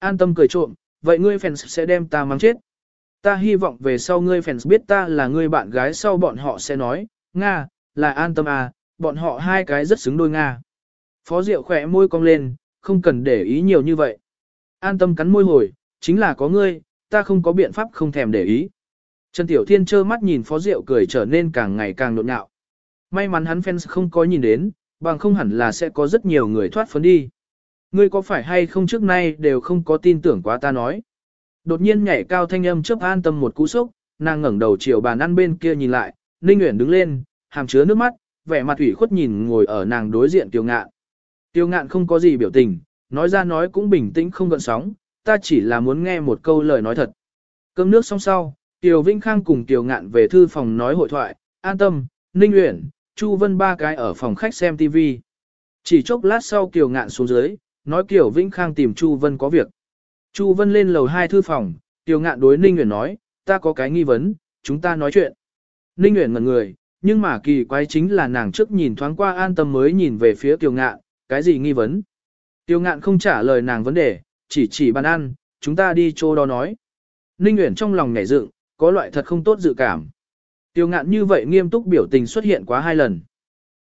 An tâm cười trộm, vậy ngươi fans sẽ đem ta mang chết. Ta hy vọng về sau ngươi fans biết ta là ngươi bạn gái sau bọn họ sẽ nói, Nga, là an tâm à, bọn họ hai cái rất xứng đôi Nga. Phó Diệu khỏe môi cong lên, không cần để ý nhiều như vậy. An tâm cắn môi hồi, chính là có ngươi, ta không có biện pháp không thèm để ý. Trần Tiểu Thiên trơ mắt nhìn Phó Diệu cười trở nên càng ngày càng nộn nhạo. May mắn hắn fans không có nhìn đến, bằng không hẳn là sẽ có rất nhiều người thoát phấn đi. Ngươi có phải hay không trước nay đều không có tin tưởng quá ta nói. Đột nhiên nhảy cao thanh âm chớp an tâm một cú sốc, nàng ngẩng đầu chiều bàn ăn bên kia nhìn lại, Ninh Uyển đứng lên, hàm chứa nước mắt, vẻ mặt ủy khuất nhìn ngồi ở nàng đối diện Tiêu Ngạn. Tiêu Ngạn không có gì biểu tình, nói ra nói cũng bình tĩnh không gợn sóng, ta chỉ là muốn nghe một câu lời nói thật. Cơm nước xong sau, Tiêu Vĩnh Khang cùng Tiêu Ngạn về thư phòng nói hội thoại, an tâm, Ninh Uyển, Chu Vân ba cái ở phòng khách xem TV. Chỉ chốc lát sau Tiêu Ngạn xuống dưới, nói Kiều Vĩnh Khang tìm Chu Vân có việc. Chu Vân lên lầu hai thư phòng, Kiều Ngạn đối Ninh Uyển nói, ta có cái nghi vấn, chúng ta nói chuyện. Ninh Uyển ngẩn người, nhưng mà kỳ quái chính là nàng trước nhìn thoáng qua an tâm mới nhìn về phía Kiều Ngạn, cái gì nghi vấn. Kiều Ngạn không trả lời nàng vấn đề, chỉ chỉ bàn ăn, chúng ta đi chỗ đó nói. Ninh Uyển trong lòng nhảy dựng, có loại thật không tốt dự cảm. Tiêu ngạn như vậy nghiêm túc biểu tình xuất hiện quá hai lần.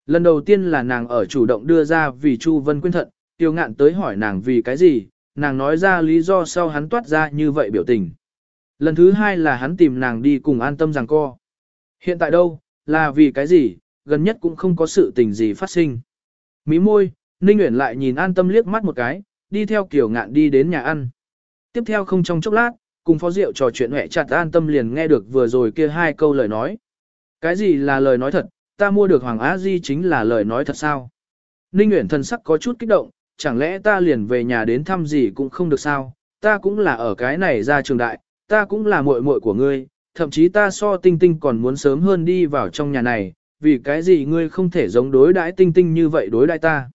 Lần đầu tiên là nàng ở chủ động đưa ra vì Chu Vân quyên thận, tiêu ngạn tới hỏi nàng vì cái gì, nàng nói ra lý do sau hắn toát ra như vậy biểu tình. Lần thứ hai là hắn tìm nàng đi cùng an tâm rằng co. Hiện tại đâu, là vì cái gì, gần nhất cũng không có sự tình gì phát sinh. Mí môi, Ninh Uyển lại nhìn an tâm liếc mắt một cái, đi theo kiểu ngạn đi đến nhà ăn. Tiếp theo không trong chốc lát, cùng phó rượu trò chuyện hẹ chặt an tâm liền nghe được vừa rồi kia hai câu lời nói. Cái gì là lời nói thật, ta mua được Hoàng Á Di chính là lời nói thật sao? Ninh Nguyễn thần sắc có chút kích động, chẳng lẽ ta liền về nhà đến thăm gì cũng không được sao? Ta cũng là ở cái này ra trường đại, ta cũng là muội muội của ngươi, thậm chí ta so tinh tinh còn muốn sớm hơn đi vào trong nhà này, vì cái gì ngươi không thể giống đối đãi tinh tinh như vậy đối đãi ta?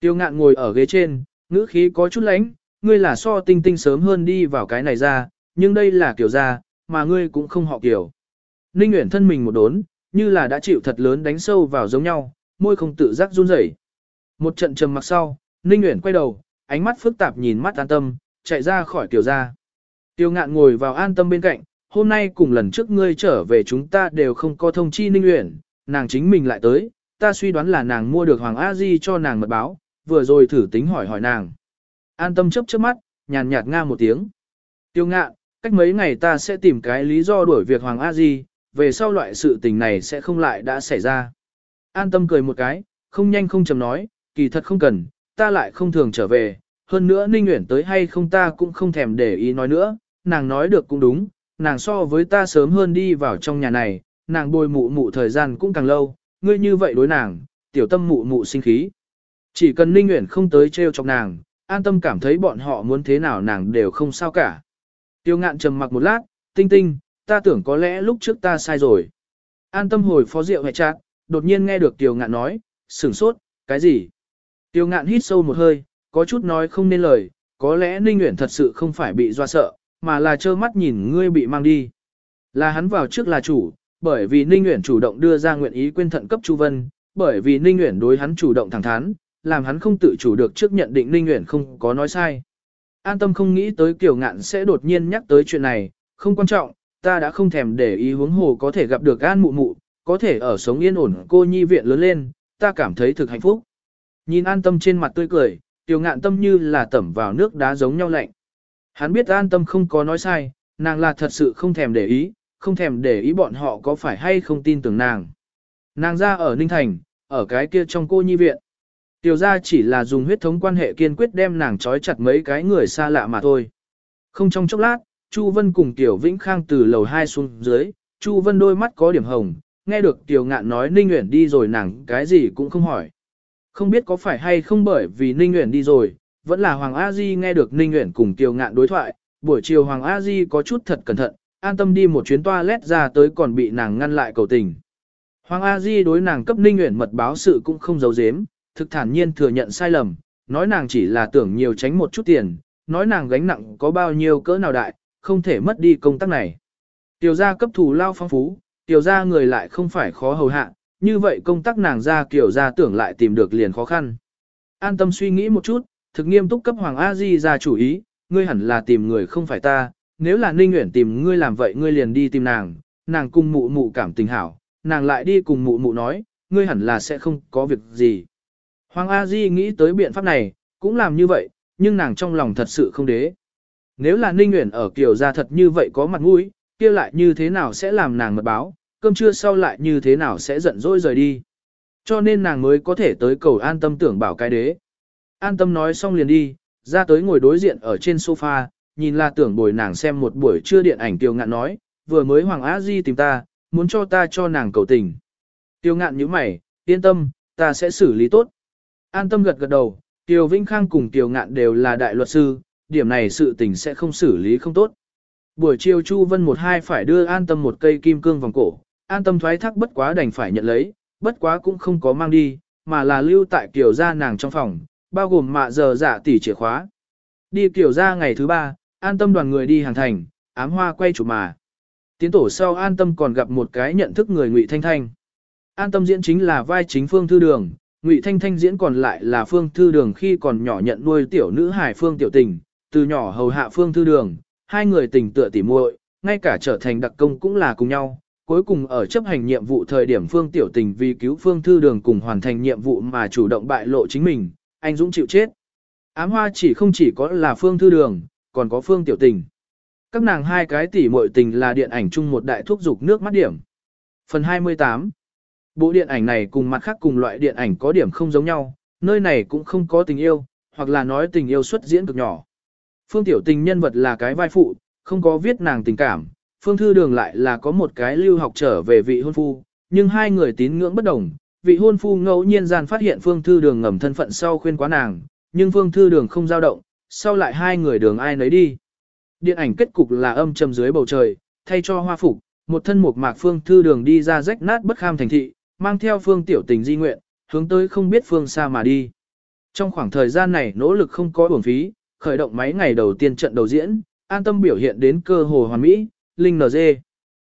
Tiêu ngạn ngồi ở ghế trên, ngữ khí có chút lánh, ngươi là so tinh tinh sớm hơn đi vào cái này ra, nhưng đây là kiểu gia, mà ngươi cũng không họ kiểu. Ninh Uyển thân mình một đốn, như là đã chịu thật lớn đánh sâu vào giống nhau, môi không tự giác run rẩy. Một trận trầm mặc sau, Ninh Uyển quay đầu, ánh mắt phức tạp nhìn mắt an tâm, chạy ra khỏi tiểu gia. Tiêu ngạn ngồi vào an tâm bên cạnh, hôm nay cùng lần trước ngươi trở về chúng ta đều không có thông chi Ninh Uyển, nàng chính mình lại tới, ta suy đoán là nàng mua được Hoàng A Di cho nàng mật báo, vừa rồi thử tính hỏi hỏi nàng. An tâm chớp chớp mắt, nhàn nhạt nga một tiếng. Tiêu ngạn, cách mấy ngày ta sẽ tìm cái lý do đuổi việc Hoàng A Di, về sau loại sự tình này sẽ không lại đã xảy ra. An tâm cười một cái, không nhanh không chầm nói, kỳ thật không cần, ta lại không thường trở về, hơn nữa Ninh Nguyễn tới hay không ta cũng không thèm để ý nói nữa, nàng nói được cũng đúng, nàng so với ta sớm hơn đi vào trong nhà này, nàng bồi mụ mụ thời gian cũng càng lâu, ngươi như vậy đối nàng, tiểu tâm mụ mụ sinh khí. Chỉ cần Ninh Nguyễn không tới trêu chọc nàng, an tâm cảm thấy bọn họ muốn thế nào nàng đều không sao cả. Tiêu ngạn trầm mặc một lát, tinh tinh, ta tưởng có lẽ lúc trước ta sai rồi. An tâm hồi phó rượu hẹ chát, đột nhiên nghe được Tiêu ngạn nói, sửng sốt, cái gì? Tiêu ngạn hít sâu một hơi, có chút nói không nên lời, có lẽ Ninh Nguyễn thật sự không phải bị doa sợ, mà là trơ mắt nhìn ngươi bị mang đi. Là hắn vào trước là chủ, bởi vì Ninh Nguyễn chủ động đưa ra nguyện ý quên thận cấp Chu Vân, bởi vì Ninh Nguyễn đối hắn chủ động thẳng thắn, làm hắn không tự chủ được trước nhận định Ninh Nguyễn không có nói sai. An tâm không nghĩ tới Kiều Ngạn sẽ đột nhiên nhắc tới chuyện này, không quan trọng, ta đã không thèm để ý huống hồ có thể gặp được An mụ mụ, có thể ở sống yên ổn cô nhi viện lớn lên, ta cảm thấy thực hạnh phúc. Nhìn an tâm trên mặt tươi cười, tiểu Ngạn tâm như là tẩm vào nước đá giống nhau lạnh. Hắn biết an tâm không có nói sai, nàng là thật sự không thèm để ý, không thèm để ý bọn họ có phải hay không tin tưởng nàng. Nàng ra ở Ninh Thành, ở cái kia trong cô nhi viện. Tiểu ra chỉ là dùng huyết thống quan hệ kiên quyết đem nàng trói chặt mấy cái người xa lạ mà thôi. Không trong chốc lát, Chu Vân cùng Tiểu Vĩnh Khang từ lầu 2 xuống dưới, Chu Vân đôi mắt có điểm hồng, nghe được Tiểu Ngạn nói Ninh Uyển đi rồi nàng cái gì cũng không hỏi. Không biết có phải hay không bởi vì Ninh Nguyễn đi rồi, vẫn là Hoàng A Di nghe được Ninh Nguyễn cùng Kiều Ngạn đối thoại, buổi chiều Hoàng A Di có chút thật cẩn thận, an tâm đi một chuyến toilet ra tới còn bị nàng ngăn lại cầu tình. Hoàng A Di đối nàng cấp Ninh Uyển mật báo sự cũng không giấu giếm, thực thản nhiên thừa nhận sai lầm, nói nàng chỉ là tưởng nhiều tránh một chút tiền, nói nàng gánh nặng có bao nhiêu cỡ nào đại, không thể mất đi công tác này. Tiểu gia cấp thủ lao phong phú, tiểu gia người lại không phải khó hầu hạ, như vậy công tác nàng ra kiểu gia tưởng lại tìm được liền khó khăn. An tâm suy nghĩ một chút, thực nghiêm túc cấp Hoàng A Di ra chủ ý, ngươi hẳn là tìm người không phải ta, nếu là Ninh Uyển tìm ngươi làm vậy ngươi liền đi tìm nàng, nàng cùng mụ mụ cảm tình hảo, nàng lại đi cùng mụ mụ nói, ngươi hẳn là sẽ không có việc gì. Hoàng A Di nghĩ tới biện pháp này, cũng làm như vậy, nhưng nàng trong lòng thật sự không đế. Nếu là Ninh Uyển ở kiểu ra thật như vậy có mặt mũi, kia lại như thế nào sẽ làm nàng mật báo, cơm trưa sau lại như thế nào sẽ giận dỗi rời đi. Cho nên nàng mới có thể tới cầu an tâm tưởng bảo cái đế. An tâm nói xong liền đi, ra tới ngồi đối diện ở trên sofa, nhìn là tưởng bồi nàng xem một buổi trưa điện ảnh tiêu ngạn nói, vừa mới Hoàng Á Di tìm ta, muốn cho ta cho nàng cầu tình. Tiêu ngạn như mày, yên tâm, ta sẽ xử lý tốt. An tâm gật gật đầu, Tiêu Vĩnh Khang cùng Tiêu ngạn đều là đại luật sư, điểm này sự tình sẽ không xử lý không tốt. Buổi chiều Chu Vân một hai phải đưa an tâm một cây kim cương vòng cổ, an tâm thoái thác bất quá đành phải nhận lấy, bất quá cũng không có mang đi, mà là lưu tại kiểu gia nàng trong phòng, bao gồm mạ giờ giả tỷ chìa khóa. Đi kiểu gia ngày thứ ba, an tâm đoàn người đi hàng thành, ám hoa quay chụp mà. Tiến tổ sau an tâm còn gặp một cái nhận thức người Ngụy Thanh Thanh. An tâm diễn chính là vai chính Phương Thư Đường, Ngụy Thanh Thanh diễn còn lại là Phương Thư Đường khi còn nhỏ nhận nuôi tiểu nữ hải Phương Tiểu Tình, từ nhỏ hầu hạ Phương Thư Đường, hai người tình tựa tỉ muội, ngay cả trở thành đặc công cũng là cùng nhau. Cuối cùng ở chấp hành nhiệm vụ thời điểm Phương Tiểu Tình vì cứu Phương Thư Đường cùng hoàn thành nhiệm vụ mà chủ động bại lộ chính mình, anh Dũng chịu chết. Ám hoa chỉ không chỉ có là Phương Thư Đường, còn có Phương Tiểu Tình. Các nàng hai cái tỷ muội tình là điện ảnh chung một đại thuốc dục nước mắt điểm. Phần 28 Bộ điện ảnh này cùng mặt khác cùng loại điện ảnh có điểm không giống nhau, nơi này cũng không có tình yêu, hoặc là nói tình yêu xuất diễn cực nhỏ. Phương Tiểu Tình nhân vật là cái vai phụ, không có viết nàng tình cảm, Phương Thư Đường lại là có một cái lưu học trở về vị hôn phu, nhưng hai người tín ngưỡng bất đồng, vị hôn phu ngẫu nhiên gian phát hiện Phương Thư Đường ngầm thân phận sau khuyên quá nàng, nhưng Phương Thư Đường không dao động, sau lại hai người đường ai nấy đi. Điện ảnh kết cục là âm trầm dưới bầu trời, thay cho hoa phục, một thân một mạc Phương Thư Đường đi ra rách nát bất kham thành thị, mang theo Phương Tiểu Tình di nguyện, hướng tới không biết phương xa mà đi. Trong khoảng thời gian này nỗ lực không có uổng phí, khởi động máy ngày đầu tiên trận đầu diễn, an tâm biểu hiện đến cơ hồ hoàn mỹ, Linh NG.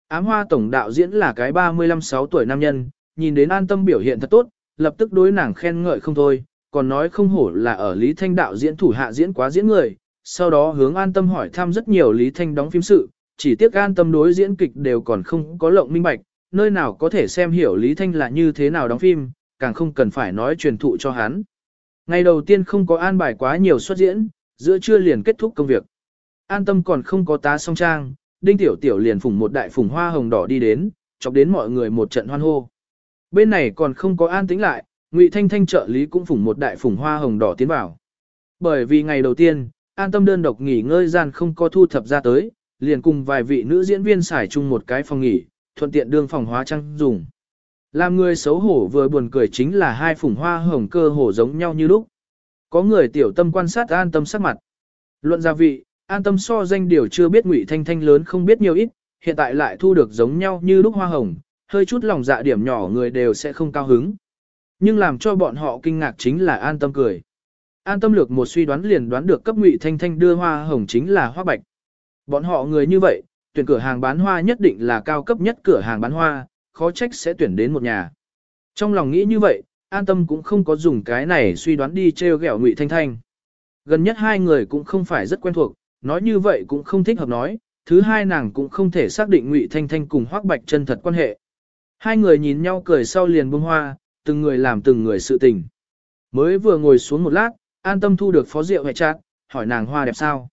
Ám hoa tổng đạo diễn là cái 35-6 tuổi nam nhân, nhìn đến an tâm biểu hiện thật tốt, lập tức đối nàng khen ngợi không thôi, còn nói không hổ là ở Lý Thanh đạo diễn thủ hạ diễn quá diễn người, sau đó hướng an tâm hỏi thăm rất nhiều Lý Thanh đóng phim sự, chỉ tiếc an tâm đối diễn kịch đều còn không có lộng minh bạch, nơi nào có thể xem hiểu Lý Thanh là như thế nào đóng phim, càng không cần phải nói truyền thụ cho hắn. Ngày đầu tiên không có an bài quá nhiều xuất diễn, giữa trưa liền kết thúc công việc. An tâm còn không có tá song trang, đinh tiểu tiểu liền phủng một đại phủng hoa hồng đỏ đi đến, chọc đến mọi người một trận hoan hô. Bên này còn không có an tĩnh lại, Ngụy Thanh Thanh trợ lý cũng phủng một đại phủng hoa hồng đỏ tiến vào. Bởi vì ngày đầu tiên, an tâm đơn độc nghỉ ngơi gian không có thu thập ra tới, liền cùng vài vị nữ diễn viên xài chung một cái phòng nghỉ, thuận tiện đương phòng hóa trang dùng. Làm người xấu hổ vừa buồn cười chính là hai phủng hoa hồng cơ hổ giống nhau như lúc. Có người tiểu tâm quan sát an tâm sắc mặt. Luận gia vị, an tâm so danh điều chưa biết ngụy thanh thanh lớn không biết nhiều ít, hiện tại lại thu được giống nhau như lúc hoa hồng, hơi chút lòng dạ điểm nhỏ người đều sẽ không cao hứng. Nhưng làm cho bọn họ kinh ngạc chính là an tâm cười. An tâm lược một suy đoán liền đoán được cấp ngụy thanh thanh đưa hoa hồng chính là hoa bạch. Bọn họ người như vậy, tuyển cửa hàng bán hoa nhất định là cao cấp nhất cửa hàng bán hoa, khó trách sẽ tuyển đến một nhà. Trong lòng nghĩ như vậy, an tâm cũng không có dùng cái này suy đoán đi treo gẹo ngụy thanh thanh. Gần nhất hai người cũng không phải rất quen thuộc, nói như vậy cũng không thích hợp nói, thứ hai nàng cũng không thể xác định ngụy thanh thanh cùng hoác bạch chân thật quan hệ. Hai người nhìn nhau cười sau liền bông hoa, từng người làm từng người sự tình. Mới vừa ngồi xuống một lát, an tâm thu được phó rượu hệ chát, hỏi nàng hoa đẹp sao.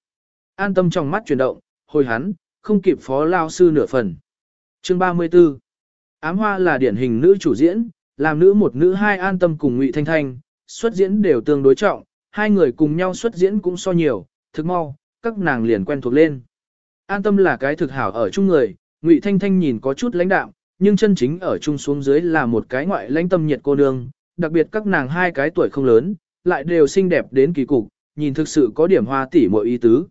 An tâm trong mắt chuyển động, hồi hắn, không kịp phó lao sư nửa phần. Chương 34 Ám hoa là điển hình nữ chủ diễn, làm nữ một nữ hai an tâm cùng ngụy thanh thanh, xuất diễn đều tương đối trọng, hai người cùng nhau xuất diễn cũng so nhiều, thực mau, các nàng liền quen thuộc lên. An tâm là cái thực hảo ở chung người, ngụy thanh thanh nhìn có chút lãnh đạm, nhưng chân chính ở chung xuống dưới là một cái ngoại lãnh tâm nhiệt cô nương, đặc biệt các nàng hai cái tuổi không lớn, lại đều xinh đẹp đến kỳ cục, nhìn thực sự có điểm hoa tỉ mọi ý tứ.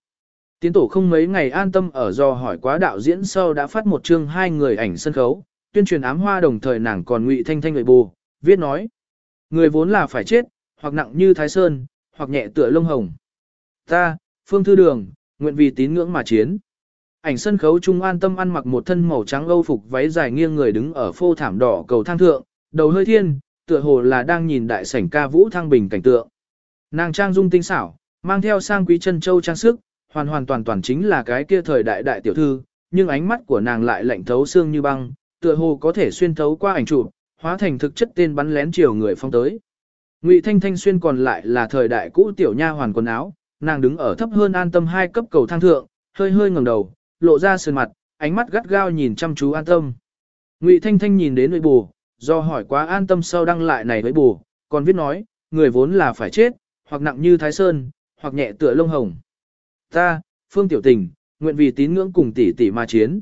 Tiến tổ không mấy ngày an tâm ở do hỏi quá đạo diễn sau đã phát một chương hai người ảnh sân khấu, tuyên truyền ám hoa đồng thời nàng còn ngụy thanh thanh người bù, viết nói. Người vốn là phải chết, hoặc nặng như thái sơn, hoặc nhẹ tựa lông hồng. Ta, phương thư đường, nguyện vì tín ngưỡng mà chiến. Ảnh sân khấu trung an tâm ăn mặc một thân màu trắng âu phục váy dài nghiêng người đứng ở phô thảm đỏ cầu thang thượng, đầu hơi thiên, tựa hồ là đang nhìn đại sảnh ca vũ thăng bình cảnh tượng. Nàng trang dung tinh xảo, mang theo sang quý chân châu trang sức, hoàn hoàn toàn toàn chính là cái kia thời đại đại tiểu thư, nhưng ánh mắt của nàng lại lạnh thấu xương như băng, tựa hồ có thể xuyên thấu qua ảnh chụp, hóa thành thực chất tên bắn lén chiều người phong tới. Ngụy Thanh Thanh xuyên còn lại là thời đại cũ tiểu nha hoàn quần áo, nàng đứng ở thấp hơn an tâm hai cấp cầu thang thượng, hơi hơi ngẩng đầu, lộ ra sườn mặt, ánh mắt gắt gao nhìn chăm chú an tâm. Ngụy Thanh Thanh nhìn đến nội bù, do hỏi quá an tâm sau đăng lại này với bù, còn viết nói, người vốn là phải chết, hoặc nặng như Thái Sơn, hoặc nhẹ tựa lông hồng. Ta, Phương Tiểu Tình, nguyện vì tín ngưỡng cùng tỷ tỷ mà chiến.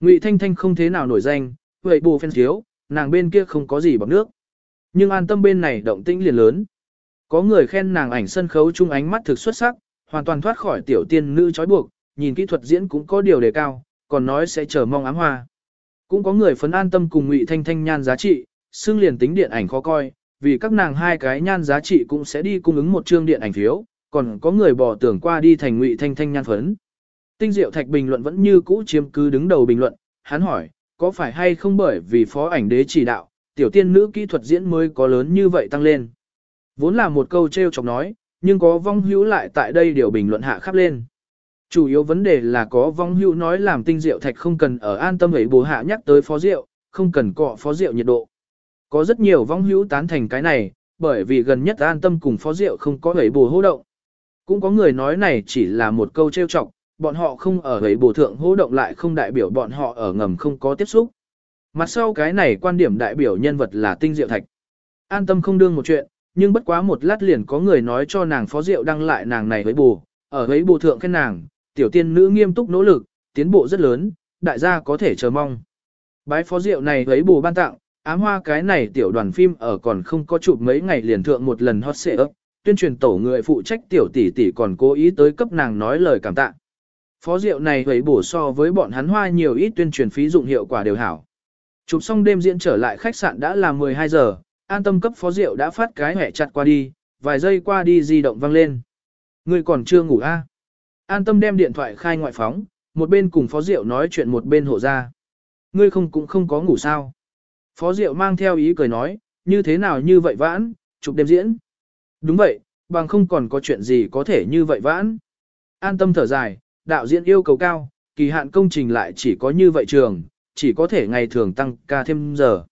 Ngụy Thanh Thanh không thế nào nổi danh, vậy bù phen thiếu, nàng bên kia không có gì bằng nước. Nhưng an tâm bên này động tĩnh liền lớn. Có người khen nàng ảnh sân khấu chung ánh mắt thực xuất sắc, hoàn toàn thoát khỏi tiểu tiên nữ trói buộc, nhìn kỹ thuật diễn cũng có điều đề cao, còn nói sẽ chờ mong ám hoa. Cũng có người phấn an tâm cùng Ngụy Thanh Thanh nhan giá trị, xương liền tính điện ảnh khó coi, vì các nàng hai cái nhan giá trị cũng sẽ đi cung ứng một chương điện ảnh phiếu, còn có người bỏ tưởng qua đi thành Ngụy Thanh Thanh nhan phấn. Tinh Diệu Thạch bình luận vẫn như cũ chiếm cứ đứng đầu bình luận, hắn hỏi, có phải hay không bởi vì phó ảnh đế chỉ đạo, tiểu tiên nữ kỹ thuật diễn mới có lớn như vậy tăng lên. Vốn là một câu trêu chọc nói, nhưng có vong hữu lại tại đây điều bình luận hạ khắp lên. Chủ yếu vấn đề là có vong hữu nói làm tinh diệu thạch không cần ở an tâm ấy bố hạ nhắc tới phó rượu, không cần cọ phó rượu nhiệt độ. Có rất nhiều vong hữu tán thành cái này, bởi vì gần nhất an tâm cùng phó rượu không có ấy bù hô động. Cũng có người nói này chỉ là một câu trêu chọc, bọn họ không ở ấy bổ thượng hô động lại không đại biểu bọn họ ở ngầm không có tiếp xúc. Mặt sau cái này quan điểm đại biểu nhân vật là tinh diệu thạch. An tâm không đương một chuyện, nhưng bất quá một lát liền có người nói cho nàng phó diệu đăng lại nàng này với bù, ở với bù thượng khen nàng, tiểu tiên nữ nghiêm túc nỗ lực, tiến bộ rất lớn, đại gia có thể chờ mong. Bái phó diệu này với bù ban tặng, ám hoa cái này tiểu đoàn phim ở còn không có chụp mấy ngày liền thượng một lần hot xệ ấp, tuyên truyền tổ người phụ trách tiểu tỷ tỷ còn cố ý tới cấp nàng nói lời cảm tạ. Phó diệu này với bổ so với bọn hắn hoa nhiều ít tuyên truyền phí dụng hiệu quả đều hảo. Chụp xong đêm diễn trở lại khách sạn đã là 12 giờ, an tâm cấp phó rượu đã phát cái hẻ chặt qua đi, vài giây qua đi di động vang lên. Người còn chưa ngủ a? À? An tâm đem điện thoại khai ngoại phóng, một bên cùng phó rượu nói chuyện một bên hộ ra. Ngươi không cũng không có ngủ sao. Phó rượu mang theo ý cười nói, như thế nào như vậy vãn, chụp đêm diễn. Đúng vậy, bằng không còn có chuyện gì có thể như vậy vãn. An tâm thở dài, đạo diễn yêu cầu cao, kỳ hạn công trình lại chỉ có như vậy trường, chỉ có thể ngày thường tăng ca thêm giờ.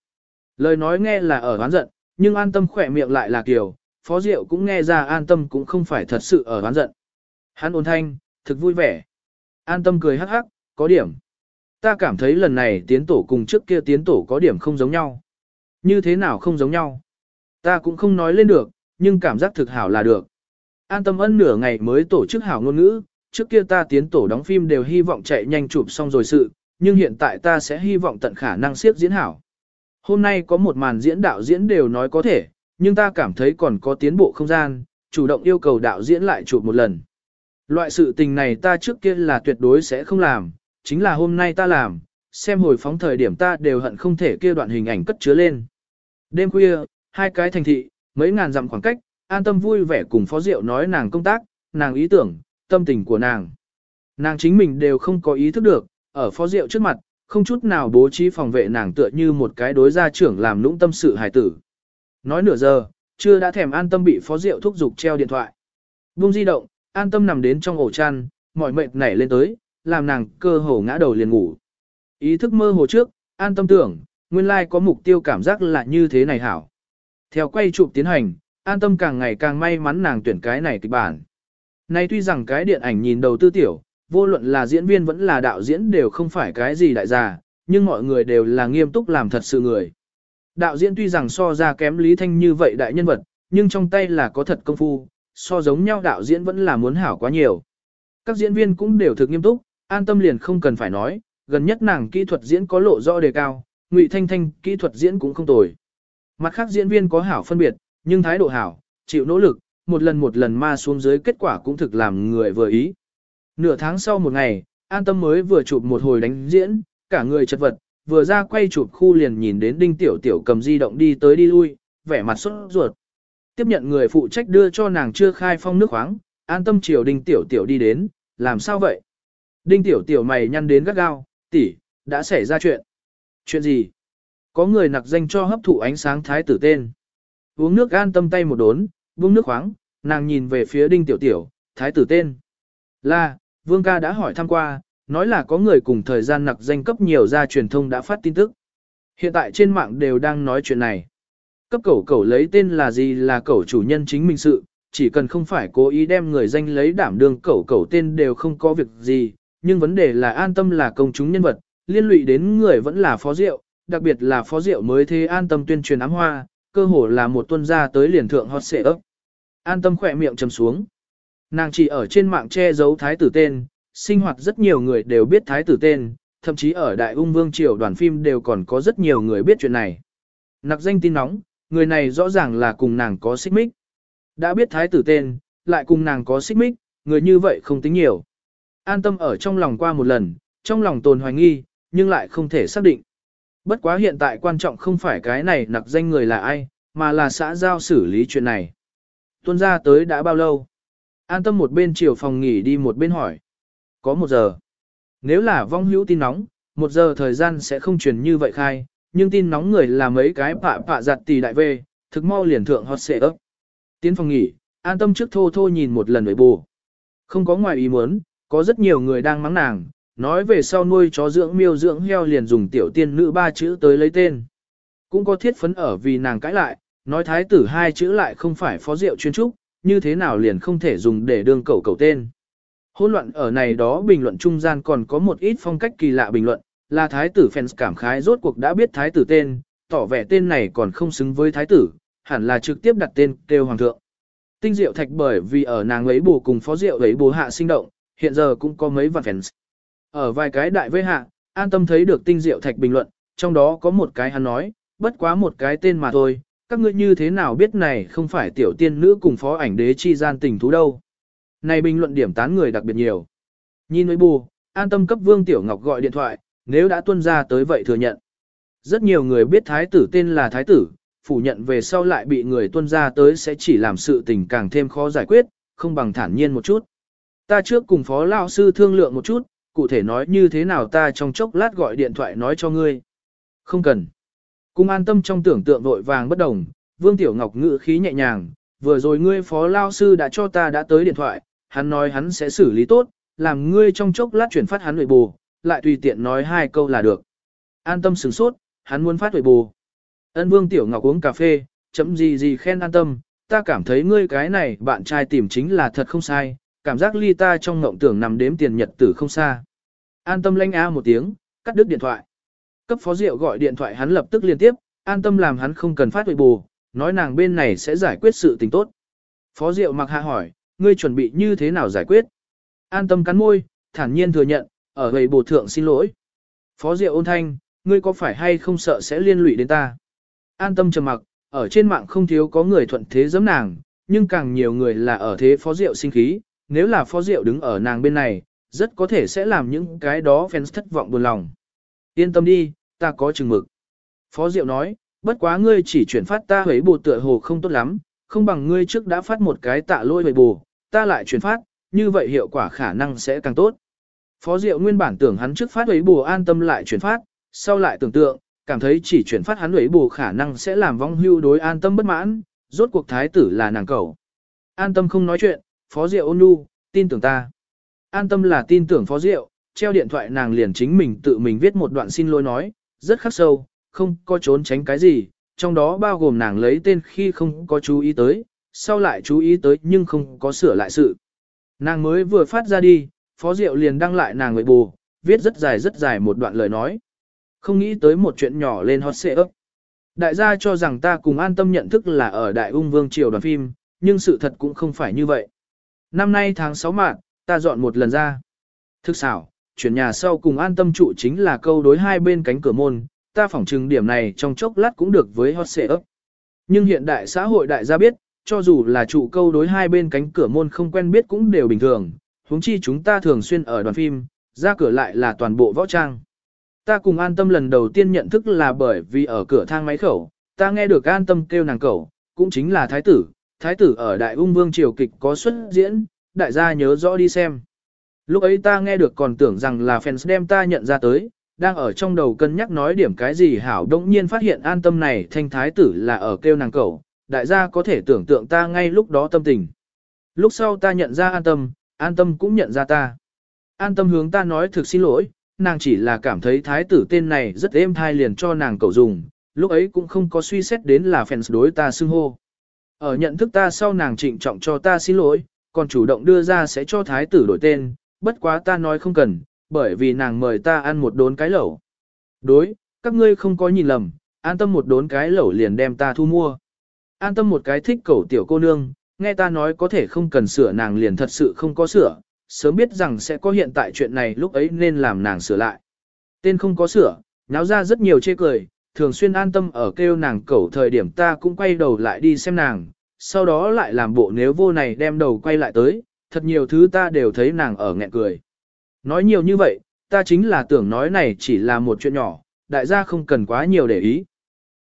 Lời nói nghe là ở oán giận, nhưng an tâm khỏe miệng lại là kiểu, phó diệu cũng nghe ra an tâm cũng không phải thật sự ở oán giận. Hắn ôn thanh, thực vui vẻ. An tâm cười hắc hắc, có điểm. Ta cảm thấy lần này tiến tổ cùng trước kia tiến tổ có điểm không giống nhau. Như thế nào không giống nhau? Ta cũng không nói lên được, nhưng cảm giác thực hảo là được. An tâm ân nửa ngày mới tổ chức hảo ngôn ngữ, trước kia ta tiến tổ đóng phim đều hy vọng chạy nhanh chụp xong rồi sự, nhưng hiện tại ta sẽ hy vọng tận khả năng siết diễn hảo. Hôm nay có một màn diễn đạo diễn đều nói có thể, nhưng ta cảm thấy còn có tiến bộ không gian, chủ động yêu cầu đạo diễn lại chụp một lần. Loại sự tình này ta trước kia là tuyệt đối sẽ không làm, chính là hôm nay ta làm, xem hồi phóng thời điểm ta đều hận không thể kia đoạn hình ảnh cất chứa lên. Đêm khuya, hai cái thành thị, mấy ngàn dặm khoảng cách, an tâm vui vẻ cùng phó diệu nói nàng công tác, nàng ý tưởng, tâm tình của nàng. Nàng chính mình đều không có ý thức được, ở phó diệu trước mặt, không chút nào bố trí phòng vệ nàng tựa như một cái đối gia trưởng làm lũng tâm sự hài tử. Nói nửa giờ, chưa đã thèm an tâm bị phó diệu thúc giục treo điện thoại. Bung di động, an tâm nằm đến trong ổ chăn, mỏi mệt nảy lên tới, làm nàng cơ hồ ngã đầu liền ngủ. Ý thức mơ hồ trước, an tâm tưởng, nguyên lai có mục tiêu cảm giác là như thế này hảo. Theo quay chụp tiến hành, an tâm càng ngày càng may mắn nàng tuyển cái này kịch bản. Nay tuy rằng cái điện ảnh nhìn đầu tư tiểu, vô luận là diễn viên vẫn là đạo diễn đều không phải cái gì đại gia, nhưng mọi người đều là nghiêm túc làm thật sự người. Đạo diễn tuy rằng so ra kém Lý Thanh như vậy đại nhân vật, nhưng trong tay là có thật công phu, so giống nhau đạo diễn vẫn là muốn hảo quá nhiều. Các diễn viên cũng đều thực nghiêm túc, an tâm liền không cần phải nói, gần nhất nàng kỹ thuật diễn có lộ rõ đề cao, Ngụy Thanh Thanh kỹ thuật diễn cũng không tồi. Mặt khác diễn viên có hảo phân biệt, nhưng thái độ hảo, chịu nỗ lực, một lần một lần ma xuống dưới kết quả cũng thực làm người vừa ý. Nửa tháng sau một ngày, an tâm mới vừa chụp một hồi đánh diễn, cả người chật vật, vừa ra quay chụp khu liền nhìn đến đinh tiểu tiểu cầm di động đi tới đi lui, vẻ mặt sốt ruột. Tiếp nhận người phụ trách đưa cho nàng chưa khai phong nước khoáng, an tâm chiều đinh tiểu tiểu đi đến, làm sao vậy? Đinh tiểu tiểu mày nhăn đến gắt gao, tỷ, đã xảy ra chuyện. Chuyện gì? Có người nặc danh cho hấp thụ ánh sáng thái tử tên. Uống nước an tâm tay một đốn, buông nước khoáng, nàng nhìn về phía đinh tiểu tiểu, thái tử tên. Là, Vương ca đã hỏi thăm qua, nói là có người cùng thời gian nặc danh cấp nhiều ra truyền thông đã phát tin tức. Hiện tại trên mạng đều đang nói chuyện này. Cấp cẩu cẩu lấy tên là gì là cẩu chủ nhân chính mình sự, chỉ cần không phải cố ý đem người danh lấy đảm đương cẩu cẩu tên đều không có việc gì, nhưng vấn đề là an tâm là công chúng nhân vật, liên lụy đến người vẫn là phó diệu, đặc biệt là phó diệu mới thế an tâm tuyên truyền ám hoa, cơ hồ là một tuần ra tới liền thượng hot xệ ấp. An tâm khỏe miệng trầm xuống. Nàng chỉ ở trên mạng che giấu thái tử tên, sinh hoạt rất nhiều người đều biết thái tử tên, thậm chí ở Đại Ung Vương Triều đoàn phim đều còn có rất nhiều người biết chuyện này. Nặc danh tin nóng, người này rõ ràng là cùng nàng có xích mích. Đã biết thái tử tên, lại cùng nàng có xích mích, người như vậy không tính nhiều. An tâm ở trong lòng qua một lần, trong lòng tồn hoài nghi, nhưng lại không thể xác định. Bất quá hiện tại quan trọng không phải cái này nặc danh người là ai, mà là xã giao xử lý chuyện này. Tuân ra tới đã bao lâu? An tâm một bên chiều phòng nghỉ đi một bên hỏi. Có một giờ. Nếu là vong hữu tin nóng, một giờ thời gian sẽ không truyền như vậy khai, nhưng tin nóng người là mấy cái pạ pạ giặt tỷ đại về, thực mau liền thượng hot xệ ấp. Tiến phòng nghỉ, an tâm trước thô thô nhìn một lần với bù. Không có ngoài ý muốn, có rất nhiều người đang mắng nàng, nói về sau nuôi chó dưỡng miêu dưỡng heo liền dùng tiểu tiên nữ ba chữ tới lấy tên. Cũng có thiết phấn ở vì nàng cãi lại, nói thái tử hai chữ lại không phải phó diệu chuyên trúc, như thế nào liền không thể dùng để đương cầu cầu tên. Hỗn loạn ở này đó bình luận trung gian còn có một ít phong cách kỳ lạ bình luận, là thái tử fans cảm khái rốt cuộc đã biết thái tử tên, tỏ vẻ tên này còn không xứng với thái tử, hẳn là trực tiếp đặt tên kêu hoàng thượng. Tinh diệu thạch bởi vì ở nàng ấy bù cùng phó diệu ấy bù hạ sinh động, hiện giờ cũng có mấy vạn fans. Ở vài cái đại với hạ, an tâm thấy được tinh diệu thạch bình luận, trong đó có một cái hắn nói, bất quá một cái tên mà thôi, các ngươi như thế nào biết này không phải tiểu tiên nữ cùng phó ảnh đế chi gian tình thú đâu. Này bình luận điểm tán người đặc biệt nhiều. Nhìn với bù, an tâm cấp Vương Tiểu Ngọc gọi điện thoại, nếu đã tuân ra tới vậy thừa nhận. Rất nhiều người biết thái tử tên là thái tử, phủ nhận về sau lại bị người tuân ra tới sẽ chỉ làm sự tình càng thêm khó giải quyết, không bằng thản nhiên một chút. Ta trước cùng phó lao sư thương lượng một chút, cụ thể nói như thế nào ta trong chốc lát gọi điện thoại nói cho ngươi. Không cần. Cung an tâm trong tưởng tượng vội vàng bất đồng, Vương Tiểu Ngọc ngự khí nhẹ nhàng, vừa rồi ngươi phó lao sư đã cho ta đã tới điện thoại, hắn nói hắn sẽ xử lý tốt, làm ngươi trong chốc lát chuyển phát hắn nội bù, lại tùy tiện nói hai câu là được. An tâm sửng sốt, hắn muốn phát nội bù. Ân Vương Tiểu Ngọc uống cà phê, chấm gì gì khen an tâm, ta cảm thấy ngươi cái này bạn trai tìm chính là thật không sai, cảm giác ly ta trong ngộng tưởng nằm đếm tiền nhật tử không xa. An tâm lanh a một tiếng, cắt đứt điện thoại. Cấp phó diệu gọi điện thoại hắn lập tức liên tiếp, an tâm làm hắn không cần phát huệ bù, nói nàng bên này sẽ giải quyết sự tình tốt. Phó diệu mặc hạ hỏi, ngươi chuẩn bị như thế nào giải quyết? An tâm cắn môi, thản nhiên thừa nhận, ở gầy bổ thượng xin lỗi. Phó diệu ôn thanh, ngươi có phải hay không sợ sẽ liên lụy đến ta? An tâm trầm mặc, ở trên mạng không thiếu có người thuận thế giấm nàng, nhưng càng nhiều người là ở thế phó diệu sinh khí, nếu là phó diệu đứng ở nàng bên này, rất có thể sẽ làm những cái đó fans thất vọng buồn lòng. Yên tâm đi, ta có chừng mực. Phó Diệu nói, bất quá ngươi chỉ chuyển phát ta hấy bù tựa hồ không tốt lắm, không bằng ngươi trước đã phát một cái tạ lôi hấy bù, ta lại chuyển phát, như vậy hiệu quả khả năng sẽ càng tốt. Phó Diệu nguyên bản tưởng hắn trước phát hấy bù an tâm lại chuyển phát, sau lại tưởng tượng, cảm thấy chỉ chuyển phát hắn hấy bù khả năng sẽ làm vong hưu đối an tâm bất mãn, rốt cuộc thái tử là nàng cầu. An tâm không nói chuyện, Phó Diệu ôn nhu, tin tưởng ta. An tâm là tin tưởng Phó Diệu, treo điện thoại nàng liền chính mình tự mình viết một đoạn xin lỗi nói, rất khắc sâu, không có trốn tránh cái gì, trong đó bao gồm nàng lấy tên khi không có chú ý tới, sau lại chú ý tới nhưng không có sửa lại sự. Nàng mới vừa phát ra đi, Phó Diệu liền đăng lại nàng người bù, viết rất dài rất dài một đoạn lời nói. Không nghĩ tới một chuyện nhỏ lên hot xệ ấp. Đại gia cho rằng ta cùng an tâm nhận thức là ở Đại Ung Vương Triều đoàn phim, nhưng sự thật cũng không phải như vậy. Năm nay tháng 6 mạng, ta dọn một lần ra. Thức xảo, chuyển nhà sau cùng an tâm trụ chính là câu đối hai bên cánh cửa môn, ta phỏng chừng điểm này trong chốc lát cũng được với hot xệ ấp. Nhưng hiện đại xã hội đại gia biết, cho dù là trụ câu đối hai bên cánh cửa môn không quen biết cũng đều bình thường, huống chi chúng ta thường xuyên ở đoàn phim, ra cửa lại là toàn bộ võ trang. Ta cùng an tâm lần đầu tiên nhận thức là bởi vì ở cửa thang máy khẩu, ta nghe được an tâm kêu nàng cẩu, cũng chính là thái tử, thái tử ở đại ung vương triều kịch có xuất diễn, đại gia nhớ rõ đi xem. Lúc ấy ta nghe được còn tưởng rằng là fans đem ta nhận ra tới, đang ở trong đầu cân nhắc nói điểm cái gì hảo đông nhiên phát hiện an tâm này thanh thái tử là ở kêu nàng cầu, đại gia có thể tưởng tượng ta ngay lúc đó tâm tình. Lúc sau ta nhận ra an tâm, an tâm cũng nhận ra ta. An tâm hướng ta nói thực xin lỗi, nàng chỉ là cảm thấy thái tử tên này rất êm thai liền cho nàng cầu dùng, lúc ấy cũng không có suy xét đến là fans đối ta xưng hô. Ở nhận thức ta sau nàng trịnh trọng cho ta xin lỗi, còn chủ động đưa ra sẽ cho thái tử đổi tên, bất quá ta nói không cần, bởi vì nàng mời ta ăn một đốn cái lẩu. Đối, các ngươi không có nhìn lầm, an tâm một đốn cái lẩu liền đem ta thu mua. An tâm một cái thích cẩu tiểu cô nương, nghe ta nói có thể không cần sửa nàng liền thật sự không có sửa, sớm biết rằng sẽ có hiện tại chuyện này lúc ấy nên làm nàng sửa lại. Tên không có sửa, náo ra rất nhiều chê cười, thường xuyên an tâm ở kêu nàng cẩu thời điểm ta cũng quay đầu lại đi xem nàng, sau đó lại làm bộ nếu vô này đem đầu quay lại tới, thật nhiều thứ ta đều thấy nàng ở nghẹn cười. Nói nhiều như vậy, ta chính là tưởng nói này chỉ là một chuyện nhỏ, đại gia không cần quá nhiều để ý.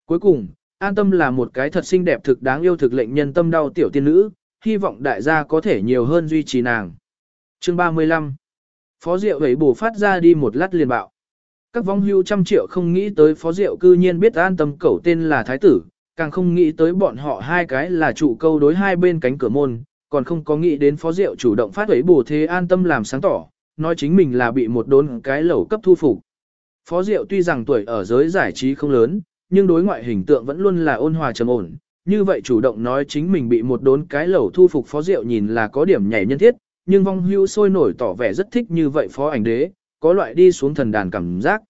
Cuối cùng, an tâm là một cái thật xinh đẹp thực đáng yêu thực lệnh nhân tâm đau tiểu tiên nữ, hy vọng đại gia có thể nhiều hơn duy trì nàng. Chương 35 Phó Diệu ấy bổ phát ra đi một lát liền bạo. Các vong hưu trăm triệu không nghĩ tới Phó Diệu cư nhiên biết an tâm cẩu tên là Thái Tử, càng không nghĩ tới bọn họ hai cái là trụ câu đối hai bên cánh cửa môn, còn không có nghĩ đến Phó Diệu chủ động phát ấy bổ thế an tâm làm sáng tỏ, nói chính mình là bị một đốn cái lẩu cấp thu phục. Phó Diệu tuy rằng tuổi ở giới giải trí không lớn, nhưng đối ngoại hình tượng vẫn luôn là ôn hòa trầm ổn. Như vậy chủ động nói chính mình bị một đốn cái lẩu thu phục Phó Diệu nhìn là có điểm nhảy nhân thiết, nhưng vong hưu sôi nổi tỏ vẻ rất thích như vậy Phó ảnh đế, có loại đi xuống thần đàn cảm giác.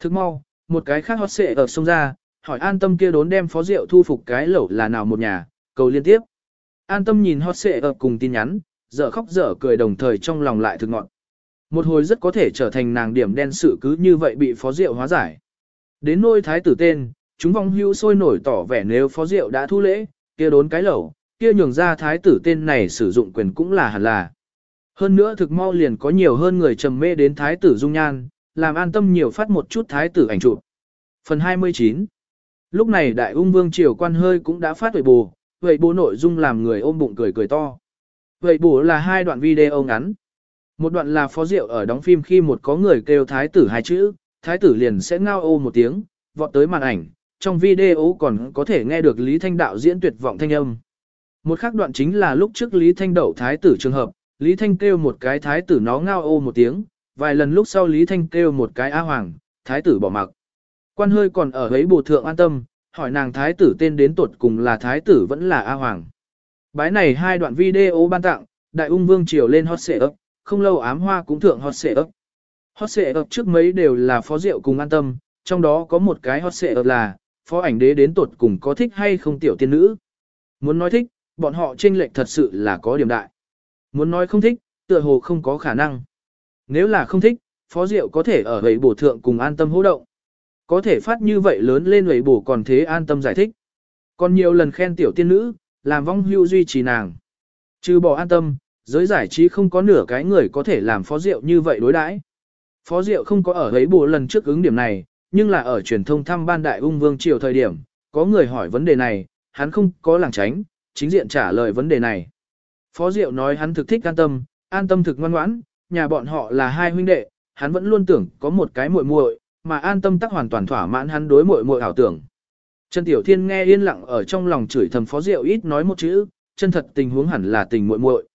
Thức mau, một cái khác hot xệ ở sông ra, hỏi an tâm kia đốn đem Phó Diệu thu phục cái lẩu là nào một nhà, cầu liên tiếp. An tâm nhìn hot xệ ở cùng tin nhắn, dở khóc dở cười đồng thời trong lòng lại thực ngọn. Một hồi rất có thể trở thành nàng điểm đen sự cứ như vậy bị phó diệu hóa giải. Đến nôi thái tử tên, chúng vong hưu sôi nổi tỏ vẻ nếu phó diệu đã thu lễ, kia đốn cái lẩu, kia nhường ra thái tử tên này sử dụng quyền cũng là hẳn là. Hơn nữa thực mau liền có nhiều hơn người trầm mê đến thái tử dung nhan, làm an tâm nhiều phát một chút thái tử ảnh chụp. Phần 29 Lúc này đại ung vương triều quan hơi cũng đã phát vậy bù, vậy bố nội dung làm người ôm bụng cười cười to. Vậy bù là hai đoạn video ngắn. Một đoạn là phó diệu ở đóng phim khi một có người kêu thái tử hai chữ, thái tử liền sẽ ngao ô một tiếng, vọt tới màn ảnh, trong video còn có thể nghe được Lý Thanh đạo diễn tuyệt vọng thanh âm. Một khác đoạn chính là lúc trước Lý Thanh đậu thái tử trường hợp, Lý Thanh kêu một cái thái tử nó ngao ô một tiếng, vài lần lúc sau Lý Thanh kêu một cái A Hoàng, thái tử bỏ mặc. Quan hơi còn ở ấy bồ thượng an tâm, hỏi nàng thái tử tên đến tuột cùng là thái tử vẫn là A Hoàng. Bái này hai đoạn video ban tặng, đại ung vương triều lên hot xệ ấp không lâu ám hoa cũng thượng hot xệ ấp. Hot xệ ấp trước mấy đều là phó diệu cùng an tâm, trong đó có một cái hot xệ ấp là, phó ảnh đế đến tuột cùng có thích hay không tiểu tiên nữ. Muốn nói thích, bọn họ chênh lệch thật sự là có điểm đại. Muốn nói không thích, tựa hồ không có khả năng. Nếu là không thích, phó diệu có thể ở vậy bổ thượng cùng an tâm hỗ động. Có thể phát như vậy lớn lên vậy bổ còn thế an tâm giải thích. Còn nhiều lần khen tiểu tiên nữ, làm vong hưu duy trì nàng. Trừ bỏ an tâm, giới giải trí không có nửa cái người có thể làm phó diệu như vậy đối đãi. Phó diệu không có ở ấy bộ lần trước ứng điểm này, nhưng là ở truyền thông thăm ban đại ung vương triều thời điểm, có người hỏi vấn đề này, hắn không có làng tránh, chính diện trả lời vấn đề này. Phó diệu nói hắn thực thích an tâm, an tâm thực ngoan ngoãn, nhà bọn họ là hai huynh đệ, hắn vẫn luôn tưởng có một cái muội muội, mà an tâm tắc hoàn toàn thỏa mãn hắn đối muội muội ảo tưởng. Trần Tiểu Thiên nghe yên lặng ở trong lòng chửi thầm Phó Diệu ít nói một chữ, chân thật tình huống hẳn là tình muội muội.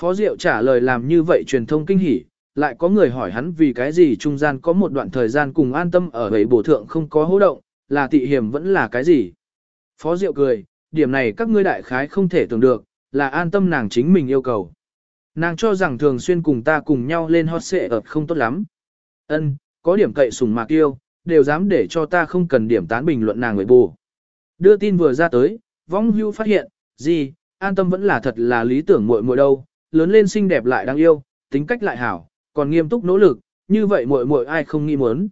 Phó Diệu trả lời làm như vậy truyền thông kinh hỉ, lại có người hỏi hắn vì cái gì trung gian có một đoạn thời gian cùng an tâm ở ấy bổ thượng không có hô động, là tị hiểm vẫn là cái gì. Phó Diệu cười, điểm này các ngươi đại khái không thể tưởng được, là an tâm nàng chính mình yêu cầu. Nàng cho rằng thường xuyên cùng ta cùng nhau lên hot xệ ập không tốt lắm. Ân, có điểm cậy sùng mạc yêu, đều dám để cho ta không cần điểm tán bình luận nàng người bù. Đưa tin vừa ra tới, vong hưu phát hiện, gì, an tâm vẫn là thật là lý tưởng muội muội đâu, lớn lên xinh đẹp lại đáng yêu, tính cách lại hảo, còn nghiêm túc nỗ lực, như vậy muội muội ai không nghĩ muốn.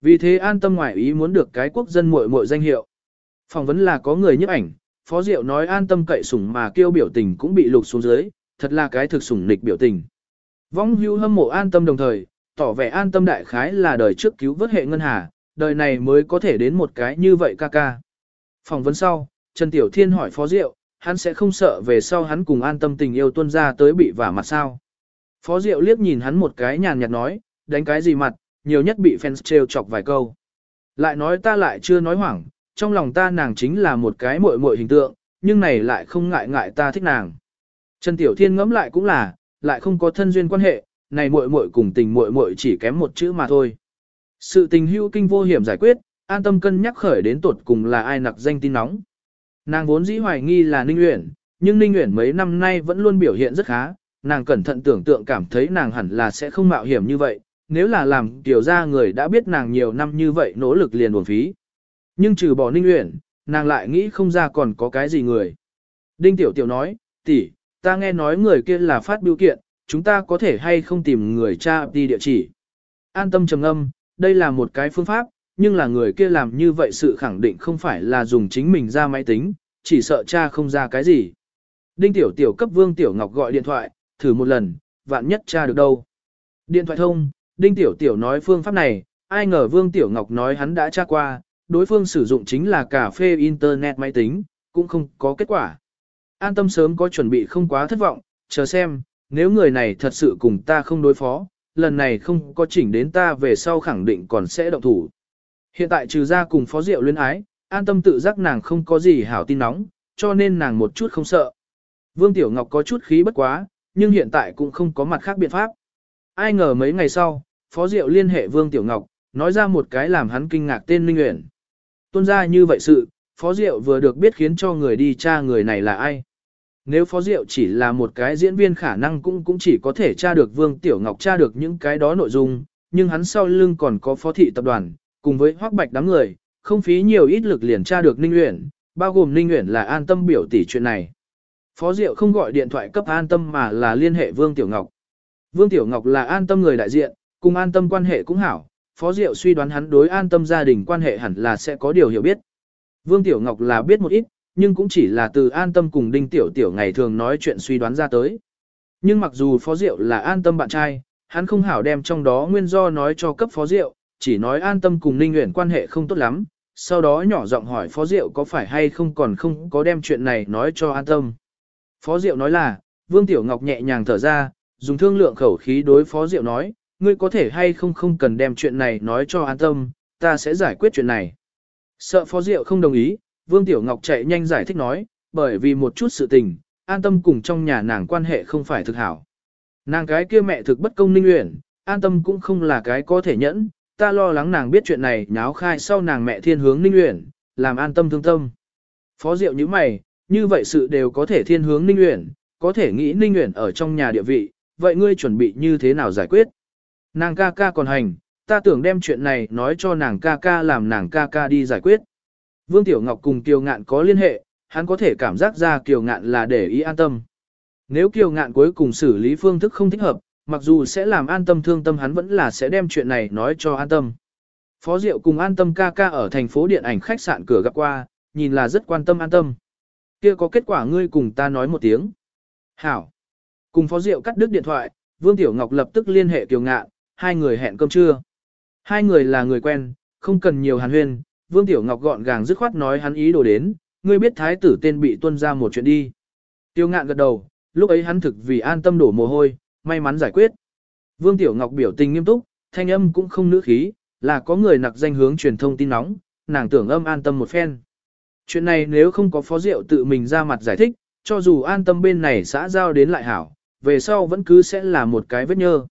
Vì thế an tâm ngoại ý muốn được cái quốc dân muội muội danh hiệu. Phỏng vấn là có người nhấp ảnh, Phó Diệu nói an tâm cậy sủng mà kêu biểu tình cũng bị lục xuống dưới, thật là cái thực sủng nịch biểu tình. Vong hưu hâm mộ an tâm đồng thời, tỏ vẻ an tâm đại khái là đời trước cứu vớt hệ ngân hà, đời này mới có thể đến một cái như vậy ca ca. Phỏng vấn sau, Trần Tiểu Thiên hỏi Phó Diệu, hắn sẽ không sợ về sau hắn cùng an tâm tình yêu tuân ra tới bị vả mặt sao. Phó Diệu liếc nhìn hắn một cái nhàn nhạt nói, đánh cái gì mặt, nhiều nhất bị fans trêu chọc vài câu. Lại nói ta lại chưa nói hoảng, trong lòng ta nàng chính là một cái muội muội hình tượng, nhưng này lại không ngại ngại ta thích nàng. Trần Tiểu Thiên ngẫm lại cũng là, lại không có thân duyên quan hệ, này muội muội cùng tình muội muội chỉ kém một chữ mà thôi. Sự tình hữu kinh vô hiểm giải quyết, an tâm cân nhắc khởi đến tột cùng là ai nặc danh tin nóng. Nàng vốn dĩ hoài nghi là Ninh Uyển, nhưng Ninh Uyển mấy năm nay vẫn luôn biểu hiện rất khá, nàng cẩn thận tưởng tượng cảm thấy nàng hẳn là sẽ không mạo hiểm như vậy, nếu là làm tiểu ra người đã biết nàng nhiều năm như vậy nỗ lực liền buồn phí. Nhưng trừ bỏ Ninh Uyển, nàng lại nghĩ không ra còn có cái gì người. Đinh Tiểu Tiểu nói, tỷ, ta nghe nói người kia là phát biểu kiện, chúng ta có thể hay không tìm người cha đi địa chỉ. An tâm trầm âm, đây là một cái phương pháp, nhưng là người kia làm như vậy sự khẳng định không phải là dùng chính mình ra máy tính, chỉ sợ cha không ra cái gì. Đinh Tiểu Tiểu cấp Vương Tiểu Ngọc gọi điện thoại, thử một lần, vạn nhất cha được đâu. Điện thoại thông, Đinh Tiểu Tiểu nói phương pháp này, ai ngờ Vương Tiểu Ngọc nói hắn đã tra qua, đối phương sử dụng chính là cà phê Internet máy tính, cũng không có kết quả. An tâm sớm có chuẩn bị không quá thất vọng, chờ xem, nếu người này thật sự cùng ta không đối phó, lần này không có chỉnh đến ta về sau khẳng định còn sẽ động thủ. Hiện tại trừ ra cùng phó diệu luyến ái, an tâm tự giác nàng không có gì hảo tin nóng, cho nên nàng một chút không sợ. Vương Tiểu Ngọc có chút khí bất quá, nhưng hiện tại cũng không có mặt khác biện pháp. Ai ngờ mấy ngày sau, phó diệu liên hệ Vương Tiểu Ngọc, nói ra một cái làm hắn kinh ngạc tên Minh Uyển. Tuân ra như vậy sự, phó diệu vừa được biết khiến cho người đi tra người này là ai. Nếu Phó Diệu chỉ là một cái diễn viên khả năng cũng cũng chỉ có thể tra được Vương Tiểu Ngọc tra được những cái đó nội dung, nhưng hắn sau lưng còn có phó thị tập đoàn, cùng với hoác bạch đám người, không phí nhiều ít lực liền tra được Ninh Uyển, bao gồm Ninh Uyển là an tâm biểu tỷ chuyện này. Phó Diệu không gọi điện thoại cấp an tâm mà là liên hệ Vương Tiểu Ngọc. Vương Tiểu Ngọc là an tâm người đại diện, cùng an tâm quan hệ cũng hảo, Phó Diệu suy đoán hắn đối an tâm gia đình quan hệ hẳn là sẽ có điều hiểu biết. Vương Tiểu Ngọc là biết một ít, nhưng cũng chỉ là từ an tâm cùng Đinh Tiểu Tiểu ngày thường nói chuyện suy đoán ra tới. Nhưng mặc dù Phó Diệu là an tâm bạn trai, hắn không hảo đem trong đó nguyên do nói cho cấp Phó Diệu, chỉ nói an tâm cùng Ninh Nguyễn quan hệ không tốt lắm, sau đó nhỏ giọng hỏi Phó Diệu có phải hay không còn không có đem chuyện này nói cho an tâm. Phó Diệu nói là, Vương Tiểu Ngọc nhẹ nhàng thở ra, dùng thương lượng khẩu khí đối Phó Diệu nói, ngươi có thể hay không không cần đem chuyện này nói cho an tâm, ta sẽ giải quyết chuyện này. Sợ Phó Diệu không đồng ý, Vương Tiểu Ngọc chạy nhanh giải thích nói, bởi vì một chút sự tình, an tâm cùng trong nhà nàng quan hệ không phải thực hảo. Nàng cái kia mẹ thực bất công ninh nguyện, an tâm cũng không là cái có thể nhẫn, ta lo lắng nàng biết chuyện này nháo khai sau nàng mẹ thiên hướng ninh nguyện, làm an tâm thương tâm. Phó Diệu như mày, như vậy sự đều có thể thiên hướng ninh nguyện, có thể nghĩ ninh nguyện ở trong nhà địa vị, vậy ngươi chuẩn bị như thế nào giải quyết? Nàng ca ca còn hành, ta tưởng đem chuyện này nói cho nàng ca ca làm nàng ca ca đi giải quyết. Vương Tiểu Ngọc cùng Kiều Ngạn có liên hệ, hắn có thể cảm giác ra Kiều Ngạn là để ý an tâm. Nếu Kiều Ngạn cuối cùng xử lý phương thức không thích hợp, mặc dù sẽ làm an tâm thương tâm hắn vẫn là sẽ đem chuyện này nói cho an tâm. Phó Diệu cùng an tâm ca ca ở thành phố điện ảnh khách sạn cửa gặp qua, nhìn là rất quan tâm an tâm. Kia có kết quả ngươi cùng ta nói một tiếng. Hảo. Cùng Phó Diệu cắt đứt điện thoại, Vương Tiểu Ngọc lập tức liên hệ Kiều Ngạn, hai người hẹn cơm trưa. Hai người là người quen, không cần nhiều hàn huyên, Vương Tiểu Ngọc gọn gàng dứt khoát nói hắn ý đồ đến, ngươi biết thái tử tên bị tuân ra một chuyện đi. Tiêu ngạn gật đầu, lúc ấy hắn thực vì an tâm đổ mồ hôi, may mắn giải quyết. Vương Tiểu Ngọc biểu tình nghiêm túc, thanh âm cũng không nữ khí, là có người nặc danh hướng truyền thông tin nóng, nàng tưởng âm an tâm một phen. Chuyện này nếu không có phó diệu tự mình ra mặt giải thích, cho dù an tâm bên này xã giao đến lại hảo, về sau vẫn cứ sẽ là một cái vết nhơ.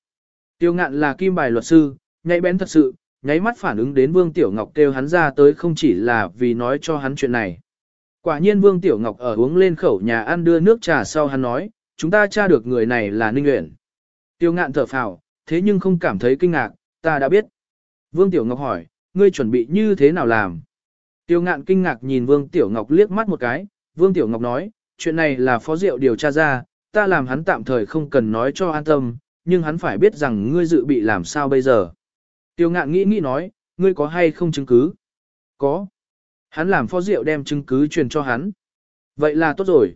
Tiêu ngạn là kim bài luật sư, nhạy bén thật sự, nháy mắt phản ứng đến Vương Tiểu Ngọc kêu hắn ra tới không chỉ là vì nói cho hắn chuyện này. Quả nhiên Vương Tiểu Ngọc ở uống lên khẩu nhà ăn đưa nước trà sau hắn nói, chúng ta tra được người này là Ninh Uyển. Tiêu ngạn thở phào, thế nhưng không cảm thấy kinh ngạc, ta đã biết. Vương Tiểu Ngọc hỏi, ngươi chuẩn bị như thế nào làm? Tiêu ngạn kinh ngạc nhìn Vương Tiểu Ngọc liếc mắt một cái, Vương Tiểu Ngọc nói, chuyện này là phó diệu điều tra ra, ta làm hắn tạm thời không cần nói cho an tâm, nhưng hắn phải biết rằng ngươi dự bị làm sao bây giờ. Tiêu ngạn nghĩ nghĩ nói, ngươi có hay không chứng cứ? Có. Hắn làm phó diệu đem chứng cứ truyền cho hắn. Vậy là tốt rồi.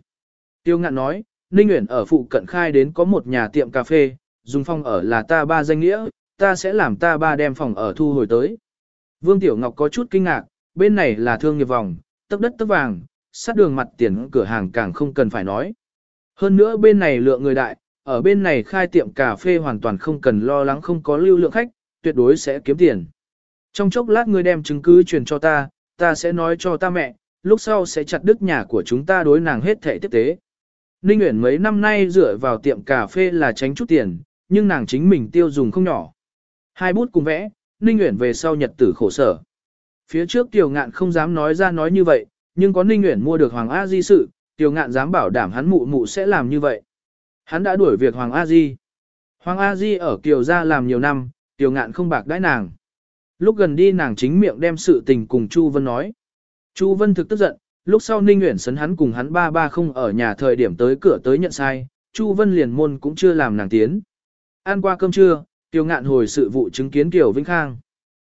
Tiêu ngạn nói, Ninh Nguyễn ở phụ cận khai đến có một nhà tiệm cà phê, dùng phòng ở là ta ba danh nghĩa, ta sẽ làm ta ba đem phòng ở thu hồi tới. Vương Tiểu Ngọc có chút kinh ngạc, bên này là thương nghiệp vòng, tấp đất tấp vàng, sát đường mặt tiền cửa hàng càng không cần phải nói. Hơn nữa bên này lượng người đại, ở bên này khai tiệm cà phê hoàn toàn không cần lo lắng không có lưu lượng khách, tuyệt đối sẽ kiếm tiền. Trong chốc lát ngươi đem chứng cứ truyền cho ta, ta sẽ nói cho ta mẹ, lúc sau sẽ chặt đứt nhà của chúng ta đối nàng hết thể tiếp tế. Ninh Uyển mấy năm nay dựa vào tiệm cà phê là tránh chút tiền, nhưng nàng chính mình tiêu dùng không nhỏ. Hai bút cùng vẽ, Ninh Uyển về sau nhật tử khổ sở. Phía trước Tiểu Ngạn không dám nói ra nói như vậy, nhưng có Ninh Uyển mua được Hoàng A Di sự, Tiểu Ngạn dám bảo đảm hắn mụ mụ sẽ làm như vậy. Hắn đã đuổi việc Hoàng A Di. Hoàng A Di ở Kiều gia làm nhiều năm, Tiểu Ngạn không bạc đãi nàng. Lúc gần đi nàng chính miệng đem sự tình cùng Chu Vân nói. Chu Vân thực tức giận, lúc sau Ninh Nguyễn sấn hắn cùng hắn ba ba không ở nhà thời điểm tới cửa tới nhận sai, Chu Vân liền môn cũng chưa làm nàng tiến. Ăn qua cơm trưa, Tiêu Ngạn hồi sự vụ chứng kiến Kiều Vĩnh Khang.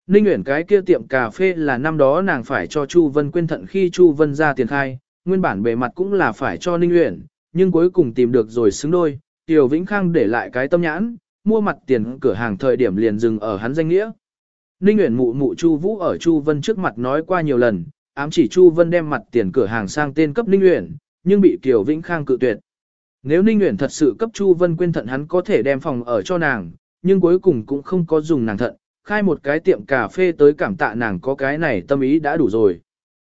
Ninh Nguyễn cái kia tiệm cà phê là năm đó nàng phải cho Chu Vân quên thận khi Chu Vân ra tiền khai, nguyên bản bề mặt cũng là phải cho Ninh Nguyễn, nhưng cuối cùng tìm được rồi xứng đôi, Tiêu Vĩnh Khang để lại cái tâm nhãn, mua mặt tiền cửa hàng thời điểm liền dừng ở hắn danh nghĩa. Ninh Uyển mụ mụ Chu Vũ ở Chu Vân trước mặt nói qua nhiều lần, ám chỉ Chu Vân đem mặt tiền cửa hàng sang tên cấp Ninh Uyển, nhưng bị Kiều Vĩnh Khang cự tuyệt. Nếu Ninh Uyển thật sự cấp Chu Vân quên thận hắn có thể đem phòng ở cho nàng, nhưng cuối cùng cũng không có dùng nàng thận, khai một cái tiệm cà phê tới cảm tạ nàng có cái này tâm ý đã đủ rồi.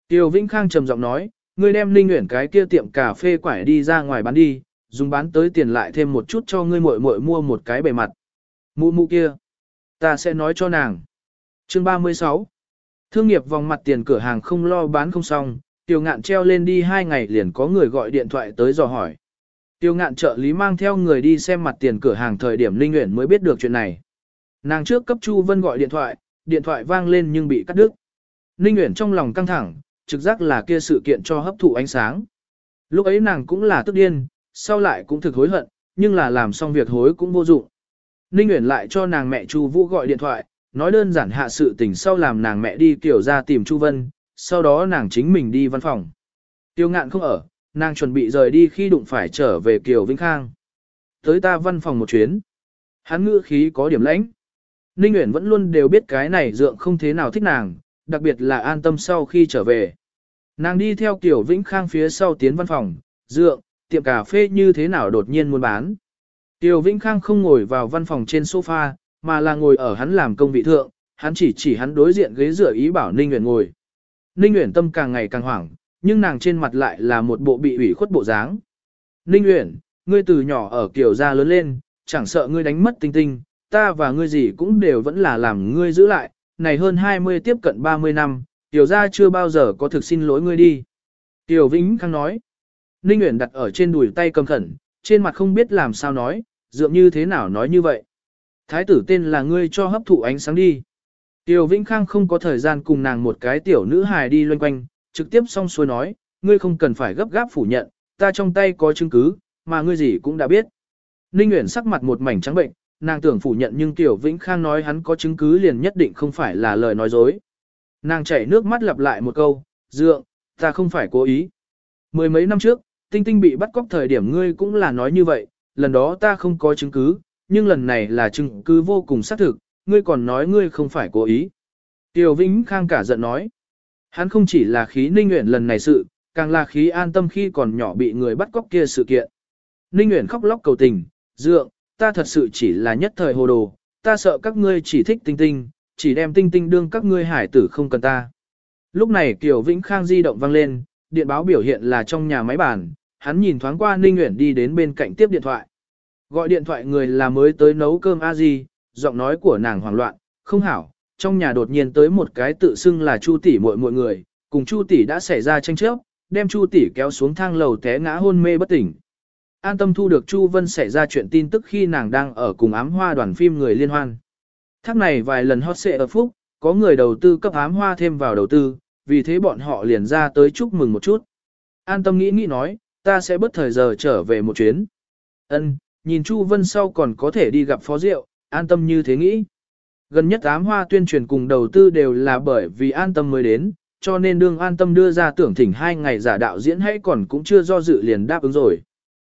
Tiêu Vĩnh Khang trầm giọng nói, ngươi đem Ninh Uyển cái kia tiệm cà phê quải đi ra ngoài bán đi, dùng bán tới tiền lại thêm một chút cho ngươi muội muội mua một cái bề mặt. Mụ mụ kia, ta sẽ nói cho nàng. Chương 36 Thương nghiệp vòng mặt tiền cửa hàng không lo bán không xong, Tiêu Ngạn treo lên đi hai ngày liền có người gọi điện thoại tới dò hỏi. Tiêu Ngạn trợ lý mang theo người đi xem mặt tiền cửa hàng thời điểm Linh Uyển mới biết được chuyện này. Nàng trước cấp Chu Vân gọi điện thoại, điện thoại vang lên nhưng bị cắt đứt. Ninh Uyển trong lòng căng thẳng, trực giác là kia sự kiện cho hấp thụ ánh sáng. Lúc ấy nàng cũng là tức điên, sau lại cũng thực hối hận, nhưng là làm xong việc hối cũng vô dụng. Ninh Uyển lại cho nàng mẹ Chu Vũ gọi điện thoại, nói đơn giản hạ sự tình sau làm nàng mẹ đi tiểu ra tìm Chu Vân, sau đó nàng chính mình đi văn phòng. Tiêu ngạn không ở, nàng chuẩn bị rời đi khi đụng phải trở về Kiều Vĩnh Khang. Tới ta văn phòng một chuyến. Hắn ngữ khí có điểm lãnh. Ninh Uyển vẫn luôn đều biết cái này dượng không thế nào thích nàng, đặc biệt là an tâm sau khi trở về. Nàng đi theo Kiều Vĩnh Khang phía sau tiến văn phòng, dượng, tiệm cà phê như thế nào đột nhiên muốn bán. Tiêu Vĩnh Khang không ngồi vào văn phòng trên sofa, mà là ngồi ở hắn làm công vị thượng, hắn chỉ chỉ hắn đối diện ghế rửa ý bảo Ninh Uyển ngồi. Ninh Uyển tâm càng ngày càng hoảng, nhưng nàng trên mặt lại là một bộ bị ủy khuất bộ dáng. Ninh Uyển, ngươi từ nhỏ ở kiểu gia lớn lên, chẳng sợ ngươi đánh mất tinh tinh, ta và ngươi gì cũng đều vẫn là làm ngươi giữ lại, này hơn 20 tiếp cận 30 năm, tiểu gia chưa bao giờ có thực xin lỗi ngươi đi. Tiểu Vĩnh Khang nói. Ninh Uyển đặt ở trên đùi tay cầm khẩn, trên mặt không biết làm sao nói, dường như thế nào nói như vậy. Thái tử tên là ngươi cho hấp thụ ánh sáng đi. Tiểu Vĩnh Khang không có thời gian cùng nàng một cái tiểu nữ hài đi loanh quanh, trực tiếp xong xuôi nói, ngươi không cần phải gấp gáp phủ nhận, ta trong tay có chứng cứ, mà ngươi gì cũng đã biết. Ninh Uyển sắc mặt một mảnh trắng bệnh, nàng tưởng phủ nhận nhưng Tiểu Vĩnh Khang nói hắn có chứng cứ liền nhất định không phải là lời nói dối. Nàng chảy nước mắt lặp lại một câu, dượng, ta không phải cố ý. Mười mấy năm trước, Tinh Tinh bị bắt cóc thời điểm ngươi cũng là nói như vậy, lần đó ta không có chứng cứ, nhưng lần này là chứng cứ vô cùng xác thực, ngươi còn nói ngươi không phải cố ý. Tiểu Vĩnh Khang cả giận nói, hắn không chỉ là khí Ninh nguyện lần này sự, càng là khí an tâm khi còn nhỏ bị người bắt cóc kia sự kiện. Ninh Nguyễn khóc lóc cầu tình, dượng, ta thật sự chỉ là nhất thời hồ đồ, ta sợ các ngươi chỉ thích tinh tinh, chỉ đem tinh tinh đương các ngươi hải tử không cần ta. Lúc này Kiều Vĩnh Khang di động vang lên, điện báo biểu hiện là trong nhà máy bàn, hắn nhìn thoáng qua Ninh Nguyễn đi đến bên cạnh tiếp điện thoại. Gọi điện thoại người là mới tới nấu cơm a gì giọng nói của nàng hoảng loạn, không hảo, trong nhà đột nhiên tới một cái tự xưng là Chu tỷ muội muội người, cùng Chu tỷ đã xảy ra tranh chấp, đem Chu tỷ kéo xuống thang lầu té ngã hôn mê bất tỉnh. An tâm thu được Chu Vân xảy ra chuyện tin tức khi nàng đang ở cùng ám hoa đoàn phim người liên hoan. Thác này vài lần hot xệ ở phúc, có người đầu tư cấp ám hoa thêm vào đầu tư, vì thế bọn họ liền ra tới chúc mừng một chút. An tâm nghĩ nghĩ nói, ta sẽ bất thời giờ trở về một chuyến. Ân, nhìn Chu Vân sau còn có thể đi gặp Phó Diệu, an tâm như thế nghĩ. Gần nhất ám hoa tuyên truyền cùng đầu tư đều là bởi vì an tâm mới đến, cho nên đương an tâm đưa ra tưởng thỉnh hai ngày giả đạo diễn hay còn cũng chưa do dự liền đáp ứng rồi.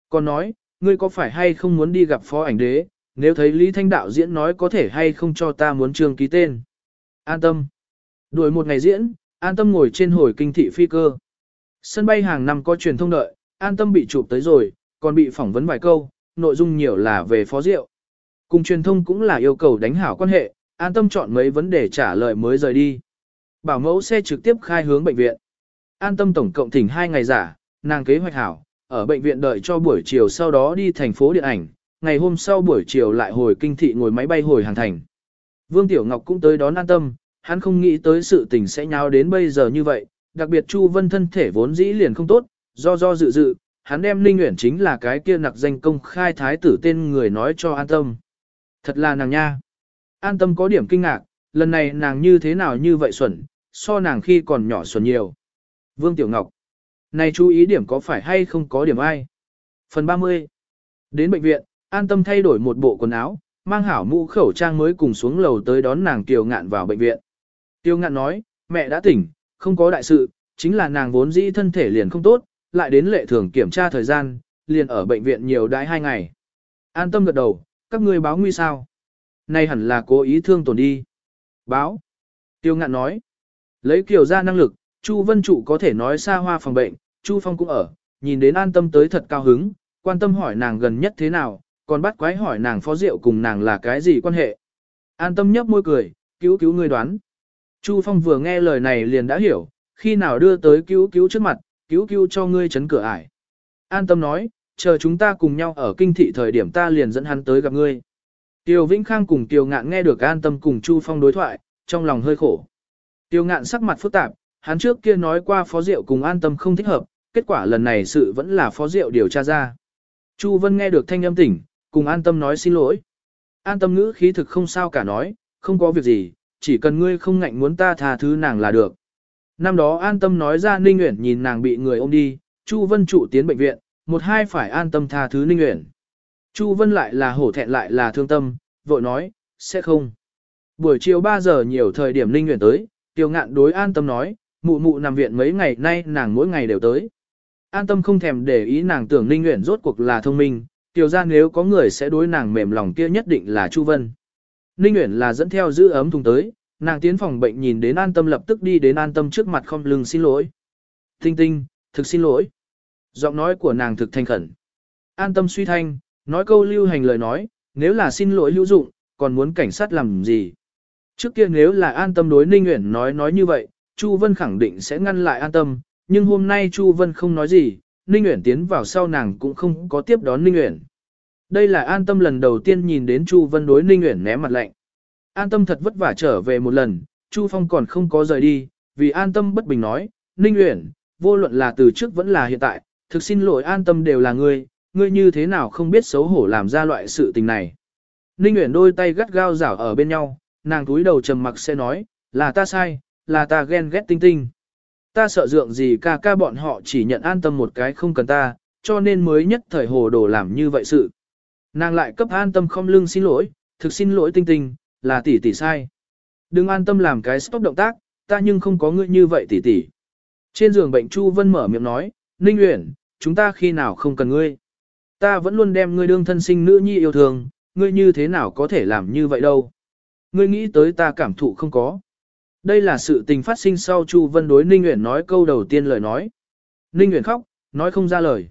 Còn nói, ngươi có phải hay không muốn đi gặp phó ảnh đế, nếu thấy Lý Thanh đạo diễn nói có thể hay không cho ta muốn trường ký tên. An tâm. Đuổi một ngày diễn, an tâm ngồi trên hồi kinh thị phi cơ. Sân bay hàng năm có truyền thông đợi, an tâm bị chụp tới rồi, còn bị phỏng vấn vài câu, nội dung nhiều là về phó rượu. Cùng truyền thông cũng là yêu cầu đánh hảo quan hệ, an tâm chọn mấy vấn đề trả lời mới rời đi. Bảo mẫu xe trực tiếp khai hướng bệnh viện. An tâm tổng cộng thỉnh 2 ngày giả, nàng kế hoạch hảo, ở bệnh viện đợi cho buổi chiều sau đó đi thành phố điện ảnh, ngày hôm sau buổi chiều lại hồi kinh thị ngồi máy bay hồi hàng thành. Vương Tiểu Ngọc cũng tới đón an tâm, hắn không nghĩ tới sự tình sẽ nháo đến bây giờ như vậy, đặc biệt Chu Vân thân thể vốn dĩ liền không tốt, do do dự dự, hắn đem Ninh Uyển chính là cái kia nặc danh công khai thái tử tên người nói cho an tâm. Thật là nàng nha. An tâm có điểm kinh ngạc, lần này nàng như thế nào như vậy xuẩn, so nàng khi còn nhỏ xuẩn nhiều. Vương Tiểu Ngọc. Này chú ý điểm có phải hay không có điểm ai? Phần 30. Đến bệnh viện, an tâm thay đổi một bộ quần áo, mang hảo mũ khẩu trang mới cùng xuống lầu tới đón nàng Kiều Ngạn vào bệnh viện. Tiêu Ngạn nói, mẹ đã tỉnh, không có đại sự, chính là nàng vốn dĩ thân thể liền không tốt, lại đến lệ thường kiểm tra thời gian, liền ở bệnh viện nhiều đãi hai ngày. An tâm gật đầu, các ngươi báo nguy sao? Nay hẳn là cố ý thương tổn đi. Báo. Tiêu Ngạn nói, lấy Kiều ra năng lực, Chu Vân Trụ có thể nói xa hoa phòng bệnh, Chu Phong cũng ở, nhìn đến an tâm tới thật cao hứng, quan tâm hỏi nàng gần nhất thế nào, còn bắt quái hỏi nàng phó rượu cùng nàng là cái gì quan hệ. An tâm nhấp môi cười, cứu cứu ngươi đoán. Chu Phong vừa nghe lời này liền đã hiểu, khi nào đưa tới cứu cứu trước mặt, cứu cứu cho ngươi chấn cửa ải. An tâm nói, chờ chúng ta cùng nhau ở kinh thị thời điểm ta liền dẫn hắn tới gặp ngươi. Tiêu Vĩnh Khang cùng Tiêu Ngạn nghe được an tâm cùng Chu Phong đối thoại, trong lòng hơi khổ. Tiêu Ngạn sắc mặt phức tạp, hắn trước kia nói qua phó diệu cùng an tâm không thích hợp, kết quả lần này sự vẫn là phó diệu điều tra ra. Chu Vân nghe được thanh âm tỉnh, cùng an tâm nói xin lỗi. An tâm ngữ khí thực không sao cả nói, không có việc gì, chỉ cần ngươi không ngạnh muốn ta tha thứ nàng là được. Năm đó an tâm nói ra Ninh Uyển nhìn nàng bị người ôm đi, Chu Vân trụ tiến bệnh viện, một hai phải an tâm tha thứ Ninh Uyển. Chu Vân lại là hổ thẹn lại là thương tâm, vội nói, sẽ không. Buổi chiều 3 giờ nhiều thời điểm Ninh Uyển tới, Tiêu Ngạn đối an tâm nói, mụ mụ nằm viện mấy ngày nay nàng mỗi ngày đều tới. An tâm không thèm để ý nàng tưởng Ninh Uyển rốt cuộc là thông minh, tiểu ra nếu có người sẽ đối nàng mềm lòng kia nhất định là Chu Vân. Ninh Uyển là dẫn theo giữ ấm thùng tới, nàng tiến phòng bệnh nhìn đến an tâm lập tức đi đến an tâm trước mặt không lưng xin lỗi. Tinh tinh, thực xin lỗi. Giọng nói của nàng thực thanh khẩn. An tâm suy thanh, nói câu lưu hành lời nói, nếu là xin lỗi hữu dụng, còn muốn cảnh sát làm gì. Trước kia nếu là an tâm đối Ninh Uyển nói nói như vậy, Chu Vân khẳng định sẽ ngăn lại an tâm, nhưng hôm nay Chu Vân không nói gì, Ninh Uyển tiến vào sau nàng cũng không có tiếp đón Ninh Uyển. Đây là an tâm lần đầu tiên nhìn đến Chu Vân đối Ninh Uyển ném mặt lạnh. An tâm thật vất vả trở về một lần, Chu Phong còn không có rời đi, vì an tâm bất bình nói, Ninh Uyển, vô luận là từ trước vẫn là hiện tại, thực xin lỗi an tâm đều là ngươi, ngươi như thế nào không biết xấu hổ làm ra loại sự tình này. Ninh Uyển đôi tay gắt gao rảo ở bên nhau, nàng túi đầu trầm mặc sẽ nói, là ta sai, là ta ghen ghét tinh tinh. Ta sợ dượng gì ca ca bọn họ chỉ nhận an tâm một cái không cần ta, cho nên mới nhất thời hồ đồ làm như vậy sự. Nàng lại cấp an tâm không lưng xin lỗi, thực xin lỗi tinh tinh, là tỷ tỷ sai. Đừng an tâm làm cái stop động tác, ta nhưng không có ngươi như vậy tỷ tỷ. Trên giường bệnh Chu Vân mở miệng nói, Ninh Uyển, chúng ta khi nào không cần ngươi. Ta vẫn luôn đem ngươi đương thân sinh nữ nhi yêu thương, ngươi như thế nào có thể làm như vậy đâu. Ngươi nghĩ tới ta cảm thụ không có. Đây là sự tình phát sinh sau Chu Vân đối Ninh Uyển nói câu đầu tiên lời nói. Ninh Uyển khóc, nói không ra lời.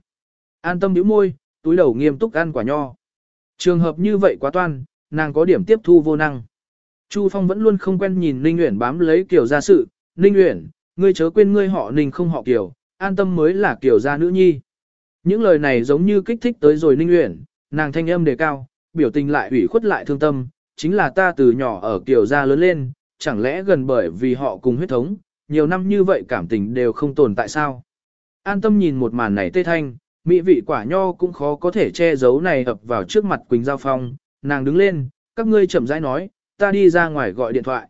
An tâm nhíu môi, túi đầu nghiêm túc ăn quả nho. Trường hợp như vậy quá toan, nàng có điểm tiếp thu vô năng. Chu Phong vẫn luôn không quen nhìn Ninh Uyển bám lấy Kiều gia sự, Ninh Uyển, ngươi chớ quên ngươi họ Ninh không họ Kiều, an tâm mới là Kiều gia nữ nhi. Những lời này giống như kích thích tới rồi Ninh Uyển, nàng thanh âm đề cao, biểu tình lại ủy khuất lại thương tâm, chính là ta từ nhỏ ở Kiều gia lớn lên, chẳng lẽ gần bởi vì họ cùng huyết thống, nhiều năm như vậy cảm tình đều không tồn tại sao? An tâm nhìn một màn này tê thanh, mỹ vị quả nho cũng khó có thể che giấu này ập vào trước mặt Quỳnh Giao Phong, nàng đứng lên, các ngươi chậm rãi nói, ta đi ra ngoài gọi điện thoại.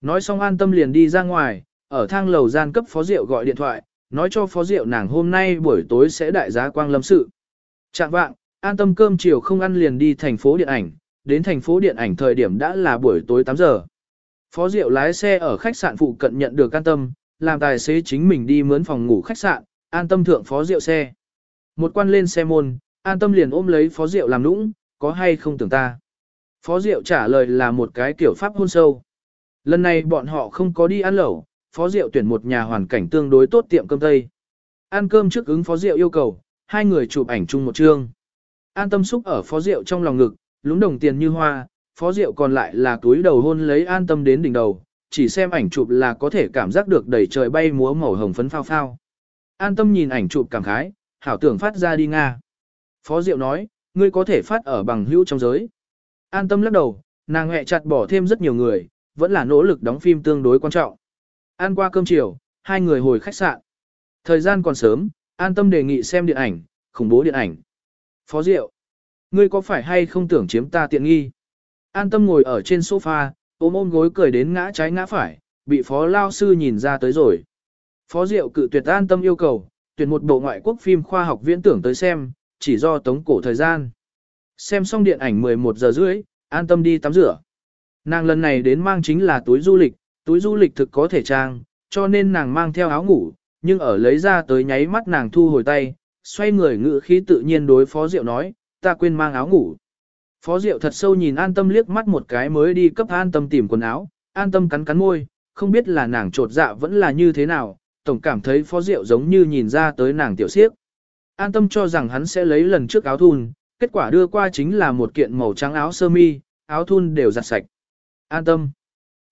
Nói xong an tâm liền đi ra ngoài, ở thang lầu gian cấp phó diệu gọi điện thoại, nói cho phó diệu nàng hôm nay buổi tối sẽ đại giá quang lâm sự. Chạm vạng, an tâm cơm chiều không ăn liền đi thành phố điện ảnh, đến thành phố điện ảnh thời điểm đã là buổi tối 8 giờ. Phó Diệu lái xe ở khách sạn phụ cận nhận được an tâm, làm tài xế chính mình đi mướn phòng ngủ khách sạn, an tâm thượng Phó Diệu xe. Một quan lên xe môn, an tâm liền ôm lấy Phó Diệu làm nũng, có hay không tưởng ta. Phó Diệu trả lời là một cái kiểu pháp hôn sâu. Lần này bọn họ không có đi ăn lẩu, Phó Diệu tuyển một nhà hoàn cảnh tương đối tốt tiệm cơm Tây. Ăn cơm trước ứng Phó Diệu yêu cầu, hai người chụp ảnh chung một chương. An tâm xúc ở Phó Diệu trong lòng ngực, lúng đồng tiền như hoa, Phó Diệu còn lại là túi đầu hôn lấy an tâm đến đỉnh đầu, chỉ xem ảnh chụp là có thể cảm giác được đầy trời bay múa màu hồng phấn phao phao. An tâm nhìn ảnh chụp cảm khái, hảo tưởng phát ra đi Nga. Phó Diệu nói, ngươi có thể phát ở bằng hữu trong giới. An tâm lắc đầu, nàng hẹ chặt bỏ thêm rất nhiều người, vẫn là nỗ lực đóng phim tương đối quan trọng. Ăn qua cơm chiều, hai người hồi khách sạn. Thời gian còn sớm, an tâm đề nghị xem điện ảnh, khủng bố điện ảnh. Phó Diệu, ngươi có phải hay không tưởng chiếm ta tiện nghi? An tâm ngồi ở trên sofa, ôm ôm gối cười đến ngã trái ngã phải, bị phó lao sư nhìn ra tới rồi. Phó Diệu cự tuyệt an tâm yêu cầu, tuyển một bộ ngoại quốc phim khoa học viễn tưởng tới xem, chỉ do tống cổ thời gian. Xem xong điện ảnh 11 giờ rưỡi, an tâm đi tắm rửa. Nàng lần này đến mang chính là túi du lịch, túi du lịch thực có thể trang, cho nên nàng mang theo áo ngủ, nhưng ở lấy ra tới nháy mắt nàng thu hồi tay, xoay người ngự khí tự nhiên đối Phó Diệu nói, ta quên mang áo ngủ. Phó Diệu thật sâu nhìn an tâm liếc mắt một cái mới đi cấp an tâm tìm quần áo, an tâm cắn cắn môi, không biết là nàng trột dạ vẫn là như thế nào, tổng cảm thấy Phó Diệu giống như nhìn ra tới nàng tiểu siếp. An tâm cho rằng hắn sẽ lấy lần trước áo thun, kết quả đưa qua chính là một kiện màu trắng áo sơ mi, áo thun đều giặt sạch. An tâm.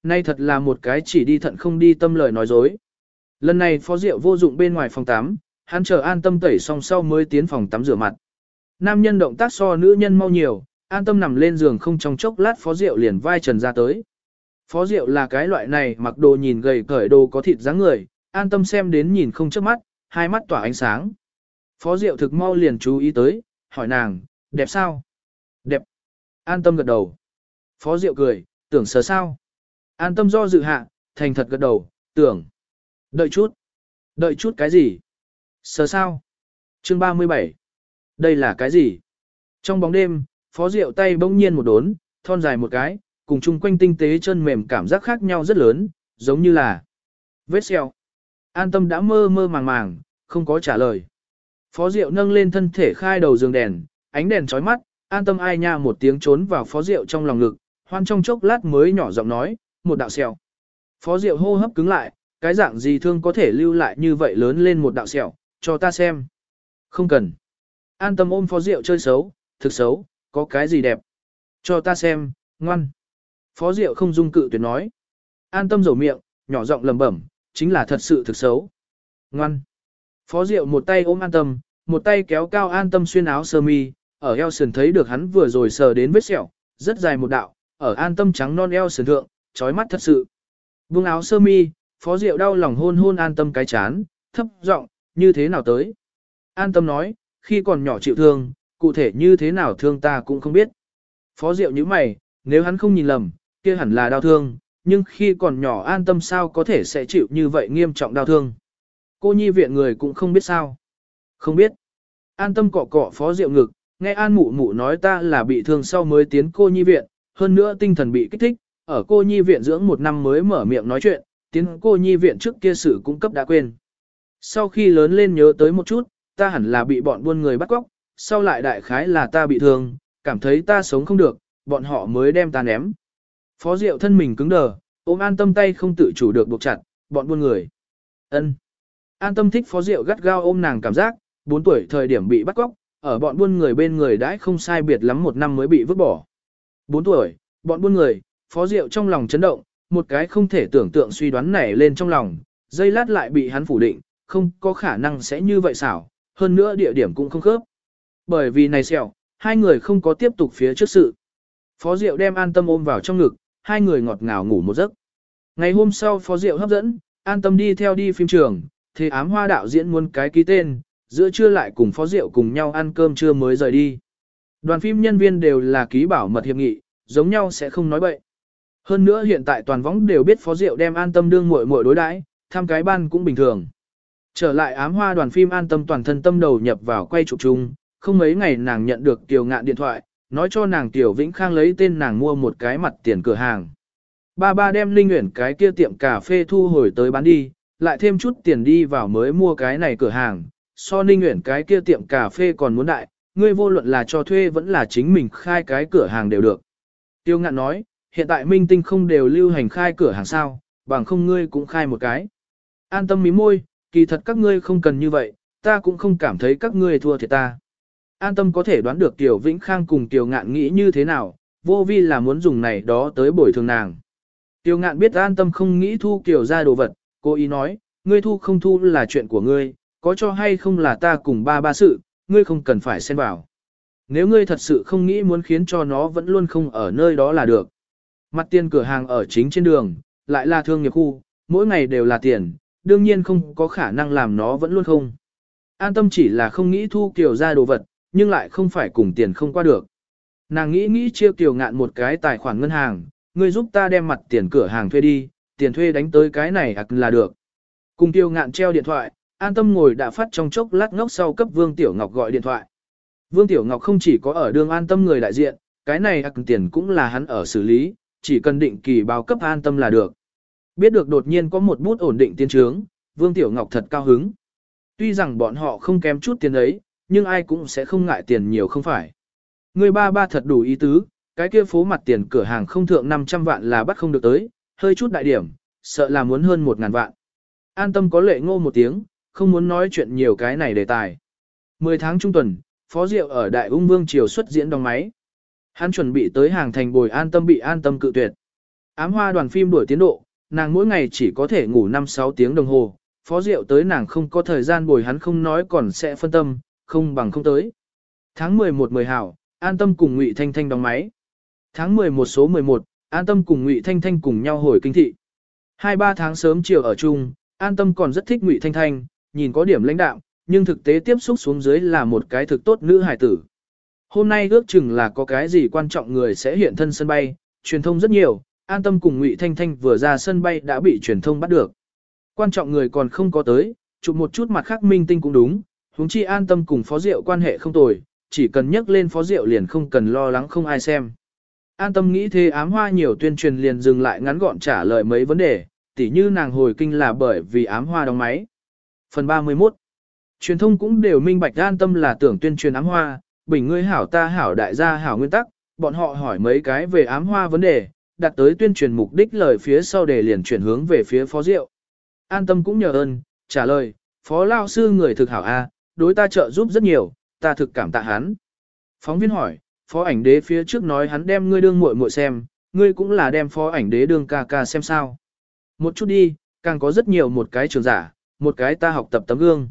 Nay thật là một cái chỉ đi thận không đi tâm lời nói dối. Lần này Phó Diệu vô dụng bên ngoài phòng tắm, hắn chờ an tâm tẩy xong sau mới tiến phòng tắm rửa mặt. Nam nhân động tác so nữ nhân mau nhiều, an tâm nằm lên giường không trong chốc lát Phó Diệu liền vai trần ra tới. Phó Diệu là cái loại này mặc đồ nhìn gầy cởi đồ có thịt dáng người, an tâm xem đến nhìn không chớp mắt, hai mắt tỏa ánh sáng. Phó Diệu thực mau liền chú ý tới, hỏi nàng, đẹp sao? Đẹp. An tâm gật đầu. Phó Diệu cười, tưởng sờ sao? An tâm do dự hạ, thành thật gật đầu, tưởng. Đợi chút. Đợi chút cái gì? Sờ sao? Chương 37. Đây là cái gì? Trong bóng đêm, Phó Diệu tay bỗng nhiên một đốn, thon dài một cái, cùng chung quanh tinh tế chân mềm cảm giác khác nhau rất lớn, giống như là vết sẹo. An tâm đã mơ mơ màng màng, không có trả lời. Phó Diệu nâng lên thân thể khai đầu giường đèn, ánh đèn chói mắt, an tâm ai nha một tiếng trốn vào Phó Diệu trong lòng ngực, hoan trong chốc lát mới nhỏ giọng nói, một đạo sẹo. Phó Diệu hô hấp cứng lại, cái dạng gì thương có thể lưu lại như vậy lớn lên một đạo sẹo, cho ta xem. Không cần. An tâm ôm Phó Diệu chơi xấu, thực xấu, có cái gì đẹp. Cho ta xem, ngoan. Phó Diệu không dung cự tuyệt nói. An tâm rầu miệng, nhỏ giọng lầm bẩm, chính là thật sự thực xấu. Ngoan. Phó Diệu một tay ôm an tâm, một tay kéo cao an tâm xuyên áo sơ mi, ở eo sườn thấy được hắn vừa rồi sờ đến vết sẹo, rất dài một đạo, ở an tâm trắng non eo sườn thượng, trói mắt thật sự. Buông áo sơ mi, Phó Diệu đau lòng hôn hôn an tâm cái chán, thấp giọng, như thế nào tới. An tâm nói, khi còn nhỏ chịu thương, cụ thể như thế nào thương ta cũng không biết. Phó Diệu như mày, nếu hắn không nhìn lầm, kia hẳn là đau thương, nhưng khi còn nhỏ an tâm sao có thể sẽ chịu như vậy nghiêm trọng đau thương. Cô nhi viện người cũng không biết sao. Không biết. An tâm cọ cọ phó diệu ngực, nghe an mụ mụ nói ta là bị thương sau mới tiến cô nhi viện, hơn nữa tinh thần bị kích thích, ở cô nhi viện dưỡng một năm mới mở miệng nói chuyện, tiến cô nhi viện trước kia sự cung cấp đã quên. Sau khi lớn lên nhớ tới một chút, ta hẳn là bị bọn buôn người bắt cóc, sau lại đại khái là ta bị thương, cảm thấy ta sống không được, bọn họ mới đem ta ném. Phó Diệu thân mình cứng đờ, ôm an tâm tay không tự chủ được buộc chặt, bọn buôn người. ân An tâm thích Phó Diệu gắt gao ôm nàng cảm giác, 4 tuổi thời điểm bị bắt cóc, ở bọn buôn người bên người đãi không sai biệt lắm một năm mới bị vứt bỏ. 4 tuổi, bọn buôn người, Phó Diệu trong lòng chấn động, một cái không thể tưởng tượng suy đoán nảy lên trong lòng, dây lát lại bị hắn phủ định, không có khả năng sẽ như vậy xảo, hơn nữa địa điểm cũng không khớp. Bởi vì này sẹo, hai người không có tiếp tục phía trước sự. Phó Diệu đem an tâm ôm vào trong ngực, hai người ngọt ngào ngủ một giấc. Ngày hôm sau Phó Diệu hấp dẫn, an tâm đi theo đi phim trường, thế ám hoa đạo diễn muốn cái ký tên, giữa trưa lại cùng Phó Diệu cùng nhau ăn cơm trưa mới rời đi. Đoàn phim nhân viên đều là ký bảo mật hiệp nghị, giống nhau sẽ không nói bậy. Hơn nữa hiện tại toàn võng đều biết Phó Diệu đem an tâm đương muội muội đối đãi, tham cái ban cũng bình thường. Trở lại ám hoa đoàn phim an tâm toàn thân tâm đầu nhập vào quay chụp chung, không mấy ngày nàng nhận được Kiều Ngạn điện thoại, nói cho nàng Tiểu Vĩnh Khang lấy tên nàng mua một cái mặt tiền cửa hàng. Ba ba đem Linh nguyễn cái kia tiệm cà phê thu hồi tới bán đi, lại thêm chút tiền đi vào mới mua cái này cửa hàng, so Ninh nguyễn cái kia tiệm cà phê còn muốn đại, ngươi vô luận là cho thuê vẫn là chính mình khai cái cửa hàng đều được. Tiêu ngạn nói, hiện tại minh tinh không đều lưu hành khai cửa hàng sao, bằng không ngươi cũng khai một cái. An tâm mí môi, kỳ thật các ngươi không cần như vậy, ta cũng không cảm thấy các ngươi thua thiệt ta. An tâm có thể đoán được Tiểu Vĩnh Khang cùng Tiểu Ngạn nghĩ như thế nào, vô vi là muốn dùng này đó tới bồi thường nàng. Tiểu Ngạn biết an tâm không nghĩ thu Kiều ra đồ vật, cô ý nói, ngươi thu không thu là chuyện của ngươi, có cho hay không là ta cùng ba ba sự, ngươi không cần phải xen vào. nếu ngươi thật sự không nghĩ muốn khiến cho nó vẫn luôn không ở nơi đó là được. Mặt tiền cửa hàng ở chính trên đường, lại là thương nghiệp khu, mỗi ngày đều là tiền, đương nhiên không có khả năng làm nó vẫn luôn không. An tâm chỉ là không nghĩ thu kiểu ra đồ vật, nhưng lại không phải cùng tiền không qua được. Nàng nghĩ nghĩ chia tiểu ngạn một cái tài khoản ngân hàng, ngươi giúp ta đem mặt tiền cửa hàng thuê đi, tiền thuê đánh tới cái này ạc là được. Cùng tiêu ngạn treo điện thoại, an tâm ngồi đã phát trong chốc lát ngốc sau cấp Vương Tiểu Ngọc gọi điện thoại. Vương Tiểu Ngọc không chỉ có ở đường an tâm người đại diện, cái này ạc tiền cũng là hắn ở xử lý, chỉ cần định kỳ báo cấp an tâm là được. Biết được đột nhiên có một bút ổn định tiên trướng, Vương Tiểu Ngọc thật cao hứng. Tuy rằng bọn họ không kém chút tiền ấy, nhưng ai cũng sẽ không ngại tiền nhiều không phải. Người ba ba thật đủ ý tứ, cái kia phố mặt tiền cửa hàng không thượng 500 vạn là bắt không được tới, hơi chút đại điểm, sợ là muốn hơn 1.000 vạn. An tâm có lệ ngô một tiếng, không muốn nói chuyện nhiều cái này đề tài. 10 tháng trung tuần, Phó Diệu ở Đại Ung Vương Triều xuất diễn đóng máy. Hắn chuẩn bị tới hàng thành bồi an tâm bị an tâm cự tuyệt. Ám hoa đoàn phim đuổi tiến độ, nàng mỗi ngày chỉ có thể ngủ 5-6 tiếng đồng hồ, Phó Diệu tới nàng không có thời gian bồi hắn không nói còn sẽ phân tâm, không bằng không tới. Tháng 11-10 hảo, an tâm cùng Ngụy Thanh Thanh đóng máy. Tháng 11 số 11, An Tâm cùng Ngụy Thanh Thanh cùng nhau hồi kinh thị. Hai ba tháng sớm chiều ở chung, An Tâm còn rất thích Ngụy Thanh Thanh, nhìn có điểm lãnh đạo, nhưng thực tế tiếp xúc xuống dưới là một cái thực tốt nữ hài tử. Hôm nay ước chừng là có cái gì quan trọng người sẽ hiện thân sân bay, truyền thông rất nhiều, An Tâm cùng Ngụy Thanh Thanh vừa ra sân bay đã bị truyền thông bắt được. Quan trọng người còn không có tới, chụp một chút mặt khác minh tinh cũng đúng, huống chi An Tâm cùng Phó Diệu quan hệ không tồi, chỉ cần nhắc lên Phó Diệu liền không cần lo lắng không ai xem. An tâm nghĩ thế ám hoa nhiều tuyên truyền liền dừng lại ngắn gọn trả lời mấy vấn đề, tỉ như nàng hồi kinh là bởi vì ám hoa đóng máy. Phần 31 Truyền thông cũng đều minh bạch an tâm là tưởng tuyên truyền ám hoa, bình ngươi hảo ta hảo đại gia hảo nguyên tắc, bọn họ hỏi mấy cái về ám hoa vấn đề, đặt tới tuyên truyền mục đích lời phía sau để liền chuyển hướng về phía phó diệu. An tâm cũng nhờ ơn, trả lời, phó lao sư người thực hảo A, đối ta trợ giúp rất nhiều, ta thực cảm tạ hắn. Phóng viên hỏi, phó ảnh đế phía trước nói hắn đem ngươi đương muội muội xem, ngươi cũng là đem phó ảnh đế đương ca ca xem sao. Một chút đi, càng có rất nhiều một cái trường giả, một cái ta học tập tấm gương.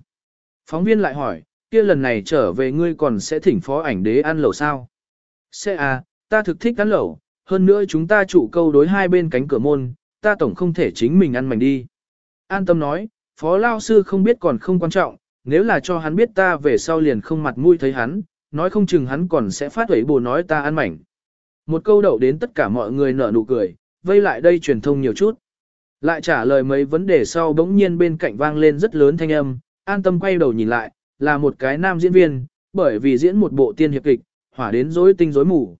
Phóng viên lại hỏi, kia lần này trở về ngươi còn sẽ thỉnh phó ảnh đế ăn lẩu sao? Sẽ à, ta thực thích ăn lẩu, hơn nữa chúng ta chủ câu đối hai bên cánh cửa môn, ta tổng không thể chính mình ăn mảnh đi. An tâm nói, phó lao sư không biết còn không quan trọng, nếu là cho hắn biết ta về sau liền không mặt mũi thấy hắn, nói không chừng hắn còn sẽ phát huẩy bồ nói ta ăn mảnh. Một câu đậu đến tất cả mọi người nở nụ cười, vây lại đây truyền thông nhiều chút. Lại trả lời mấy vấn đề sau bỗng nhiên bên cạnh vang lên rất lớn thanh âm, an tâm quay đầu nhìn lại, là một cái nam diễn viên, bởi vì diễn một bộ tiên hiệp kịch, hỏa đến rối tinh rối mù.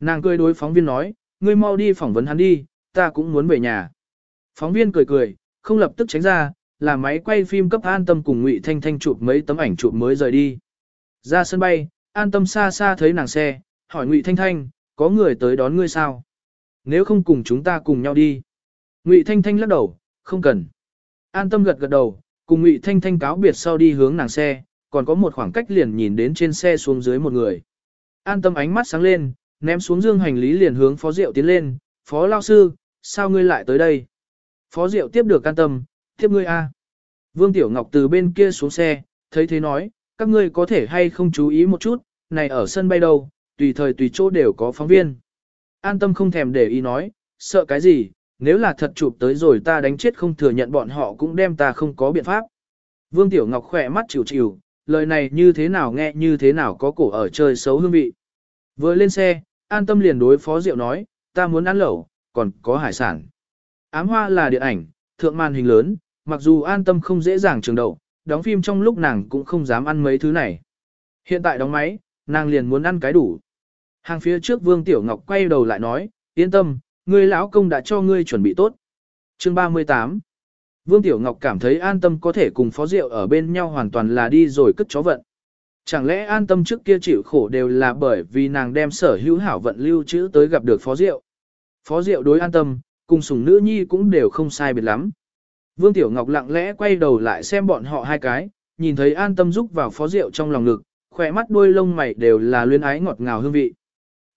Nàng cười đối phóng viên nói, ngươi mau đi phỏng vấn hắn đi, ta cũng muốn về nhà. Phóng viên cười cười, không lập tức tránh ra, là máy quay phim cấp an tâm cùng Ngụy Thanh Thanh chụp mấy tấm ảnh chụp mới rời đi. Ra sân bay, an tâm xa xa thấy nàng xe, hỏi Ngụy Thanh Thanh, có người tới đón ngươi sao? Nếu không cùng chúng ta cùng nhau đi. Ngụy Thanh Thanh lắc đầu, không cần. An tâm gật gật đầu, cùng Ngụy Thanh Thanh cáo biệt sau đi hướng nàng xe, còn có một khoảng cách liền nhìn đến trên xe xuống dưới một người. An tâm ánh mắt sáng lên, ném xuống dương hành lý liền hướng Phó Diệu tiến lên, Phó Lao Sư, sao ngươi lại tới đây? Phó Diệu tiếp được an tâm, thiếp ngươi a. Vương Tiểu Ngọc từ bên kia xuống xe, thấy thế nói, các ngươi có thể hay không chú ý một chút, này ở sân bay đâu, tùy thời tùy chỗ đều có phóng viên. An tâm không thèm để ý nói, sợ cái gì, nếu là thật chụp tới rồi ta đánh chết không thừa nhận bọn họ cũng đem ta không có biện pháp. Vương Tiểu Ngọc khỏe mắt chịu chịu, lời này như thế nào nghe như thế nào có cổ ở chơi xấu hương vị. Vừa lên xe, an tâm liền đối phó Diệu nói, ta muốn ăn lẩu, còn có hải sản. Ám hoa là điện ảnh, thượng màn hình lớn, mặc dù an tâm không dễ dàng trường đậu, đóng phim trong lúc nàng cũng không dám ăn mấy thứ này. Hiện tại đóng máy, nàng liền muốn ăn cái đủ. Hàng phía trước Vương Tiểu Ngọc quay đầu lại nói, yên tâm, ngươi lão công đã cho ngươi chuẩn bị tốt. Chương 38 Vương Tiểu Ngọc cảm thấy an tâm có thể cùng Phó Diệu ở bên nhau hoàn toàn là đi rồi cất chó vận. Chẳng lẽ an tâm trước kia chịu khổ đều là bởi vì nàng đem sở hữu hảo vận lưu trữ tới gặp được Phó Diệu. Phó Diệu đối an tâm, cùng sùng nữ nhi cũng đều không sai biệt lắm. Vương Tiểu Ngọc lặng lẽ quay đầu lại xem bọn họ hai cái, nhìn thấy an tâm rúc vào Phó Diệu trong lòng ngực, khỏe mắt đuôi lông mày đều là luyến ái ngọt ngào hương vị.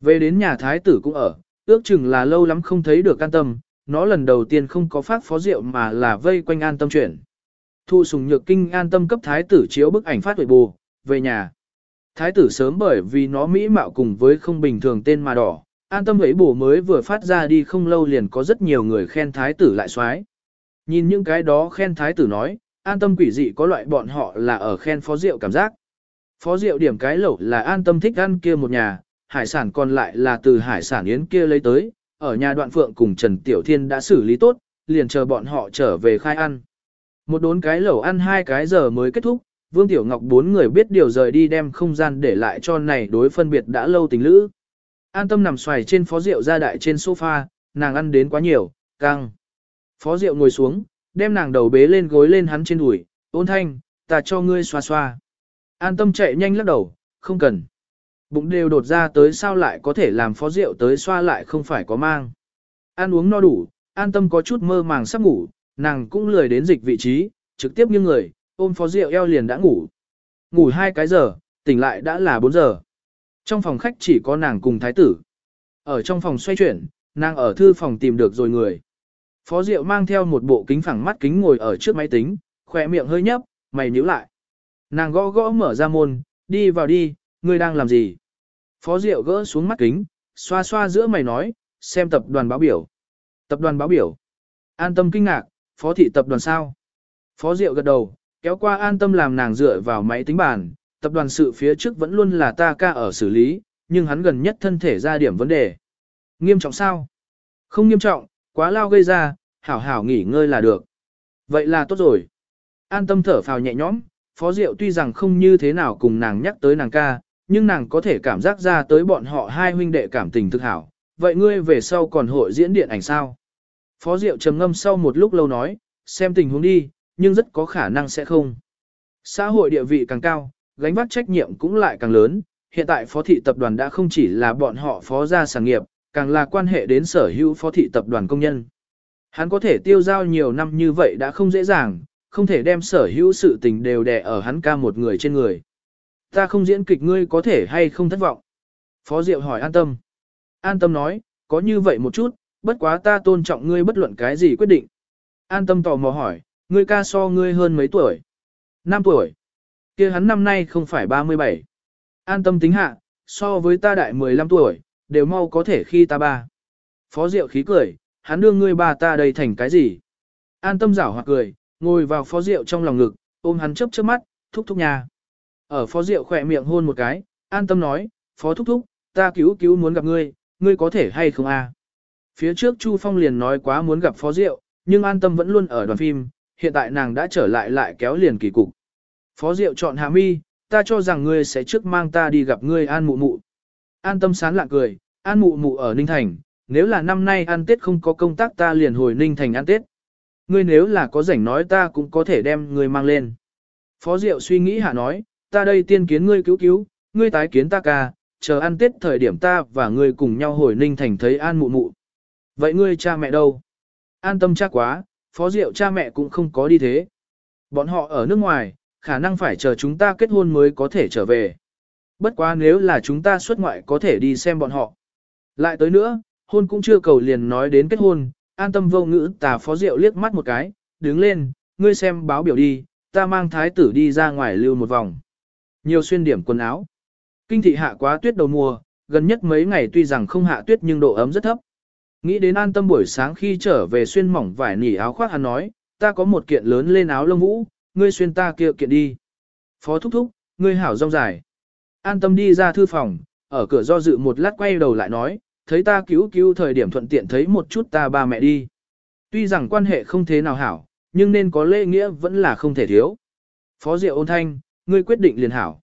Về đến nhà thái tử cũng ở, ước chừng là lâu lắm không thấy được an tâm, nó lần đầu tiên không có phát phó rượu mà là vây quanh an tâm chuyển. Thu sùng nhược kinh an tâm cấp thái tử chiếu bức ảnh phát huệ bù, về nhà. Thái tử sớm bởi vì nó mỹ mạo cùng với không bình thường tên mà đỏ, an tâm ấy bù mới vừa phát ra đi không lâu liền có rất nhiều người khen thái tử lại xoái. Nhìn những cái đó khen thái tử nói, an tâm quỷ dị có loại bọn họ là ở khen phó rượu cảm giác. Phó rượu điểm cái lẩu là an tâm thích ăn kia một nhà, hải sản còn lại là từ hải sản yến kia lấy tới, ở nhà đoạn phượng cùng Trần Tiểu Thiên đã xử lý tốt, liền chờ bọn họ trở về khai ăn. Một đốn cái lẩu ăn hai cái giờ mới kết thúc, Vương Tiểu Ngọc bốn người biết điều rời đi đem không gian để lại cho này đối phân biệt đã lâu tình lữ. An tâm nằm xoài trên phó rượu ra đại trên sofa, nàng ăn đến quá nhiều, căng. Phó Diệu ngồi xuống, đem nàng đầu bế lên gối lên hắn trên đùi, ôn thanh, ta cho ngươi xoa xoa. An tâm chạy nhanh lắc đầu, không cần. Bụng đều đột ra tới sao lại có thể làm phó rượu tới xoa lại không phải có mang. Ăn uống no đủ, an tâm có chút mơ màng sắp ngủ, nàng cũng lười đến dịch vị trí, trực tiếp như người, ôm phó rượu eo liền đã ngủ. Ngủ hai cái giờ, tỉnh lại đã là 4 giờ. Trong phòng khách chỉ có nàng cùng thái tử. Ở trong phòng xoay chuyển, nàng ở thư phòng tìm được rồi người. Phó Diệu mang theo một bộ kính phẳng mắt kính ngồi ở trước máy tính, khỏe miệng hơi nhấp, mày nhíu lại. Nàng gõ gõ mở ra môn, đi vào đi, ngươi đang làm gì? Phó Diệu gỡ xuống mắt kính, xoa xoa giữa mày nói, xem tập đoàn báo biểu. Tập đoàn báo biểu. An tâm kinh ngạc, phó thị tập đoàn sao? Phó Diệu gật đầu, kéo qua an tâm làm nàng dựa vào máy tính bàn, tập đoàn sự phía trước vẫn luôn là ta ca ở xử lý, nhưng hắn gần nhất thân thể ra điểm vấn đề. Nghiêm trọng sao? Không nghiêm trọng, quá lao gây ra, hảo hảo nghỉ ngơi là được. Vậy là tốt rồi. An tâm thở phào nhẹ nhõm, Phó Diệu tuy rằng không như thế nào cùng nàng nhắc tới nàng ca, nhưng nàng có thể cảm giác ra tới bọn họ hai huynh đệ cảm tình thực hảo. Vậy ngươi về sau còn hội diễn điện ảnh sao? Phó Diệu trầm ngâm sau một lúc lâu nói, xem tình huống đi, nhưng rất có khả năng sẽ không. Xã hội địa vị càng cao, gánh vác trách nhiệm cũng lại càng lớn, hiện tại phó thị tập đoàn đã không chỉ là bọn họ phó gia sản nghiệp, càng là quan hệ đến sở hữu phó thị tập đoàn công nhân. Hắn có thể tiêu giao nhiều năm như vậy đã không dễ dàng, không thể đem sở hữu sự tình đều đè ở hắn ca một người trên người. Ta không diễn kịch ngươi có thể hay không thất vọng. Phó Diệu hỏi an tâm. An tâm nói, có như vậy một chút, bất quá ta tôn trọng ngươi bất luận cái gì quyết định. An tâm tò mò hỏi, ngươi ca so ngươi hơn mấy tuổi? 5 tuổi. kia hắn năm nay không phải 37. An tâm tính hạ, so với ta đại 15 tuổi, đều mau có thể khi ta ba. Phó Diệu khí cười, hắn đưa ngươi ba ta đây thành cái gì? An tâm giảo hoặc cười, ngồi vào Phó Diệu trong lòng ngực, ôm hắn chớp chớp mắt, thúc thúc nhà. Ở Phó Diệu khỏe miệng hôn một cái, an tâm nói, Phó thúc thúc, ta cứu cứu muốn gặp ngươi, ngươi có thể hay không a? Phía trước Chu Phong liền nói quá muốn gặp Phó Diệu, nhưng an tâm vẫn luôn ở đoàn phim, hiện tại nàng đã trở lại lại kéo liền kỳ cục. Phó Diệu chọn Hà Mi, ta cho rằng ngươi sẽ trước mang ta đi gặp ngươi an mụ mụ. An tâm sán lạ cười, an mụ mụ ở Ninh Thành, nếu là năm nay ăn Tết không có công tác ta liền hồi Ninh Thành ăn Tết. Ngươi nếu là có rảnh nói ta cũng có thể đem ngươi mang lên. Phó Diệu suy nghĩ hạ nói, ta đây tiên kiến ngươi cứu cứu, ngươi tái kiến ta ca, chờ ăn Tết thời điểm ta và ngươi cùng nhau hồi Ninh Thành thấy an mụ mụ. Vậy ngươi cha mẹ đâu? An tâm chắc quá, Phó Diệu cha mẹ cũng không có đi thế. Bọn họ ở nước ngoài, khả năng phải chờ chúng ta kết hôn mới có thể trở về. Bất quá nếu là chúng ta xuất ngoại có thể đi xem bọn họ. Lại tới nữa, hôn cũng chưa cầu liền nói đến kết hôn, an tâm vô ngữ tà phó rượu liếc mắt một cái, đứng lên, ngươi xem báo biểu đi, ta mang thái tử đi ra ngoài lưu một vòng. Nhiều xuyên điểm quần áo. Kinh thị hạ quá tuyết đầu mùa, gần nhất mấy ngày tuy rằng không hạ tuyết nhưng độ ấm rất thấp. Nghĩ đến an tâm buổi sáng khi trở về xuyên mỏng vải nỉ áo khoác hắn nói, ta có một kiện lớn lên áo lông vũ, ngươi xuyên ta kia kiện đi. Phó thúc thúc, ngươi hảo rong dài. An tâm đi ra thư phòng, ở cửa do dự một lát quay đầu lại nói, thấy ta cứu cứu thời điểm thuận tiện thấy một chút ta ba mẹ đi. Tuy rằng quan hệ không thế nào hảo, nhưng nên có lễ nghĩa vẫn là không thể thiếu. Phó Diệu ôn thanh, ngươi quyết định liền hảo.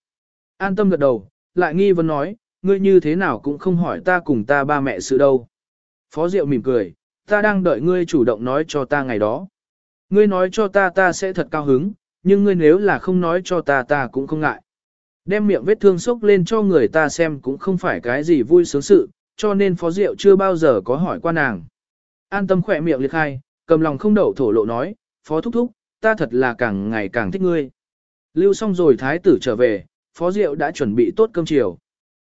An tâm gật đầu, lại nghi vấn nói, ngươi như thế nào cũng không hỏi ta cùng ta ba mẹ sự đâu. Phó Diệu mỉm cười, ta đang đợi ngươi chủ động nói cho ta ngày đó. Ngươi nói cho ta ta sẽ thật cao hứng, nhưng ngươi nếu là không nói cho ta ta cũng không ngại. Đem miệng vết thương sốc lên cho người ta xem cũng không phải cái gì vui sướng sự, cho nên Phó Diệu chưa bao giờ có hỏi qua nàng. An tâm khỏe miệng liệt khai, cầm lòng không đậu thổ lộ nói, Phó Thúc Thúc, ta thật là càng ngày càng thích ngươi. Lưu xong rồi thái tử trở về, Phó Diệu đã chuẩn bị tốt cơm chiều.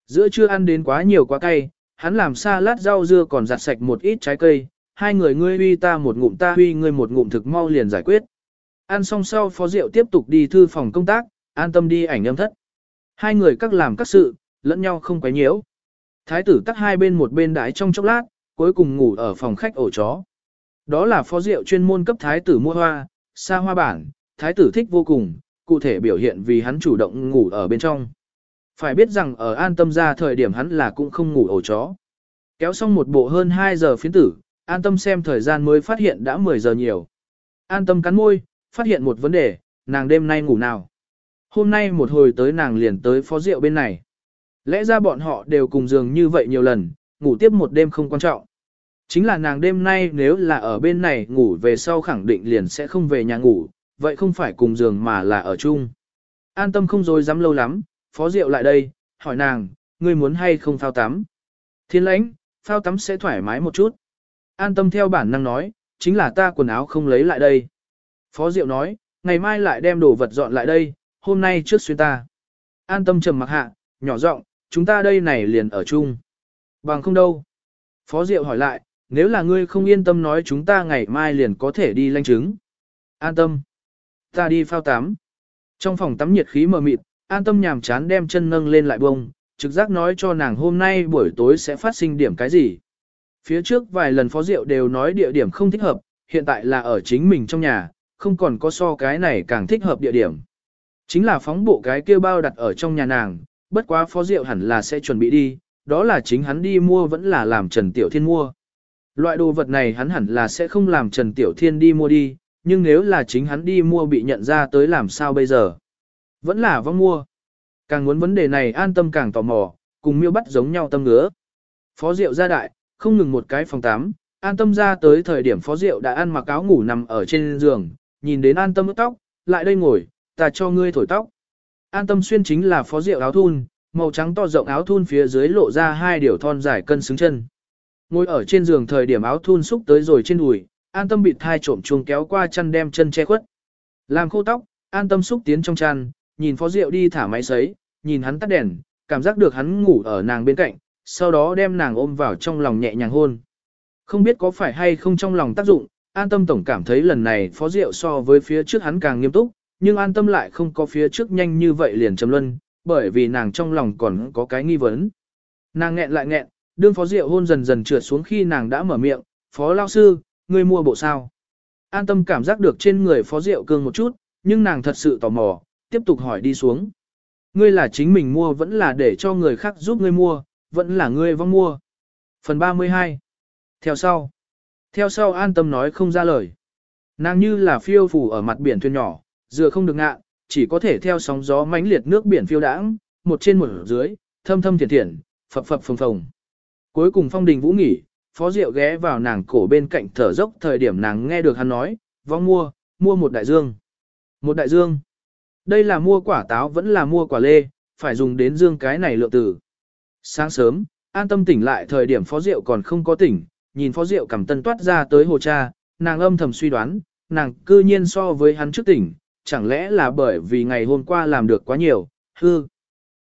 Giữa trưa ăn đến quá nhiều quá cay, hắn làm xa lát rau dưa còn giặt sạch một ít trái cây, hai người ngươi huy ta một ngụm ta huy ngươi một ngụm thực mau liền giải quyết. Ăn xong sau Phó Diệu tiếp tục đi thư phòng công tác, an tâm đi ảnh âm thất. Hai người các làm các sự, lẫn nhau không quấy nhiễu. Thái tử tắt hai bên một bên đái trong chốc lát, cuối cùng ngủ ở phòng khách ổ chó. Đó là phó rượu chuyên môn cấp thái tử mua hoa, xa hoa bản, thái tử thích vô cùng, cụ thể biểu hiện vì hắn chủ động ngủ ở bên trong. Phải biết rằng ở an tâm ra thời điểm hắn là cũng không ngủ ổ chó. Kéo xong một bộ hơn 2 giờ phiến tử, an tâm xem thời gian mới phát hiện đã 10 giờ nhiều. An tâm cắn môi, phát hiện một vấn đề, nàng đêm nay ngủ nào. Hôm nay một hồi tới nàng liền tới phó rượu bên này. Lẽ ra bọn họ đều cùng giường như vậy nhiều lần, ngủ tiếp một đêm không quan trọng. Chính là nàng đêm nay nếu là ở bên này ngủ về sau khẳng định liền sẽ không về nhà ngủ, vậy không phải cùng giường mà là ở chung. An tâm không dối dám lâu lắm, phó rượu lại đây, hỏi nàng, ngươi muốn hay không phao tắm. Thiên lãnh, phao tắm sẽ thoải mái một chút. An tâm theo bản năng nói, chính là ta quần áo không lấy lại đây. Phó Diệu nói, ngày mai lại đem đồ vật dọn lại đây, hôm nay trước xuyên ta. An tâm trầm mặc hạ, nhỏ giọng, chúng ta đây này liền ở chung. Bằng không đâu. Phó Diệu hỏi lại, nếu là ngươi không yên tâm nói chúng ta ngày mai liền có thể đi lanh chứng. An tâm. Ta đi phao tắm. Trong phòng tắm nhiệt khí mờ mịt, an tâm nhàm chán đem chân nâng lên lại bông, trực giác nói cho nàng hôm nay buổi tối sẽ phát sinh điểm cái gì. Phía trước vài lần phó diệu đều nói địa điểm không thích hợp, hiện tại là ở chính mình trong nhà, không còn có so cái này càng thích hợp địa điểm. Chính là phóng bộ cái kia bao đặt ở trong nhà nàng, bất quá phó diệu hẳn là sẽ chuẩn bị đi, đó là chính hắn đi mua vẫn là làm Trần Tiểu Thiên mua. Loại đồ vật này hắn hẳn là sẽ không làm Trần Tiểu Thiên đi mua đi, nhưng nếu là chính hắn đi mua bị nhận ra tới làm sao bây giờ. Vẫn là vong mua. Càng muốn vấn đề này an tâm càng tò mò, cùng miêu bắt giống nhau tâm ngứa. Phó Diệu ra đại, không ngừng một cái phòng tắm, an tâm ra tới thời điểm Phó Diệu đã ăn mặc áo ngủ nằm ở trên giường, nhìn đến an tâm ướt tóc, lại đây ngồi, ta cho ngươi thổi tóc. An tâm xuyên chính là Phó Diệu áo thun, màu trắng to rộng áo thun phía dưới lộ ra hai điều thon dài cân xứng chân. Ngồi ở trên giường thời điểm áo thun xúc tới rồi trên đùi, an tâm bị thai trộm chuông kéo qua chăn đem chân che khuất. Làm khô tóc, an tâm xúc tiến trong chăn, nhìn Phó Diệu đi thả máy sấy, nhìn hắn tắt đèn, cảm giác được hắn ngủ ở nàng bên cạnh, sau đó đem nàng ôm vào trong lòng nhẹ nhàng hôn. Không biết có phải hay không trong lòng tác dụng, an tâm tổng cảm thấy lần này Phó Diệu so với phía trước hắn càng nghiêm túc, nhưng an tâm lại không có phía trước nhanh như vậy liền trầm luân, bởi vì nàng trong lòng còn có cái nghi vấn. Nàng nghẹn lại nghẹn, đương Phó Diệu hôn dần dần trượt xuống khi nàng đã mở miệng, Phó Lao Sư, ngươi mua bộ sao? An tâm cảm giác được trên người Phó Diệu cương một chút, nhưng nàng thật sự tò mò, tiếp tục hỏi đi xuống. Ngươi là chính mình mua vẫn là để cho người khác giúp ngươi mua, vẫn là ngươi vong mua. Phần 32 Theo sau Theo sau an tâm nói không ra lời. Nàng như là phiêu phù ở mặt biển thuyền nhỏ, dựa không được ngạ, chỉ có thể theo sóng gió mãnh liệt nước biển phiêu đãng, một trên một dưới, thâm thâm thiển thiển, phập phập phồng phồng. Cuối cùng phong đình vũ nghỉ, phó diệu ghé vào nàng cổ bên cạnh thở dốc thời điểm nàng nghe được hắn nói, vong mua, mua một đại dương. Một đại dương. Đây là mua quả táo vẫn là mua quả lê, phải dùng đến dương cái này lượng tử. Sáng sớm, an tâm tỉnh lại thời điểm phó diệu còn không có tỉnh, nhìn phó diệu cầm tân toát ra tới hồ cha, nàng âm thầm suy đoán, nàng cư nhiên so với hắn trước tỉnh, chẳng lẽ là bởi vì ngày hôm qua làm được quá nhiều, hư.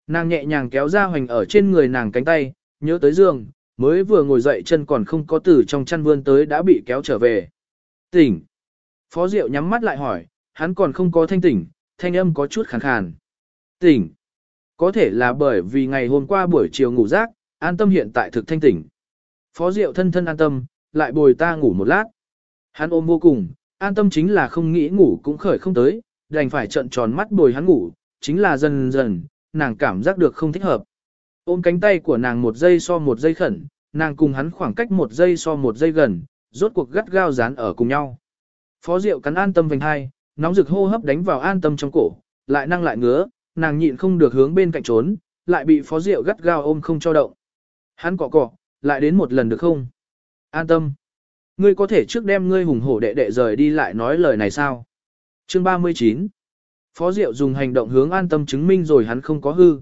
Nàng nhẹ nhàng kéo ra hoành ở trên người nàng cánh tay, nhớ tới giường, mới vừa ngồi dậy chân còn không có từ trong chăn vươn tới đã bị kéo trở về. Tỉnh. Phó Diệu nhắm mắt lại hỏi, hắn còn không có thanh tỉnh, thanh âm có chút khàn khàn. Tỉnh. Có thể là bởi vì ngày hôm qua buổi chiều ngủ rác, an tâm hiện tại thực thanh tỉnh. Phó Diệu thân thân an tâm, lại bồi ta ngủ một lát. Hắn ôm vô cùng, an tâm chính là không nghĩ ngủ cũng khởi không tới, đành phải trận tròn mắt bồi hắn ngủ, chính là dần dần, nàng cảm giác được không thích hợp. Ôm cánh tay của nàng một giây so một giây khẩn, nàng cùng hắn khoảng cách một giây so một giây gần, rốt cuộc gắt gao dán ở cùng nhau. Phó Diệu cắn an tâm vành hai, nóng rực hô hấp đánh vào an tâm trong cổ, lại năng lại ngứa, nàng nhịn không được hướng bên cạnh trốn, lại bị phó diệu gắt gao ôm không cho động. Hắn cọ cọ, lại đến một lần được không? An tâm. Ngươi có thể trước đem ngươi hùng hổ đệ đệ rời đi lại nói lời này sao? Chương 39 Phó Diệu dùng hành động hướng an tâm chứng minh rồi hắn không có hư.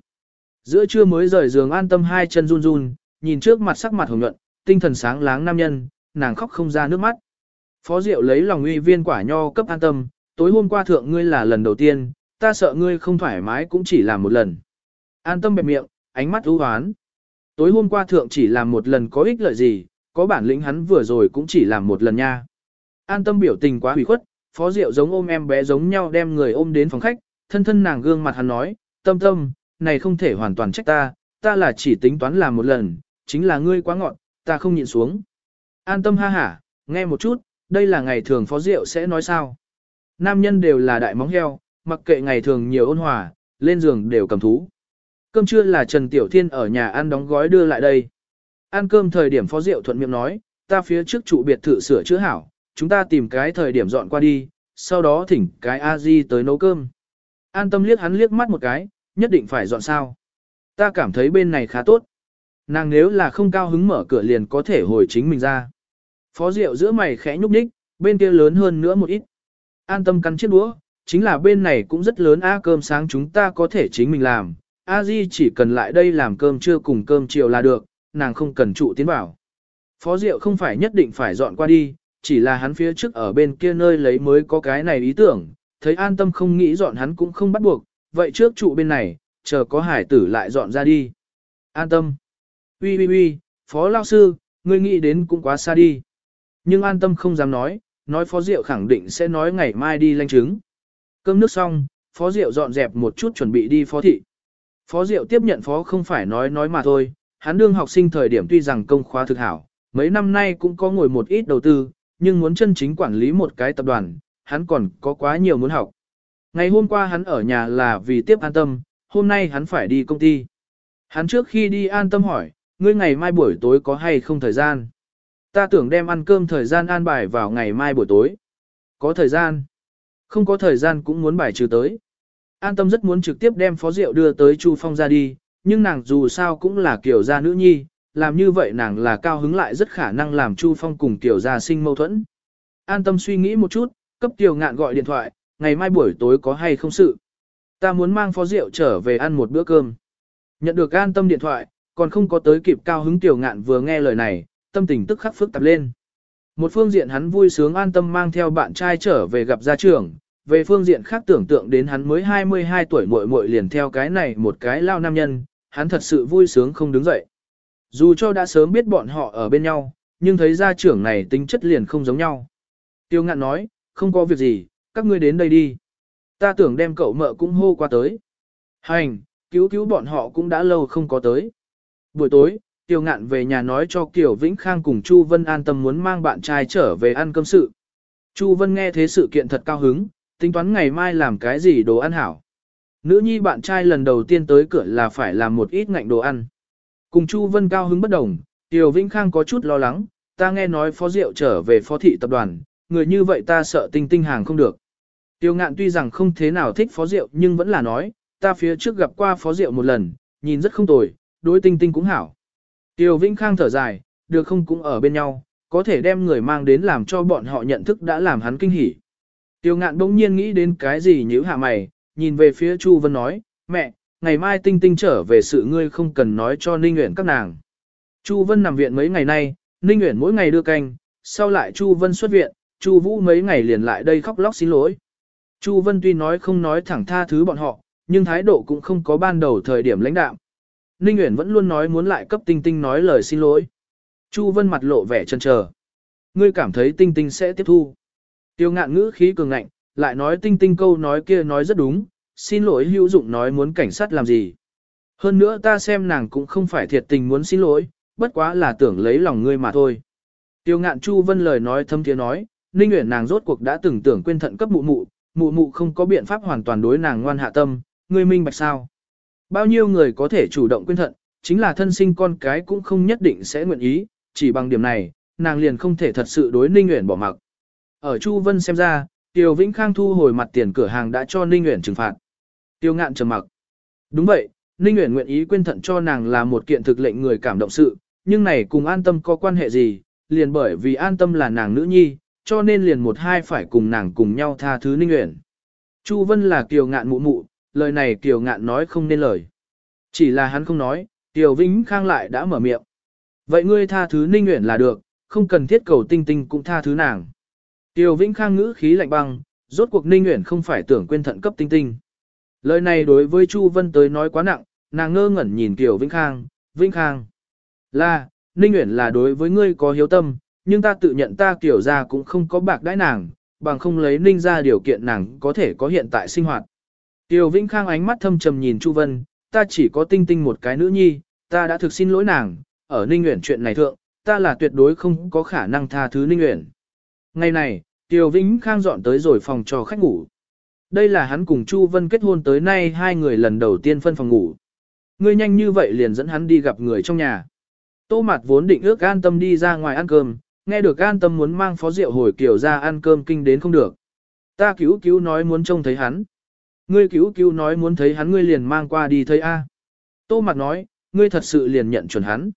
Giữa trưa mới rời giường an tâm hai chân run run, nhìn trước mặt sắc mặt hồng nhuận, tinh thần sáng láng nam nhân, nàng khóc không ra nước mắt. Phó Diệu lấy lòng uy viên quả nho cấp an tâm, tối hôm qua thượng ngươi là lần đầu tiên, ta sợ ngươi không thoải mái cũng chỉ làm một lần. An tâm bẹp miệng, ánh mắt ưu hoán. Tối hôm qua thượng chỉ làm một lần có ích lợi gì, có bản lĩnh hắn vừa rồi cũng chỉ làm một lần nha. An tâm biểu tình quá hủy khuất, phó diệu giống ôm em bé giống nhau đem người ôm đến phòng khách, thân thân nàng gương mặt hắn nói, tâm tâm, này không thể hoàn toàn trách ta, ta là chỉ tính toán làm một lần, chính là ngươi quá ngọn, ta không nhịn xuống. An tâm ha hả, nghe một chút, đây là ngày thường phó Diệu sẽ nói sao. Nam nhân đều là đại móng heo, mặc kệ ngày thường nhiều ôn hòa, lên giường đều cầm thú. Cơm trưa là Trần Tiểu Thiên ở nhà ăn đóng gói đưa lại đây. Ăn cơm thời điểm phó Diệu thuận miệng nói, ta phía trước trụ biệt thự sửa chữa hảo, chúng ta tìm cái thời điểm dọn qua đi, sau đó thỉnh cái a di tới nấu cơm. An tâm liếc hắn liếc mắt một cái, nhất định phải dọn sao. Ta cảm thấy bên này khá tốt. Nàng nếu là không cao hứng mở cửa liền có thể hồi chính mình ra. Phó Diệu giữa mày khẽ nhúc nhích, bên kia lớn hơn nữa một ít. An tâm cắn chiếc đũa, chính là bên này cũng rất lớn a cơm sáng chúng ta có thể chính mình làm. A Di chỉ cần lại đây làm cơm trưa cùng cơm chiều là được, nàng không cần trụ tiến bảo. Phó Diệu không phải nhất định phải dọn qua đi, chỉ là hắn phía trước ở bên kia nơi lấy mới có cái này ý tưởng, thấy an tâm không nghĩ dọn hắn cũng không bắt buộc, vậy trước trụ bên này, chờ có hải tử lại dọn ra đi. An tâm. Ui ui ui, phó lao sư, ngươi nghĩ đến cũng quá xa đi. Nhưng an tâm không dám nói, nói phó diệu khẳng định sẽ nói ngày mai đi lanh chứng. Cơm nước xong, phó diệu dọn dẹp một chút chuẩn bị đi phó thị. Phó diệu tiếp nhận phó không phải nói nói mà thôi, hắn đương học sinh thời điểm tuy rằng công khóa thực hảo, mấy năm nay cũng có ngồi một ít đầu tư, nhưng muốn chân chính quản lý một cái tập đoàn, hắn còn có quá nhiều muốn học. Ngày hôm qua hắn ở nhà là vì tiếp an tâm, hôm nay hắn phải đi công ty. Hắn trước khi đi an tâm hỏi, ngươi ngày mai buổi tối có hay không thời gian? Ta tưởng đem ăn cơm thời gian an bài vào ngày mai buổi tối. Có thời gian. Không có thời gian cũng muốn bài trừ tới. An tâm rất muốn trực tiếp đem phó rượu đưa tới Chu Phong ra đi, nhưng nàng dù sao cũng là kiểu gia nữ nhi, làm như vậy nàng là cao hứng lại rất khả năng làm Chu Phong cùng tiểu gia sinh mâu thuẫn. An tâm suy nghĩ một chút, cấp tiểu ngạn gọi điện thoại, ngày mai buổi tối có hay không sự. Ta muốn mang phó rượu trở về ăn một bữa cơm. Nhận được an tâm điện thoại, còn không có tới kịp cao hứng tiểu ngạn vừa nghe lời này, tâm tình tức khắc phức tạp lên. Một phương diện hắn vui sướng an tâm mang theo bạn trai trở về gặp gia trưởng, về phương diện khác tưởng tượng đến hắn mới 22 tuổi muội muội liền theo cái này một cái lao nam nhân, hắn thật sự vui sướng không đứng dậy. Dù cho đã sớm biết bọn họ ở bên nhau, nhưng thấy gia trưởng này tính chất liền không giống nhau. Tiêu ngạn nói, không có việc gì, các ngươi đến đây đi. Ta tưởng đem cậu mợ cũng hô qua tới. Hành, cứu cứu bọn họ cũng đã lâu không có tới. Buổi tối, Tiêu ngạn về nhà nói cho Kiều Vĩnh Khang cùng Chu Vân an tâm muốn mang bạn trai trở về ăn cơm sự. Chu Vân nghe thế sự kiện thật cao hứng, tính toán ngày mai làm cái gì đồ ăn hảo. Nữ nhi bạn trai lần đầu tiên tới cửa là phải làm một ít ngạnh đồ ăn. Cùng Chu Vân cao hứng bất đồng, Tiêu Vĩnh Khang có chút lo lắng, ta nghe nói phó diệu trở về phó thị tập đoàn, người như vậy ta sợ tinh tinh hàng không được. Tiêu ngạn tuy rằng không thế nào thích phó diệu nhưng vẫn là nói, ta phía trước gặp qua phó diệu một lần, nhìn rất không tồi, đối tinh tinh cũng hảo. Tiêu Vĩnh Khang thở dài, được không cũng ở bên nhau, có thể đem người mang đến làm cho bọn họ nhận thức đã làm hắn kinh hỉ. Tiêu ngạn bỗng nhiên nghĩ đến cái gì nhíu hạ mày, nhìn về phía Chu Vân nói, mẹ, ngày mai tinh tinh trở về sự ngươi không cần nói cho Ninh Nguyễn các nàng. Chu Vân nằm viện mấy ngày nay, Ninh Nguyễn mỗi ngày đưa canh, sau lại Chu Vân xuất viện, Chu Vũ mấy ngày liền lại đây khóc lóc xin lỗi. Chu Vân tuy nói không nói thẳng tha thứ bọn họ, nhưng thái độ cũng không có ban đầu thời điểm lãnh đạm. Ninh Uyển vẫn luôn nói muốn lại cấp Tinh Tinh nói lời xin lỗi. Chu Vân mặt lộ vẻ chần chờ. Ngươi cảm thấy Tinh Tinh sẽ tiếp thu. Tiêu ngạn ngữ khí cường ngạnh, lại nói Tinh Tinh câu nói kia nói rất đúng, xin lỗi hữu dụng nói muốn cảnh sát làm gì. Hơn nữa ta xem nàng cũng không phải thiệt tình muốn xin lỗi, bất quá là tưởng lấy lòng ngươi mà thôi. Tiêu ngạn Chu Vân lời nói thâm tiếng nói, Ninh Uyển nàng rốt cuộc đã từng tưởng quên thận cấp mụ mụ, mụ mụ không có biện pháp hoàn toàn đối nàng ngoan hạ tâm, ngươi minh bạch sao. Bao nhiêu người có thể chủ động quên thận, chính là thân sinh con cái cũng không nhất định sẽ nguyện ý, chỉ bằng điểm này, nàng liền không thể thật sự đối Ninh Uyển bỏ mặc. Ở Chu Vân xem ra, Tiêu Vĩnh Khang thu hồi mặt tiền cửa hàng đã cho Ninh Uyển trừng phạt. Tiêu ngạn trầm mặc. Đúng vậy, Ninh Uyển nguyện ý quên thận cho nàng là một kiện thực lệnh người cảm động sự, nhưng này cùng an tâm có quan hệ gì, liền bởi vì an tâm là nàng nữ nhi, cho nên liền một hai phải cùng nàng cùng nhau tha thứ Ninh Uyển. Chu Vân là kiều ngạn mụ mụ, lời này kiều ngạn nói không nên lời. Chỉ là hắn không nói, Tiêu Vĩnh Khang lại đã mở miệng. Vậy ngươi tha thứ Ninh Uyển là được, không cần thiết cầu tinh tinh cũng tha thứ nàng. Tiêu Vĩnh Khang ngữ khí lạnh băng, rốt cuộc Ninh Uyển không phải tưởng quên thận cấp tinh tinh. Lời này đối với Chu Vân tới nói quá nặng, nàng ngơ ngẩn nhìn Kiều Vĩnh Khang, Vĩnh Khang. Là, Ninh Uyển là đối với ngươi có hiếu tâm, nhưng ta tự nhận ta kiểu ra cũng không có bạc đãi nàng, bằng không lấy Ninh ra điều kiện nàng có thể có hiện tại sinh hoạt. Tiêu Vĩnh Khang ánh mắt thâm trầm nhìn Chu Vân, ta chỉ có tinh tinh một cái nữ nhi, ta đã thực xin lỗi nàng, ở Ninh Uyển chuyện này thượng, ta là tuyệt đối không có khả năng tha thứ Ninh Uyển. Ngày này, Tiêu Vĩnh Khang dọn tới rồi phòng cho khách ngủ. Đây là hắn cùng Chu Vân kết hôn tới nay hai người lần đầu tiên phân phòng ngủ. Ngươi nhanh như vậy liền dẫn hắn đi gặp người trong nhà. Tô Mạt vốn định ước an tâm đi ra ngoài ăn cơm, nghe được an tâm muốn mang phó rượu hồi kiểu ra ăn cơm kinh đến không được. Ta cứu cứu nói muốn trông thấy hắn. Ngươi cứu cứu nói muốn thấy hắn ngươi liền mang qua đi thấy A. Tô Mạt nói, ngươi thật sự liền nhận chuẩn hắn.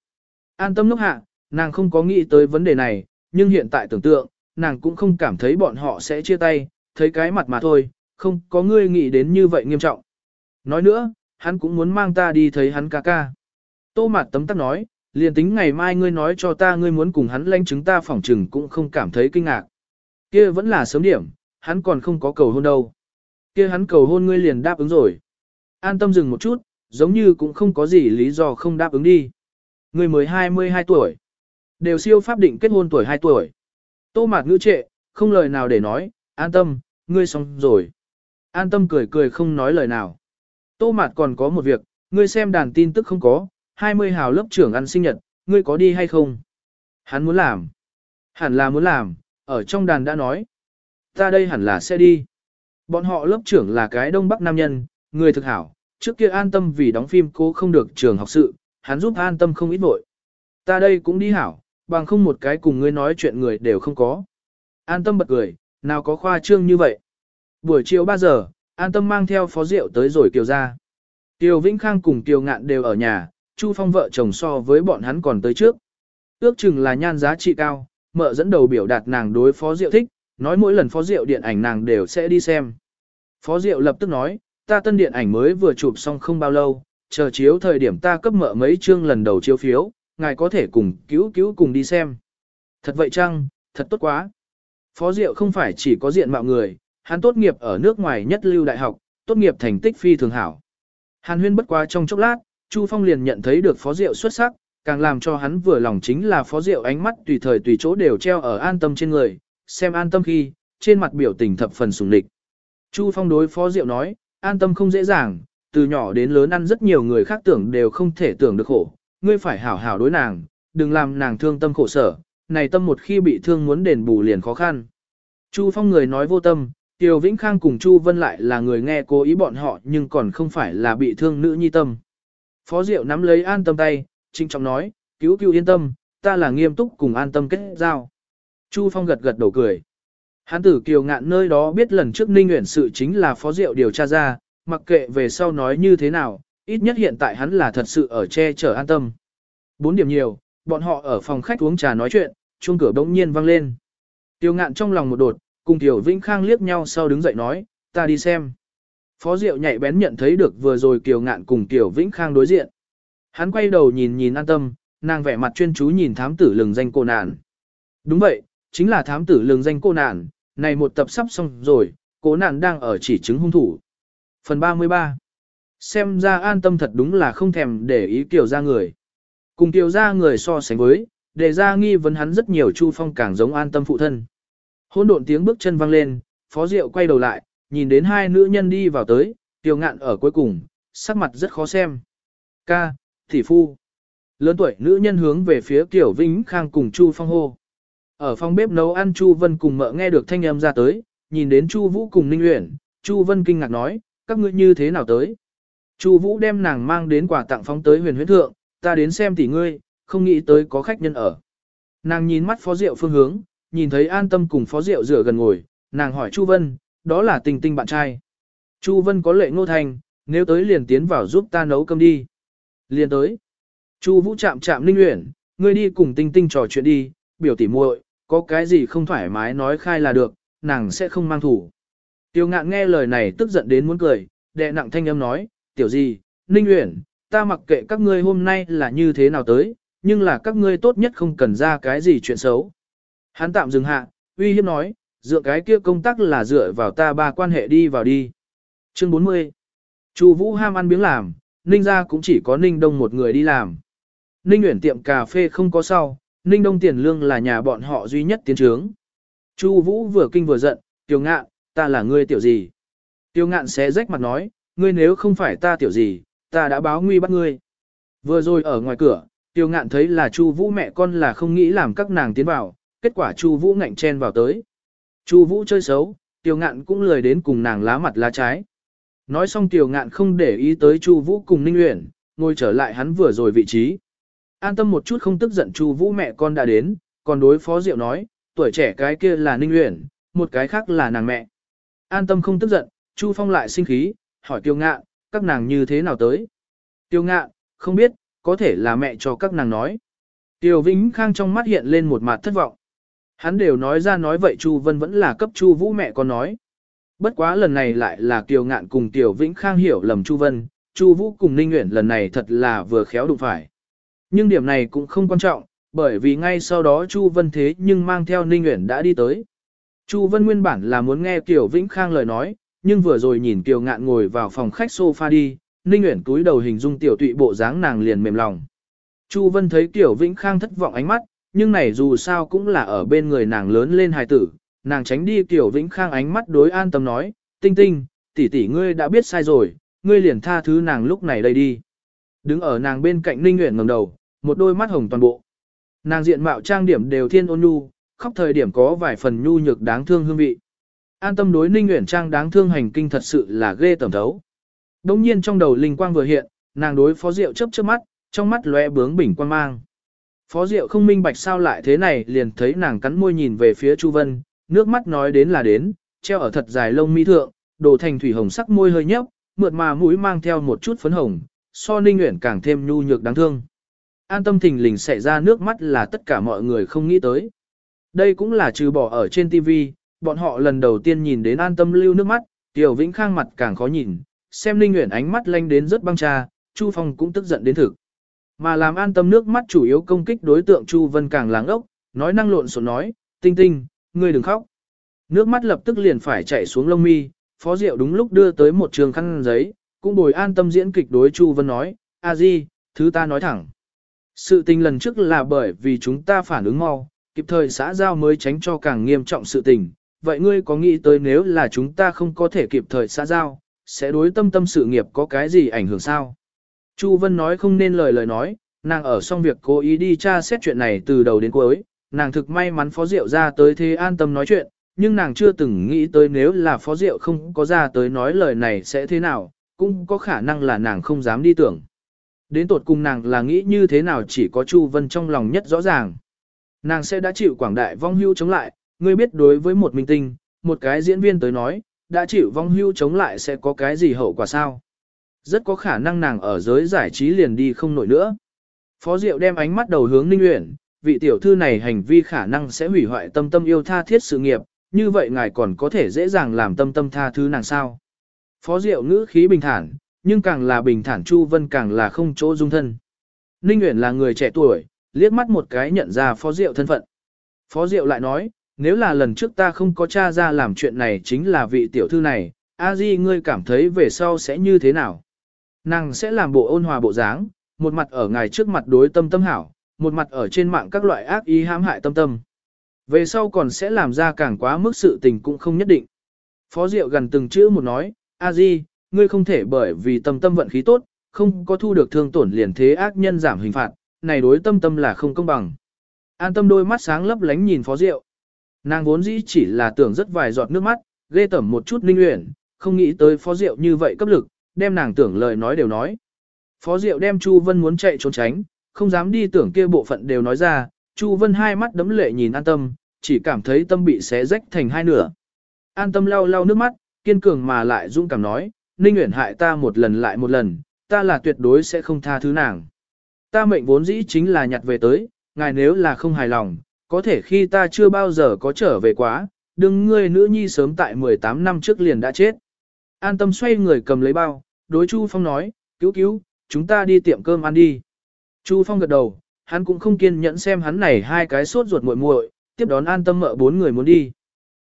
An tâm lúc hạ, nàng không có nghĩ tới vấn đề này, nhưng hiện tại tưởng tượng, nàng cũng không cảm thấy bọn họ sẽ chia tay, thấy cái mặt mà thôi, không có ngươi nghĩ đến như vậy nghiêm trọng. Nói nữa, hắn cũng muốn mang ta đi thấy hắn ca ca. Tô Mạt tấm tắc nói, liền tính ngày mai ngươi nói cho ta ngươi muốn cùng hắn lãnh chứng ta phỏng trừng cũng không cảm thấy kinh ngạc. Kia vẫn là sớm điểm, hắn còn không có cầu hôn đâu. Kia hắn cầu hôn ngươi liền đáp ứng rồi. An tâm dừng một chút, giống như cũng không có gì lý do không đáp ứng đi. Ngươi mới 22 tuổi. Đều siêu pháp định kết hôn tuổi 2 tuổi. Tô mạt ngữ trệ, không lời nào để nói, an tâm, ngươi xong rồi. An tâm cười cười không nói lời nào. Tô mạt còn có một việc, ngươi xem đàn tin tức không có, 20 hào lớp trưởng ăn sinh nhật, ngươi có đi hay không? Hắn muốn làm. Hẳn là muốn làm, ở trong đàn đã nói. Ta đây hẳn là sẽ đi. Bọn họ lớp trưởng là cái đông bắc nam nhân, người thực hảo, trước kia an tâm vì đóng phim cố không được trường học sự, hắn giúp an tâm không ít vội. Ta đây cũng đi hảo, bằng không một cái cùng ngươi nói chuyện người đều không có. An tâm bật cười, nào có khoa trương như vậy. Buổi chiều 3 giờ, an tâm mang theo phó rượu tới rồi kiều ra. Kiều Vĩnh Khang cùng Kiều Ngạn đều ở nhà, Chu Phong vợ chồng so với bọn hắn còn tới trước. Ước chừng là nhan giá trị cao, mợ dẫn đầu biểu đạt nàng đối phó rượu thích, nói mỗi lần phó rượu điện ảnh nàng đều sẽ đi xem. Phó rượu lập tức nói, ta tân điện ảnh mới vừa chụp xong không bao lâu, chờ chiếu thời điểm ta cấp mợ mấy chương lần đầu chiếu phiếu, ngài có thể cùng cứu cứu cùng đi xem. Thật vậy chăng, thật tốt quá. Phó Diệu không phải chỉ có diện mạo người, hắn tốt nghiệp ở nước ngoài nhất lưu đại học, tốt nghiệp thành tích phi thường hảo. Hàn huyên bất quá trong chốc lát, Chu Phong liền nhận thấy được Phó Diệu xuất sắc, càng làm cho hắn vừa lòng chính là Phó Diệu ánh mắt tùy thời tùy chỗ đều treo ở an tâm trên người, xem an tâm khi, trên mặt biểu tình thập phần sùng địch. Chu Phong đối Phó Diệu nói, an tâm không dễ dàng, từ nhỏ đến lớn ăn rất nhiều người khác tưởng đều không thể tưởng được khổ, ngươi phải hảo hảo đối nàng, đừng làm nàng thương tâm khổ sở, này tâm một khi bị thương muốn đền bù liền khó khăn. Chu Phong người nói vô tâm, Tiêu Vĩnh Khang cùng Chu Vân lại là người nghe cố ý bọn họ nhưng còn không phải là bị thương nữ nhi tâm. Phó Diệu nắm lấy an tâm tay, trinh trọng nói, cứu cứu yên tâm, ta là nghiêm túc cùng an tâm kết giao. Chu Phong gật gật đầu cười. Hán tử kiều ngạn nơi đó biết lần trước ninh nguyện sự chính là phó diệu điều tra ra, mặc kệ về sau nói như thế nào, ít nhất hiện tại hắn là thật sự ở che chở an tâm. Bốn điểm nhiều, bọn họ ở phòng khách uống trà nói chuyện, chuông cửa bỗng nhiên vang lên. Tiêu ngạn trong lòng một đột, cùng Tiểu Vĩnh Khang liếc nhau sau đứng dậy nói, ta đi xem. Phó Diệu nhạy bén nhận thấy được vừa rồi Kiều Ngạn cùng Tiểu Vĩnh Khang đối diện. Hắn quay đầu nhìn nhìn an tâm, nàng vẻ mặt chuyên chú nhìn thám tử lừng danh cô nạn. Đúng vậy, chính là thám tử lừng danh cô nạn, này một tập sắp xong rồi, cố nạn đang ở chỉ chứng hung thủ. Phần 33 Xem ra an tâm thật đúng là không thèm để ý Kiều ra người. Cùng Kiều ra người so sánh với, để ra nghi vấn hắn rất nhiều Chu Phong càng giống an tâm phụ thân. Hôn độn tiếng bước chân vang lên, Phó Diệu quay đầu lại, nhìn đến hai nữ nhân đi vào tới, Tiêu ngạn ở cuối cùng, sắc mặt rất khó xem. Ca, thị phu. Lớn tuổi nữ nhân hướng về phía tiểu Vĩnh Khang cùng Chu Phong hô. Ở phòng bếp nấu ăn Chu Vân cùng mợ nghe được thanh âm ra tới, nhìn đến Chu Vũ cùng Ninh Uyển, Chu Vân kinh ngạc nói, các ngươi như thế nào tới? Chu Vũ đem nàng mang đến quà tặng phóng tới huyền huyễn thượng, ta đến xem tỷ ngươi, không nghĩ tới có khách nhân ở. Nàng nhìn mắt phó diệu phương hướng, nhìn thấy an tâm cùng phó rượu rửa gần ngồi, nàng hỏi Chu Vân, đó là tình tình bạn trai. Chu Vân có lệ ngô thành, nếu tới liền tiến vào giúp ta nấu cơm đi. Liền tới. Chu Vũ chạm chạm Linh Uyển, ngươi đi cùng Tinh Tinh trò chuyện đi, biểu tỉ muội, có cái gì không thoải mái nói khai là được, nàng sẽ không mang thủ. Tiêu ngạn nghe lời này tức giận đến muốn cười, đệ nặng thanh âm nói, tiểu gì, Ninh Uyển, ta mặc kệ các ngươi hôm nay là như thế nào tới, nhưng là các ngươi tốt nhất không cần ra cái gì chuyện xấu. Hắn tạm dừng hạ, uy hiếp nói, dựa cái kia công tác là dựa vào ta ba quan hệ đi vào đi. Chương 40 Chu Vũ ham ăn miếng làm, Ninh gia cũng chỉ có Ninh Đông một người đi làm. Ninh Uyển tiệm cà phê không có sau, Ninh Đông tiền lương là nhà bọn họ duy nhất tiến trướng. Chu Vũ vừa kinh vừa giận, "Tiểu Ngạn, ta là ngươi tiểu gì?" tiểu Ngạn xé rách mặt nói, "Ngươi nếu không phải ta tiểu gì, ta đã báo nguy bắt ngươi. Vừa rồi ở ngoài cửa, tiểu ngạn thấy là Chu Vũ mẹ con là không nghĩ làm các nàng tiến vào, kết quả Chu Vũ ngạnh chen vào tới. Chu Vũ chơi xấu, Tiêu ngạn cũng lười đến cùng nàng lá mặt lá trái. Nói xong Tiêu ngạn không để ý tới Chu Vũ cùng Ninh Uyển, ngồi trở lại hắn vừa rồi vị trí. An tâm một chút không tức giận Chu Vũ mẹ con đã đến, còn đối phó Diệu nói, tuổi trẻ cái kia là Ninh Uyển, một cái khác là nàng mẹ. An tâm không tức giận, Chu Phong lại sinh khí, hỏi Tiêu Ngạn, các nàng như thế nào tới? Tiêu Ngạn, không biết, có thể là mẹ cho các nàng nói. Tiêu Vĩnh Khang trong mắt hiện lên một mặt thất vọng. Hắn đều nói ra nói vậy Chu Vân vẫn là cấp Chu Vũ mẹ con nói. Bất quá lần này lại là Kiều Ngạn cùng tiểu Vĩnh Khang hiểu lầm Chu Vân, Chu Vũ cùng Ninh Uyển lần này thật là vừa khéo đụng phải. Nhưng điểm này cũng không quan trọng, bởi vì ngay sau đó Chu Vân thế nhưng mang theo Ninh Uyển đã đi tới. Chu Vân nguyên bản là muốn nghe Kiều Vĩnh Khang lời nói, nhưng vừa rồi nhìn Kiều Ngạn ngồi vào phòng khách sofa đi, Ninh Uyển túi đầu hình dung tiểu tụy bộ dáng nàng liền mềm lòng. Chu Vân thấy Kiều Vĩnh Khang thất vọng ánh mắt, nhưng này dù sao cũng là ở bên người nàng lớn lên hài tử, nàng tránh đi tiểu Vĩnh Khang ánh mắt đối an tâm nói, tinh tinh, tỷ tỷ ngươi đã biết sai rồi, ngươi liền tha thứ nàng lúc này đây đi. Đứng ở nàng bên cạnh Ninh nguyễn ngẩng đầu, một đôi mắt hồng toàn bộ. Nàng diện mạo trang điểm đều thiên ôn nhu, khóc thời điểm có vài phần nhu nhược đáng thương hương vị. An tâm đối Ninh nguyễn Trang đáng thương hành kinh thật sự là ghê tởm thấu. Đông nhiên trong đầu linh quang vừa hiện, nàng đối Phó Diệu chớp chớp mắt, trong mắt lóe bướng bỉnh quan mang. Phó Diệu không minh bạch sao lại thế này, liền thấy nàng cắn môi nhìn về phía Chu Vân, nước mắt nói đến là đến, treo ở thật dài lông mi thượng, đồ thành thủy hồng sắc môi hơi nhấp, mượt mà mũi mang theo một chút phấn hồng, so Ninh nguyện càng thêm nhu nhược đáng thương. An tâm thình lình xảy ra nước mắt là tất cả mọi người không nghĩ tới. Đây cũng là trừ bỏ ở trên TV, bọn họ lần đầu tiên nhìn đến an tâm lưu nước mắt, Tiểu Vĩnh Khang mặt càng khó nhìn, xem Ninh Nguyễn ánh mắt lanh đến rất băng cha, Chu Phong cũng tức giận đến thực. Mà làm an tâm nước mắt chủ yếu công kích đối tượng Chu Vân càng láng ốc, nói năng lộn xộn nói, tinh tinh, ngươi đừng khóc. Nước mắt lập tức liền phải chảy xuống lông mi, Phó Diệu đúng lúc đưa tới một trường khăn giấy, cũng bồi an tâm diễn kịch đối Chu Vân nói, a di, thứ ta nói thẳng. Sự tình lần trước là bởi vì chúng ta phản ứng mau, kịp thời xã giao mới tránh cho càng nghiêm trọng sự tình. Vậy ngươi có nghĩ tới nếu là chúng ta không có thể kịp thời xã giao, sẽ đối tâm tâm sự nghiệp có cái gì ảnh hưởng sao? Chu Vân nói không nên lời lời nói, nàng ở xong việc cố ý đi tra xét chuyện này từ đầu đến cuối, nàng thực may mắn Phó Diệu ra tới thế an tâm nói chuyện, nhưng nàng chưa từng nghĩ tới nếu là Phó Diệu không có ra tới nói lời này sẽ thế nào, cũng có khả năng là nàng không dám đi tưởng. Đến tột cùng nàng là nghĩ như thế nào chỉ có Chu Vân trong lòng nhất rõ ràng. Nàng sẽ đã chịu quảng đại vong hưu chống lại, ngươi biết đối với một minh tinh, một cái diễn viên tới nói, đã chịu vong hưu chống lại sẽ có cái gì hậu quả sao? Rất có khả năng nàng ở giới giải trí liền đi không nổi nữa. Phó Diệu đem ánh mắt đầu hướng Ninh Uyển, vị tiểu thư này hành vi khả năng sẽ hủy hoại tâm tâm yêu tha thiết sự nghiệp, như vậy ngài còn có thể dễ dàng làm tâm tâm tha thứ nàng sao? Phó Diệu ngữ khí bình thản, nhưng càng là bình thản Chu Vân càng là không chỗ dung thân. Ninh Uyển là người trẻ tuổi, liếc mắt một cái nhận ra Phó Diệu thân phận. Phó Diệu lại nói, nếu là lần trước ta không có cha ra làm chuyện này chính là vị tiểu thư này, a di ngươi cảm thấy về sau sẽ như thế nào? Nàng sẽ làm bộ ôn hòa bộ dáng, một mặt ở ngài trước mặt đối tâm tâm hảo, một mặt ở trên mạng các loại ác ý hãm hại tâm tâm. Về sau còn sẽ làm ra càng quá mức sự tình cũng không nhất định. Phó Diệu gần từng chữ một nói, a di, ngươi không thể bởi vì tâm tâm vận khí tốt, không có thu được thương tổn liền thế ác nhân giảm hình phạt, này đối tâm tâm là không công bằng. An tâm đôi mắt sáng lấp lánh nhìn phó diệu. Nàng vốn dĩ chỉ là tưởng rất vài giọt nước mắt, ghê tẩm một chút linh luyện, không nghĩ tới phó diệu như vậy cấp lực, đem nàng tưởng lời nói đều nói. Phó diệu đem Chu Vân muốn chạy trốn tránh, không dám đi tưởng kia bộ phận đều nói ra, Chu Vân hai mắt đấm lệ nhìn an tâm, chỉ cảm thấy tâm bị xé rách thành hai nửa. An tâm lau lau nước mắt, kiên cường mà lại dũng cảm nói, Ninh Uyển hại ta một lần lại một lần, ta là tuyệt đối sẽ không tha thứ nàng. Ta mệnh vốn dĩ chính là nhặt về tới, ngài nếu là không hài lòng, có thể khi ta chưa bao giờ có trở về quá, đừng ngươi nữ nhi sớm tại 18 năm trước liền đã chết. An tâm xoay người cầm lấy bao, đối Chu Phong nói, cứu cứu, chúng ta đi tiệm cơm ăn đi. Chu Phong gật đầu, hắn cũng không kiên nhẫn xem hắn này hai cái sốt ruột muội muội, tiếp đón an tâm mợ bốn người muốn đi.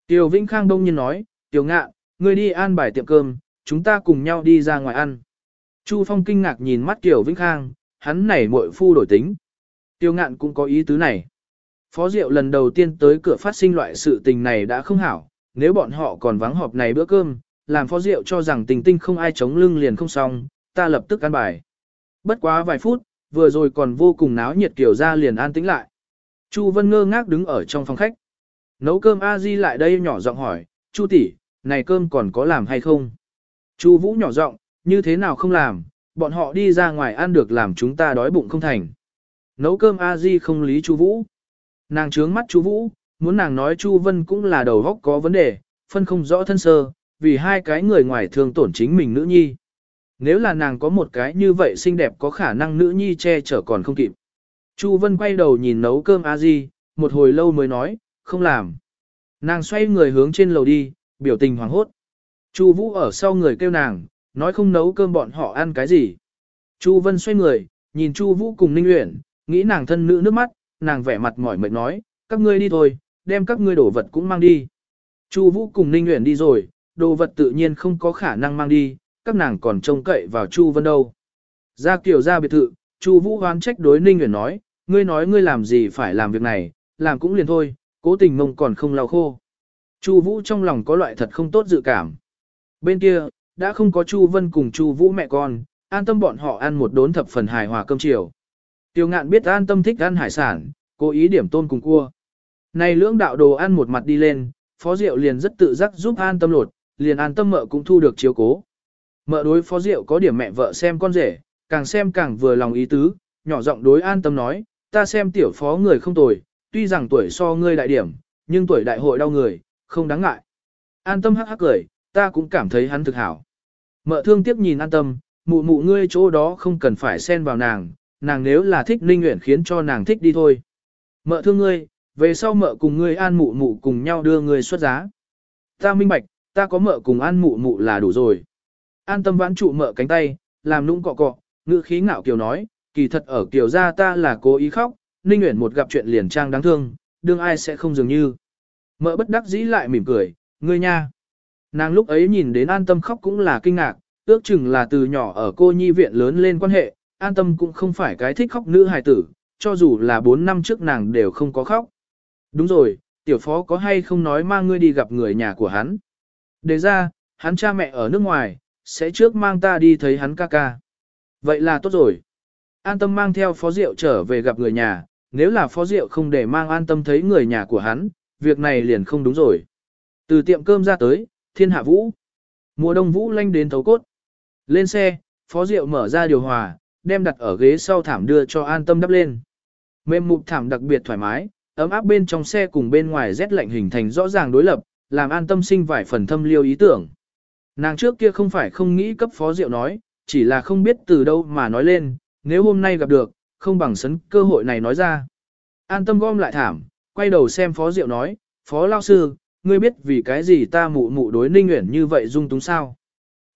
Tiêu Vĩnh Khang đông nhiên nói, Tiêu Ngạ, ngươi đi an bài tiệm cơm, chúng ta cùng nhau đi ra ngoài ăn. Chu Phong kinh ngạc nhìn mắt Tiểu Vĩnh Khang, hắn này muội phu đổi tính. Tiêu ngạn cũng có ý tứ này. Phó Diệu lần đầu tiên tới cửa phát sinh loại sự tình này đã không hảo, nếu bọn họ còn vắng họp này bữa cơm, làm Phó rượu cho rằng tình tinh không ai chống lưng liền không xong, ta lập tức ăn bài. Bất quá vài phút, vừa rồi còn vô cùng náo nhiệt kiểu ra liền an tĩnh lại. Chu Vân ngơ ngác đứng ở trong phòng khách. Nấu cơm a di lại đây nhỏ giọng hỏi, Chu tỷ, này cơm còn có làm hay không? Chu Vũ nhỏ giọng, như thế nào không làm, bọn họ đi ra ngoài ăn được làm chúng ta đói bụng không thành. Nấu cơm a di không lý Chu Vũ. Nàng trướng mắt Chu Vũ, muốn nàng nói Chu Vân cũng là đầu óc có vấn đề, phân không rõ thân sơ, vì hai cái người ngoài thường tổn chính mình nữ nhi. Nếu là nàng có một cái như vậy xinh đẹp có khả năng nữ nhi che chở còn không kịp. Chu Vân quay đầu nhìn nấu cơm a di, một hồi lâu mới nói, không làm. Nàng xoay người hướng trên lầu đi, biểu tình hoảng hốt. Chu Vũ ở sau người kêu nàng, nói không nấu cơm bọn họ ăn cái gì. Chu Vân xoay người, nhìn Chu Vũ cùng Ninh Uyển, nghĩ nàng thân nữ nước mắt, nàng vẻ mặt mỏi mệt nói, các ngươi đi thôi, đem các ngươi đồ vật cũng mang đi. Chu Vũ cùng Ninh Uyển đi rồi, đồ vật tự nhiên không có khả năng mang đi, các nàng còn trông cậy vào Chu Vân đâu. Ra kiểu ra biệt thự, Chu Vũ hoán trách đối Ninh Uyển nói, ngươi nói ngươi làm gì phải làm việc này, làm cũng liền thôi, cố tình mông còn không lau khô. Chu Vũ trong lòng có loại thật không tốt dự cảm. Bên kia, đã không có Chu Vân cùng Chu Vũ mẹ con, an tâm bọn họ ăn một đốn thập phần hài hòa cơm chiều. Tiêu ngạn biết an tâm thích ăn hải sản, cố ý điểm tôm cùng cua. Này lưỡng đạo đồ ăn một mặt đi lên, phó diệu liền rất tự giác giúp an tâm lột, liền an tâm mợ cũng thu được chiếu cố. Mợ đối phó rượu có điểm mẹ vợ xem con rể, càng xem càng vừa lòng ý tứ, nhỏ giọng đối an tâm nói, ta xem tiểu phó người không tồi, tuy rằng tuổi so ngươi đại điểm, nhưng tuổi đại hội đau người, không đáng ngại. An tâm hắc hắc cười, ta cũng cảm thấy hắn thực hảo. Mợ thương tiếp nhìn an tâm, mụ mụ ngươi chỗ đó không cần phải xen vào nàng, nàng nếu là thích ninh nguyện khiến cho nàng thích đi thôi. Mợ thương ngươi, về sau mợ cùng ngươi an mụ mụ cùng nhau đưa ngươi xuất giá. Ta minh bạch, ta có mợ cùng an mụ mụ là đủ rồi. An tâm vãn trụ mợ cánh tay, làm nũng cọ cọ, ngữ khí ngạo kiều nói, kỳ thật ở kiều gia ta là cố ý khóc, ninh Uyển một gặp chuyện liền trang đáng thương, đương ai sẽ không dường như. Mợ bất đắc dĩ lại mỉm cười, ngươi nha. Nàng lúc ấy nhìn đến an tâm khóc cũng là kinh ngạc, ước chừng là từ nhỏ ở cô nhi viện lớn lên quan hệ, an tâm cũng không phải cái thích khóc nữ hài tử, cho dù là 4 năm trước nàng đều không có khóc. Đúng rồi, tiểu phó có hay không nói mang ngươi đi gặp người nhà của hắn. Đề ra, hắn cha mẹ ở nước ngoài, sẽ trước mang ta đi thấy hắn ca ca. Vậy là tốt rồi. An tâm mang theo phó diệu trở về gặp người nhà, nếu là phó diệu không để mang an tâm thấy người nhà của hắn, việc này liền không đúng rồi. Từ tiệm cơm ra tới, thiên hạ vũ. Mùa đông vũ lanh đến thấu cốt. Lên xe, phó diệu mở ra điều hòa, đem đặt ở ghế sau thảm đưa cho an tâm đắp lên. Mềm mục thảm đặc biệt thoải mái, ấm áp bên trong xe cùng bên ngoài rét lạnh hình thành rõ ràng đối lập, làm an tâm sinh vài phần thâm liêu ý tưởng. Nàng trước kia không phải không nghĩ cấp phó diệu nói, chỉ là không biết từ đâu mà nói lên, nếu hôm nay gặp được, không bằng sấn cơ hội này nói ra. An tâm gom lại thảm, quay đầu xem phó diệu nói, phó lao sư, ngươi biết vì cái gì ta mụ mụ đối ninh nguyện như vậy dung túng sao.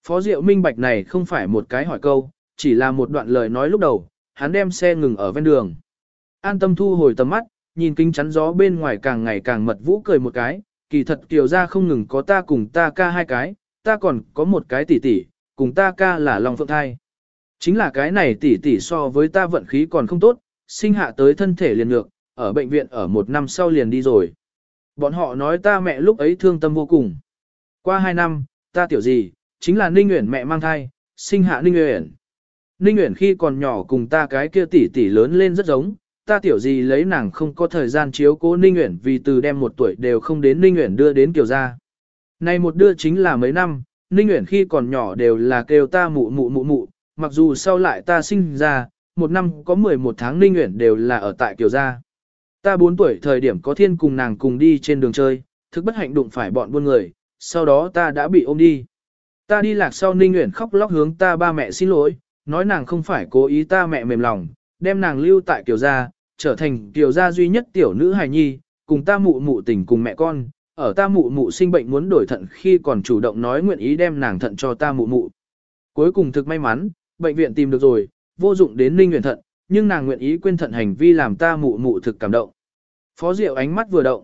Phó diệu minh bạch này không phải một cái hỏi câu, chỉ là một đoạn lời nói lúc đầu, hắn đem xe ngừng ở ven đường. An tâm thu hồi tầm mắt, nhìn kính chắn gió bên ngoài càng ngày càng mật vũ cười một cái, kỳ thật kiều gia không ngừng có ta cùng ta ca hai cái, ta còn có một cái tỷ tỷ, cùng ta ca là Long Phượng Thai. Chính là cái này tỷ tỷ so với ta vận khí còn không tốt, sinh hạ tới thân thể liền ngược, ở bệnh viện ở một năm sau liền đi rồi. Bọn họ nói ta mẹ lúc ấy thương tâm vô cùng. Qua hai năm, ta tiểu gì, chính là Ninh Uyển mẹ mang thai, sinh hạ Ninh Uyển. Ninh Uyển khi còn nhỏ cùng ta cái kia tỷ tỷ lớn lên rất giống, ta tiểu gì lấy nàng không có thời gian chiếu cố Ninh Uyển vì từ đem một tuổi đều không đến Ninh Uyển đưa đến kiểu gia. Này một đưa chính là mấy năm, Ninh Uyển khi còn nhỏ đều là kêu ta mụ mụ mụ mụ, mặc dù sau lại ta sinh ra, một năm có 11 tháng Ninh Uyển đều là ở tại kiểu gia. Ta 4 tuổi thời điểm có thiên cùng nàng cùng đi trên đường chơi, thực bất hạnh đụng phải bọn buôn người, sau đó ta đã bị ôm đi. Ta đi lạc sau Ninh Uyển khóc lóc hướng ta ba mẹ xin lỗi, nói nàng không phải cố ý ta mẹ mềm lòng, đem nàng lưu tại kiểu gia, trở thành tiểu gia duy nhất tiểu nữ hài nhi, cùng ta mụ mụ tình cùng mẹ con, ở ta mụ mụ sinh bệnh muốn đổi thận khi còn chủ động nói nguyện ý đem nàng thận cho ta mụ mụ. Cuối cùng thực may mắn, bệnh viện tìm được rồi, vô dụng đến ninh nguyện thận, nhưng nàng nguyện ý quên thận hành vi làm ta mụ mụ thực cảm động. Phó Diệu ánh mắt vừa động.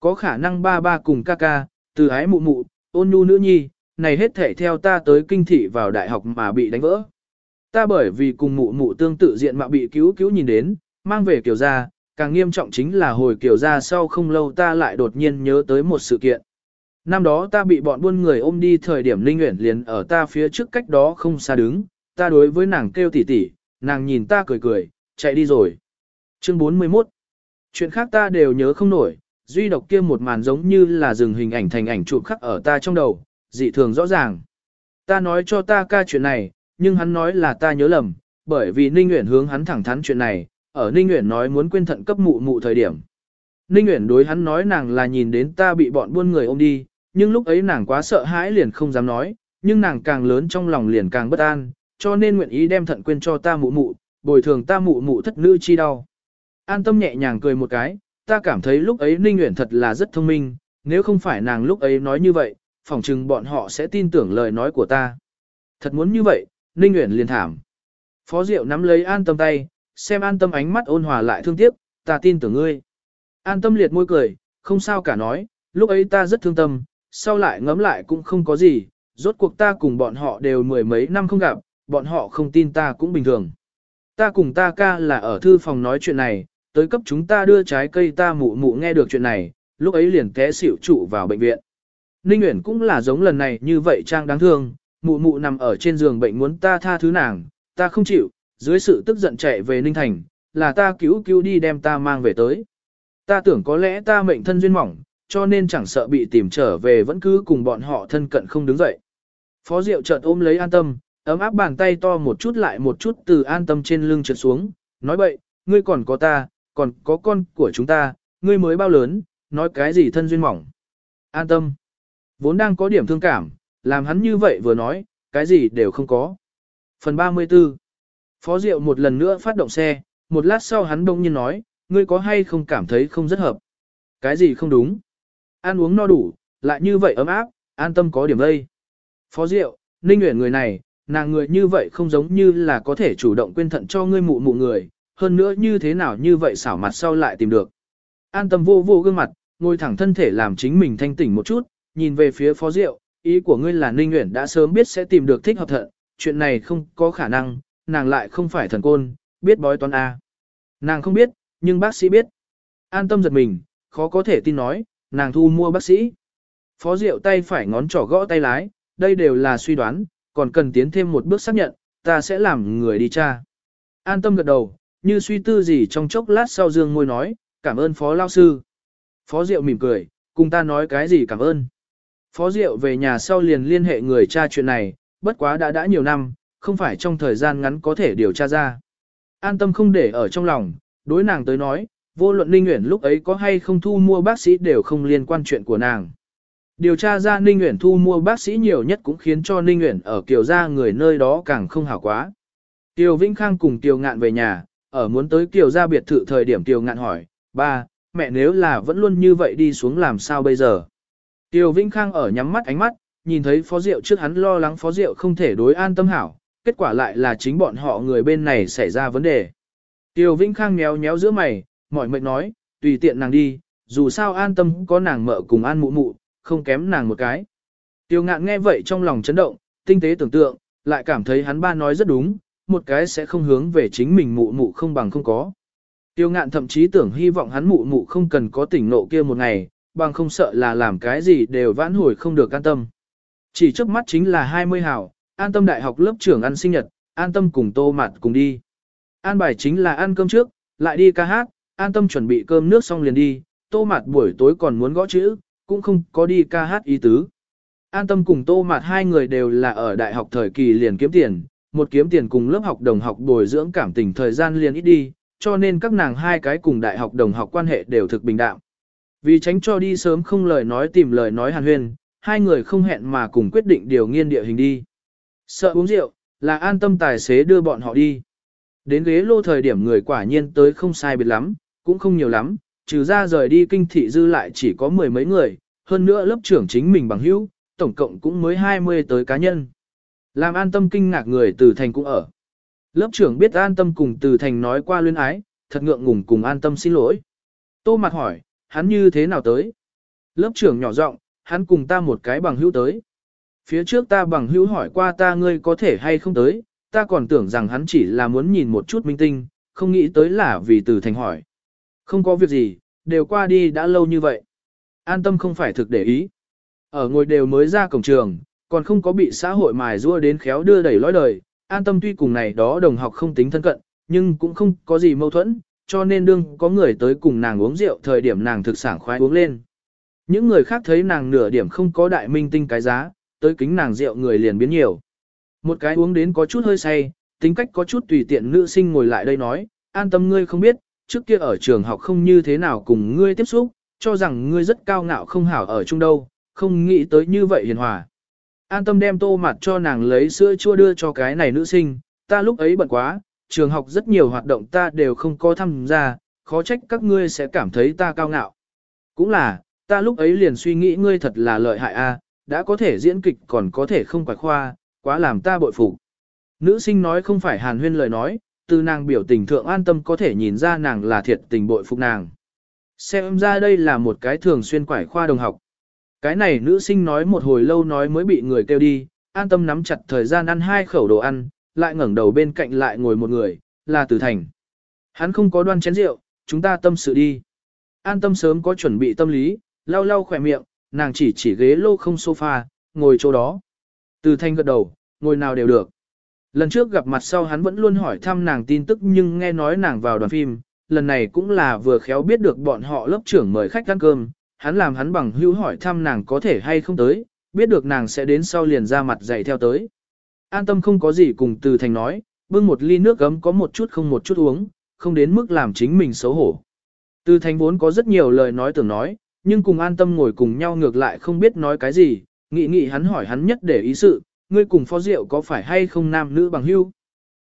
Có khả năng ba ba cùng ca ca, từ ái mụ mụ, ôn nhu nữ nhi, này hết thể theo ta tới kinh thị vào đại học mà bị đánh vỡ. Ta bởi vì cùng mụ mụ tương tự diện mà bị cứu cứu nhìn đến, mang về kiểu gia, càng nghiêm trọng chính là hồi kiểu gia sau không lâu ta lại đột nhiên nhớ tới một sự kiện. Năm đó ta bị bọn buôn người ôm đi thời điểm Linh Uyển liền ở ta phía trước cách đó không xa đứng, ta đối với nàng kêu tỉ tỉ, nàng nhìn ta cười cười, chạy đi rồi. Chương 41 Chuyện khác ta đều nhớ không nổi, duy độc kia một màn giống như là dừng hình ảnh thành ảnh chụp khắc ở ta trong đầu, dị thường rõ ràng. Ta nói cho ta ca chuyện này, nhưng hắn nói là ta nhớ lầm, bởi vì Ninh Nguyễn hướng hắn thẳng thắn chuyện này, ở Ninh Nguyễn nói muốn quên thận cấp mụ mụ thời điểm. Ninh Nguyễn đối hắn nói nàng là nhìn đến ta bị bọn buôn người ôm đi, nhưng lúc ấy nàng quá sợ hãi liền không dám nói, nhưng nàng càng lớn trong lòng liền càng bất an, cho nên nguyện ý đem thận quên cho ta mụ mụ, bồi thường ta mụ mụ thất nữ chi đau. An tâm nhẹ nhàng cười một cái, ta cảm thấy lúc ấy Ninh Nguyễn thật là rất thông minh, nếu không phải nàng lúc ấy nói như vậy, phỏng chừng bọn họ sẽ tin tưởng lời nói của ta. Thật muốn như vậy, Ninh Nguyễn liền thảm. Phó Diệu nắm lấy an tâm tay, xem an tâm ánh mắt ôn hòa lại thương tiếc, ta tin tưởng ngươi. An tâm liệt môi cười, không sao cả nói, lúc ấy ta rất thương tâm, sau lại ngấm lại cũng không có gì, rốt cuộc ta cùng bọn họ đều mười mấy năm không gặp, bọn họ không tin ta cũng bình thường. Ta cùng ta ca là ở thư phòng nói chuyện này, tới cấp chúng ta đưa trái cây ta mụ mụ nghe được chuyện này, lúc ấy liền té xỉu trụ vào bệnh viện. Ninh Uyển cũng là giống lần này như vậy trang đáng thương, mụ mụ nằm ở trên giường bệnh muốn ta tha thứ nàng, ta không chịu, dưới sự tức giận chạy về Ninh Thành, là ta cứu cứu đi đem ta mang về tới. Ta tưởng có lẽ ta mệnh thân duyên mỏng, cho nên chẳng sợ bị tìm trở về vẫn cứ cùng bọn họ thân cận không đứng dậy. Phó Diệu chợt ôm lấy an tâm, ấm áp bàn tay to một chút lại một chút từ an tâm trên lưng trượt xuống, nói bậy, ngươi còn có ta, còn có con của chúng ta, ngươi mới bao lớn, nói cái gì thân duyên mỏng. An tâm. Vốn đang có điểm thương cảm, làm hắn như vậy vừa nói, cái gì đều không có. Phần 34 Phó Diệu một lần nữa phát động xe, một lát sau hắn đông nhiên nói, ngươi có hay không cảm thấy không rất hợp. Cái gì không đúng? Ăn uống no đủ, lại như vậy ấm áp, an tâm có điểm đây. Phó Diệu, Ninh Nguyễn người này, nàng người như vậy không giống như là có thể chủ động quên thận cho ngươi mụ mụ người, hơn nữa như thế nào như vậy xảo mặt sau lại tìm được. An tâm vô vô gương mặt, ngồi thẳng thân thể làm chính mình thanh tỉnh một chút, nhìn về phía Phó Diệu, ý của ngươi là Ninh Nguyễn đã sớm biết sẽ tìm được thích hợp thận, chuyện này không có khả năng, nàng lại không phải thần côn, biết bói toán A. Nàng không biết, nhưng bác sĩ biết. An tâm giật mình, khó có thể tin nói, nàng thu mua bác sĩ. Phó Diệu tay phải ngón trỏ gõ tay lái, đây đều là suy đoán, còn cần tiến thêm một bước xác nhận, ta sẽ làm người đi tra. An tâm gật đầu, như suy tư gì trong chốc lát sau dương môi nói, cảm ơn Phó Lao Sư. Phó Diệu mỉm cười, cùng ta nói cái gì cảm ơn. Phó Diệu về nhà sau liền liên hệ người tra chuyện này, bất quá đã đã nhiều năm, không phải trong thời gian ngắn có thể điều tra ra. An tâm không để ở trong lòng, đối nàng tới nói, vô luận Ninh Nguyễn lúc ấy có hay không thu mua bác sĩ đều không liên quan chuyện của nàng. Điều tra ra Ninh Nguyễn thu mua bác sĩ nhiều nhất cũng khiến cho Ninh Nguyễn ở Kiều gia người nơi đó càng không hảo quá. Kiều Vĩnh Khang cùng Kiều Ngạn về nhà, ở muốn tới Kiều gia biệt thự thời điểm Kiều Ngạn hỏi, ba, mẹ nếu là vẫn luôn như vậy đi xuống làm sao bây giờ? Kiều Vĩnh Khang ở nhắm mắt ánh mắt, nhìn thấy Phó Diệu trước hắn lo lắng Phó Diệu không thể đối an tâm hảo, kết quả lại là chính bọn họ người bên này xảy ra vấn đề. Tiêu Vĩnh Khang méo méo giữa mày, mỏi mệt nói, tùy tiện nàng đi, dù sao an tâm có nàng mợ cùng an mụ mụ, không kém nàng một cái. Tiêu ngạn nghe vậy trong lòng chấn động, tinh tế tưởng tượng, lại cảm thấy hắn ba nói rất đúng, một cái sẽ không hướng về chính mình mụ mụ không bằng không có. Tiêu ngạn thậm chí tưởng hy vọng hắn mụ mụ không cần có tỉnh nộ kia một ngày, bằng không sợ là làm cái gì đều vãn hồi không được an tâm. Chỉ trước mắt chính là 20 hảo, an tâm đại học lớp trưởng ăn sinh nhật, an tâm cùng tô mặt cùng đi. An bài chính là ăn cơm trước, lại đi ca hát, an tâm chuẩn bị cơm nước xong liền đi, tô mặt buổi tối còn muốn gõ chữ, cũng không có đi ca hát ý tứ. An tâm cùng tô mặt hai người đều là ở đại học thời kỳ liền kiếm tiền, một kiếm tiền cùng lớp học đồng học bồi dưỡng cảm tình thời gian liền ít đi, cho nên các nàng hai cái cùng đại học đồng học quan hệ đều thực bình đạm. Vì tránh cho đi sớm không lời nói tìm lời nói hàn huyên, hai người không hẹn mà cùng quyết định điều nghiên địa hình đi. Sợ uống rượu, là an tâm tài xế đưa bọn họ đi. Đến ghế lô thời điểm người quả nhiên tới không sai biệt lắm, cũng không nhiều lắm, trừ ra rời đi kinh thị dư lại chỉ có mười mấy người, hơn nữa lớp trưởng chính mình bằng hữu, tổng cộng cũng mới 20 tới cá nhân. Làm an tâm kinh ngạc người từ thành cũng ở. Lớp trưởng biết an tâm cùng từ thành nói qua luyên ái, thật ngượng ngùng cùng an tâm xin lỗi. Tô mặt hỏi, hắn như thế nào tới? Lớp trưởng nhỏ giọng, hắn cùng ta một cái bằng hữu tới. Phía trước ta bằng hữu hỏi qua ta ngươi có thể hay không tới, ta còn tưởng rằng hắn chỉ là muốn nhìn một chút minh tinh, không nghĩ tới là vì từ thành hỏi. Không có việc gì, đều qua đi đã lâu như vậy. An tâm không phải thực để ý. Ở ngồi đều mới ra cổng trường, còn không có bị xã hội mài rua đến khéo đưa đẩy lõi đời, an tâm tuy cùng này đó đồng học không tính thân cận, nhưng cũng không có gì mâu thuẫn, cho nên đương có người tới cùng nàng uống rượu thời điểm nàng thực sảng khoái uống lên. Những người khác thấy nàng nửa điểm không có đại minh tinh cái giá, tới kính nàng rượu người liền biến nhiều. Một cái uống đến có chút hơi say, tính cách có chút tùy tiện nữ sinh ngồi lại đây nói, an tâm ngươi không biết, trước kia ở trường học không như thế nào cùng ngươi tiếp xúc, cho rằng ngươi rất cao ngạo không hảo ở chung đâu, không nghĩ tới như vậy hiền hòa. An tâm đem tô mặt cho nàng lấy sữa chua đưa cho cái này nữ sinh, ta lúc ấy bận quá, trường học rất nhiều hoạt động ta đều không có tham gia, khó trách các ngươi sẽ cảm thấy ta cao ngạo. Cũng là, ta lúc ấy liền suy nghĩ ngươi thật là lợi hại a, đã có thể diễn kịch còn có thể không quải khoa, quá làm ta bội phục. Nữ sinh nói không phải hàn huyên lời nói, từ nàng biểu tình thượng an tâm có thể nhìn ra nàng là thiệt tình bội phục nàng. Xem ra đây là một cái thường xuyên quải khoa đồng học. Cái này nữ sinh nói một hồi lâu nói mới bị người kêu đi, an tâm nắm chặt thời gian ăn hai khẩu đồ ăn, lại ngẩng đầu bên cạnh lại ngồi một người, là Từ Thành. Hắn không có đoan chén rượu, chúng ta tâm sự đi. An tâm sớm có chuẩn bị tâm lý, lau lau khỏe miệng, nàng chỉ chỉ ghế lô không sofa, ngồi chỗ đó. Từ Thành gật đầu, ngồi nào đều được. Lần trước gặp mặt sau hắn vẫn luôn hỏi thăm nàng tin tức nhưng nghe nói nàng vào đoàn phim, lần này cũng là vừa khéo biết được bọn họ lớp trưởng mời khách ăn cơm, hắn làm hắn bằng hữu hỏi thăm nàng có thể hay không tới, biết được nàng sẽ đến sau liền ra mặt dạy theo tới. An tâm không có gì cùng từ thành nói, bưng một ly nước gấm có một chút không một chút uống, không đến mức làm chính mình xấu hổ. Từ thành vốn có rất nhiều lời nói tưởng nói, nhưng cùng an tâm ngồi cùng nhau ngược lại không biết nói cái gì, nghị nghị hắn hỏi hắn nhất để ý sự, ngươi cùng phó diệu có phải hay không nam nữ bằng hưu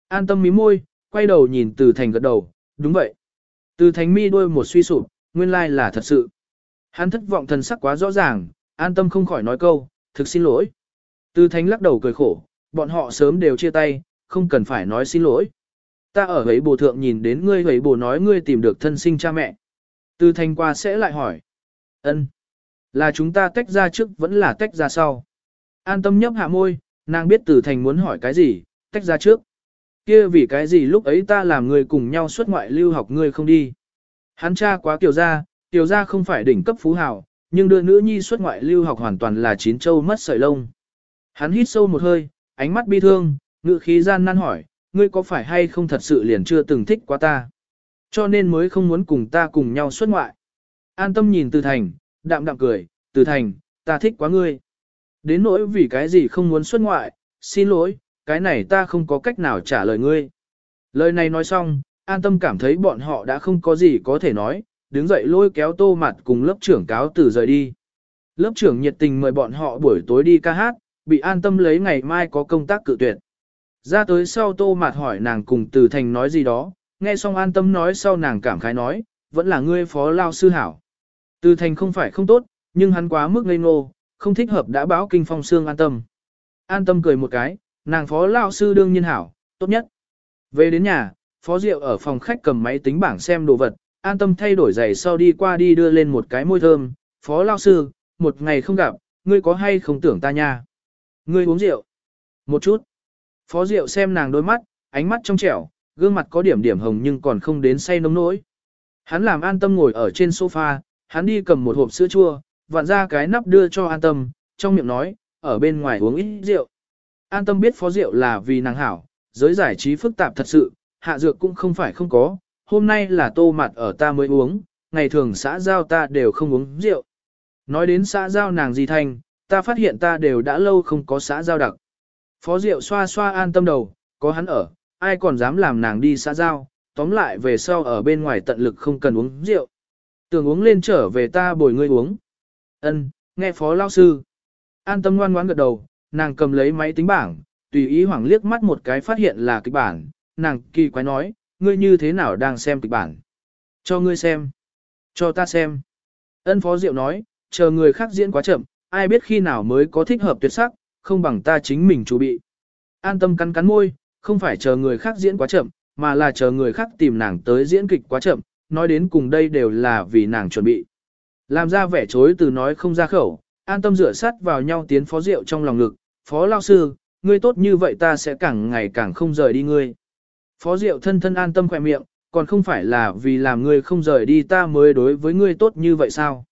An tâm mí môi, quay đầu nhìn từ thành gật đầu, đúng vậy. Từ thành mi đôi một suy sụp, nguyên lai là thật sự. Hắn thất vọng thần sắc quá rõ ràng, an tâm không khỏi nói câu, thực xin lỗi. Từ thành lắc đầu cười khổ, bọn họ sớm đều chia tay, không cần phải nói xin lỗi. Ta ở ấy bồ thượng nhìn đến ngươi ấy bồ nói ngươi tìm được thân sinh cha mẹ. Từ thành qua sẽ lại hỏi ân, Là chúng ta tách ra trước vẫn là tách ra sau. An tâm nhấp hạ môi, nàng biết từ thành muốn hỏi cái gì, tách ra trước. kia vì cái gì lúc ấy ta làm người cùng nhau xuất ngoại lưu học ngươi không đi. Hắn cha quá tiểu gia, tiểu gia không phải đỉnh cấp phú hào, nhưng đưa nữ nhi xuất ngoại lưu học hoàn toàn là chín châu mất sợi lông. Hắn hít sâu một hơi, ánh mắt bi thương, ngự khí gian nan hỏi, ngươi có phải hay không thật sự liền chưa từng thích quá ta? Cho nên mới không muốn cùng ta cùng nhau xuất ngoại. An tâm nhìn Từ Thành, đạm đạm cười, Từ Thành, ta thích quá ngươi. Đến nỗi vì cái gì không muốn xuất ngoại, xin lỗi, cái này ta không có cách nào trả lời ngươi. Lời này nói xong, an tâm cảm thấy bọn họ đã không có gì có thể nói, đứng dậy lôi kéo tô mặt cùng lớp trưởng cáo từ rời đi. Lớp trưởng nhiệt tình mời bọn họ buổi tối đi ca hát, bị an tâm lấy ngày mai có công tác cự tuyệt. Ra tới sau tô mặt hỏi nàng cùng từ thành nói gì đó, nghe xong an tâm nói sau nàng cảm khái nói, vẫn là ngươi phó lao sư hảo. Từ thành không phải không tốt, nhưng hắn quá mức ngây ngô, không thích hợp đã báo kinh phong xương an tâm. An tâm cười một cái, nàng phó lao sư đương nhiên hảo, tốt nhất. Về đến nhà, phó diệu ở phòng khách cầm máy tính bảng xem đồ vật, an tâm thay đổi giày sau đi qua đi đưa lên một cái môi thơm, phó lao sư, một ngày không gặp, ngươi có hay không tưởng ta nha. Ngươi uống rượu. Một chút. Phó Diệu xem nàng đôi mắt, ánh mắt trong trẻo, gương mặt có điểm điểm hồng nhưng còn không đến say nông nỗi. Hắn làm an tâm ngồi ở trên sofa, hắn đi cầm một hộp sữa chua, vặn ra cái nắp đưa cho an tâm, trong miệng nói, ở bên ngoài uống ít rượu. An tâm biết phó rượu là vì nàng hảo, giới giải trí phức tạp thật sự, hạ dược cũng không phải không có, hôm nay là tô mặt ở ta mới uống, ngày thường xã giao ta đều không uống rượu. Nói đến xã giao nàng gì thành, ta phát hiện ta đều đã lâu không có xã giao đặc. Phó Diệu xoa xoa an tâm đầu, có hắn ở, ai còn dám làm nàng đi xã giao, tóm lại về sau ở bên ngoài tận lực không cần uống rượu. Tưởng uống lên trở về ta bồi ngươi uống. Ân, nghe phó lao sư. An tâm ngoan ngoãn gật đầu, nàng cầm lấy máy tính bảng, tùy ý hoảng liếc mắt một cái phát hiện là kịch bản, nàng kỳ quái nói, ngươi như thế nào đang xem kịch bản. Cho ngươi xem. Cho ta xem. Ân phó diệu nói, chờ người khác diễn quá chậm, ai biết khi nào mới có thích hợp tuyệt sắc, không bằng ta chính mình chủ bị. An tâm cắn cắn môi, không phải chờ người khác diễn quá chậm, mà là chờ người khác tìm nàng tới diễn kịch quá chậm, nói đến cùng đây đều là vì nàng chuẩn bị. Làm ra vẻ chối từ nói không ra khẩu, an tâm dựa sát vào nhau tiến phó rượu trong lòng ngực, phó lao sư, ngươi tốt như vậy ta sẽ càng ngày càng không rời đi ngươi. Phó rượu thân thân an tâm khỏe miệng, còn không phải là vì làm ngươi không rời đi ta mới đối với ngươi tốt như vậy sao?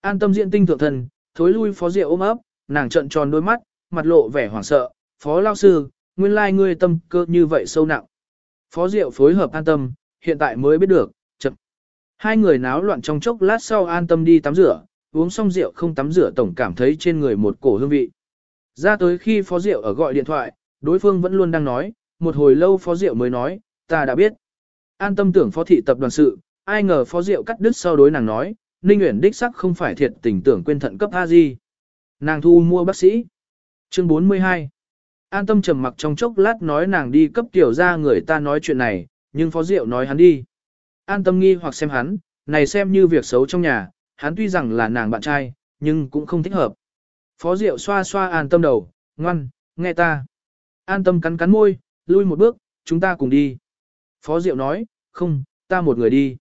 An tâm diện tinh thượng thần, thối lui phó rượu ôm ấp, nàng trợn tròn đôi mắt, mặt lộ vẻ hoảng sợ, phó lao sư, nguyên lai ngươi tâm cơ như vậy sâu nặng. Phó Diệu phối hợp an tâm, hiện tại mới biết được. Hai người náo loạn trong chốc lát sau an tâm đi tắm rửa, uống xong rượu không tắm rửa tổng cảm thấy trên người một cổ hương vị. Ra tới khi Phó rượu ở gọi điện thoại, đối phương vẫn luôn đang nói, một hồi lâu Phó rượu mới nói, ta đã biết. An tâm tưởng Phó thị tập đoàn sự, ai ngờ Phó rượu cắt đứt sau đối nàng nói, Ninh Uyển đích sắc không phải thiệt tình tưởng quên thận cấp A Di. Nàng thu mua bác sĩ. Chương 42 An tâm trầm mặc trong chốc lát nói nàng đi cấp tiểu ra người ta nói chuyện này, nhưng Phó rượu nói hắn đi. An tâm nghi hoặc xem hắn, này xem như việc xấu trong nhà, hắn tuy rằng là nàng bạn trai, nhưng cũng không thích hợp. Phó Diệu xoa xoa an tâm đầu, ngoan, nghe ta. An tâm cắn cắn môi, lui một bước, chúng ta cùng đi. Phó Diệu nói, không, ta một người đi.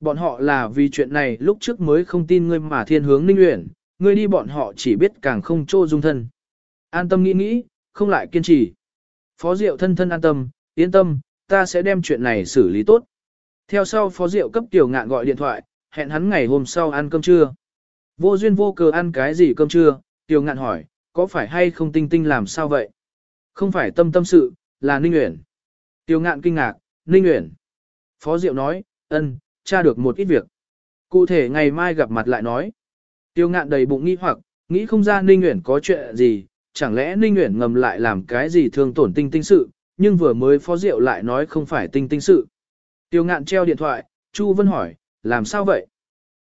Bọn họ là vì chuyện này lúc trước mới không tin ngươi mà thiên hướng ninh luyện, ngươi đi bọn họ chỉ biết càng không trô dung thân. An tâm nghĩ nghĩ, không lại kiên trì. Phó Diệu thân thân an tâm, yên tâm, ta sẽ đem chuyện này xử lý tốt. Theo sau Phó Diệu cấp tiểu ngạn gọi điện thoại, hẹn hắn ngày hôm sau ăn cơm trưa. Vô duyên vô cớ ăn cái gì cơm trưa, tiểu ngạn hỏi, có phải hay không tinh tinh làm sao vậy? Không phải tâm tâm sự, là Ninh Uyển. Tiểu ngạn kinh ngạc, Ninh Uyển. Phó Diệu nói, ân, tra được một ít việc. Cụ thể ngày mai gặp mặt lại nói. Tiêu ngạn đầy bụng nghi hoặc, nghĩ không ra Ninh Uyển có chuyện gì, chẳng lẽ Ninh Uyển ngầm lại làm cái gì thương tổn tinh tinh sự, nhưng vừa mới phó diệu lại nói không phải tinh tinh sự. Tiêu ngạn treo điện thoại, Chu Vân hỏi, làm sao vậy?